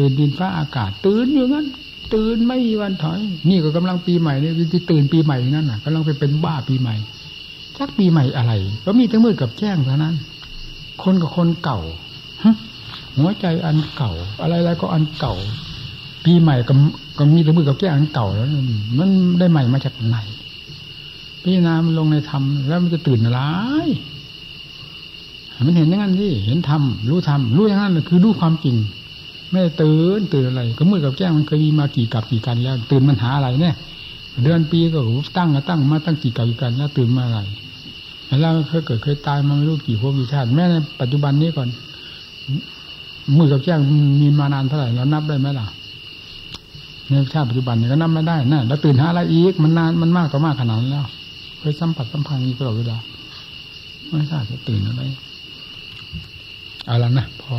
ตื่นดินฟ้าอากาศ ตื่นอยู่นั้น ตื่นไม่มีวันถอย นี่ก็กำลังปีใหม่นี่ที่ตื่นปีใหม่นั่นน่ะกำลังไปเป็นบ้าปีใหม่ชักปีใหม่อะไร ก็มีแต่มืดกับแจ้งเท่านั้น คนกับคนเก่าหัวใจอันเก่า อะไรอะไรก็อันเก่า ปีใหม่ก็ก็มีแต่มือกับแก้งอันเก่าแล้วมันได้ใหม่มาจากไหนพี่นามันลงในธรรมแล้วมันจะตื่นอะไรมันเห็นอย่างนั้นที่เห็นธรรมรู้ธรรมรู้อย่างนั้นคือรู้ความจริง ไม่ตื่นตื่นอะไร ก็มืดกับแก้งมันเคยมีมากี่กับกี่กันแล้ว ตื่นมันหาอะไรเนี่ย เดือนปีก็ตั้งก็ตั้งมาตั้งกี่กับกี่กันแล้วตื่นมาอะไรแล้วเคยเกิดเคยตายมาไม่รู้กี่พวกกี่ชาติแม้ในปัจจุบันนี้ก่อนมือกับแจ้งมีมานานเท่าไหร่เรานับได้ไหมล่ะในชาติปัจจุบันนี้ก็นับไม่ได้นะแล้วตื่นหาอะไรอีกมันนานมันมากต่อมากขนาดแล้วเคยสัมผัสสัมพันธ์นี้ตลอดเวลาไม่ทราบจะตื่นอะไรเอาละนะพอ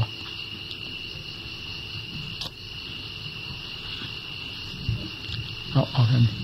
เอาเอาแค่นี้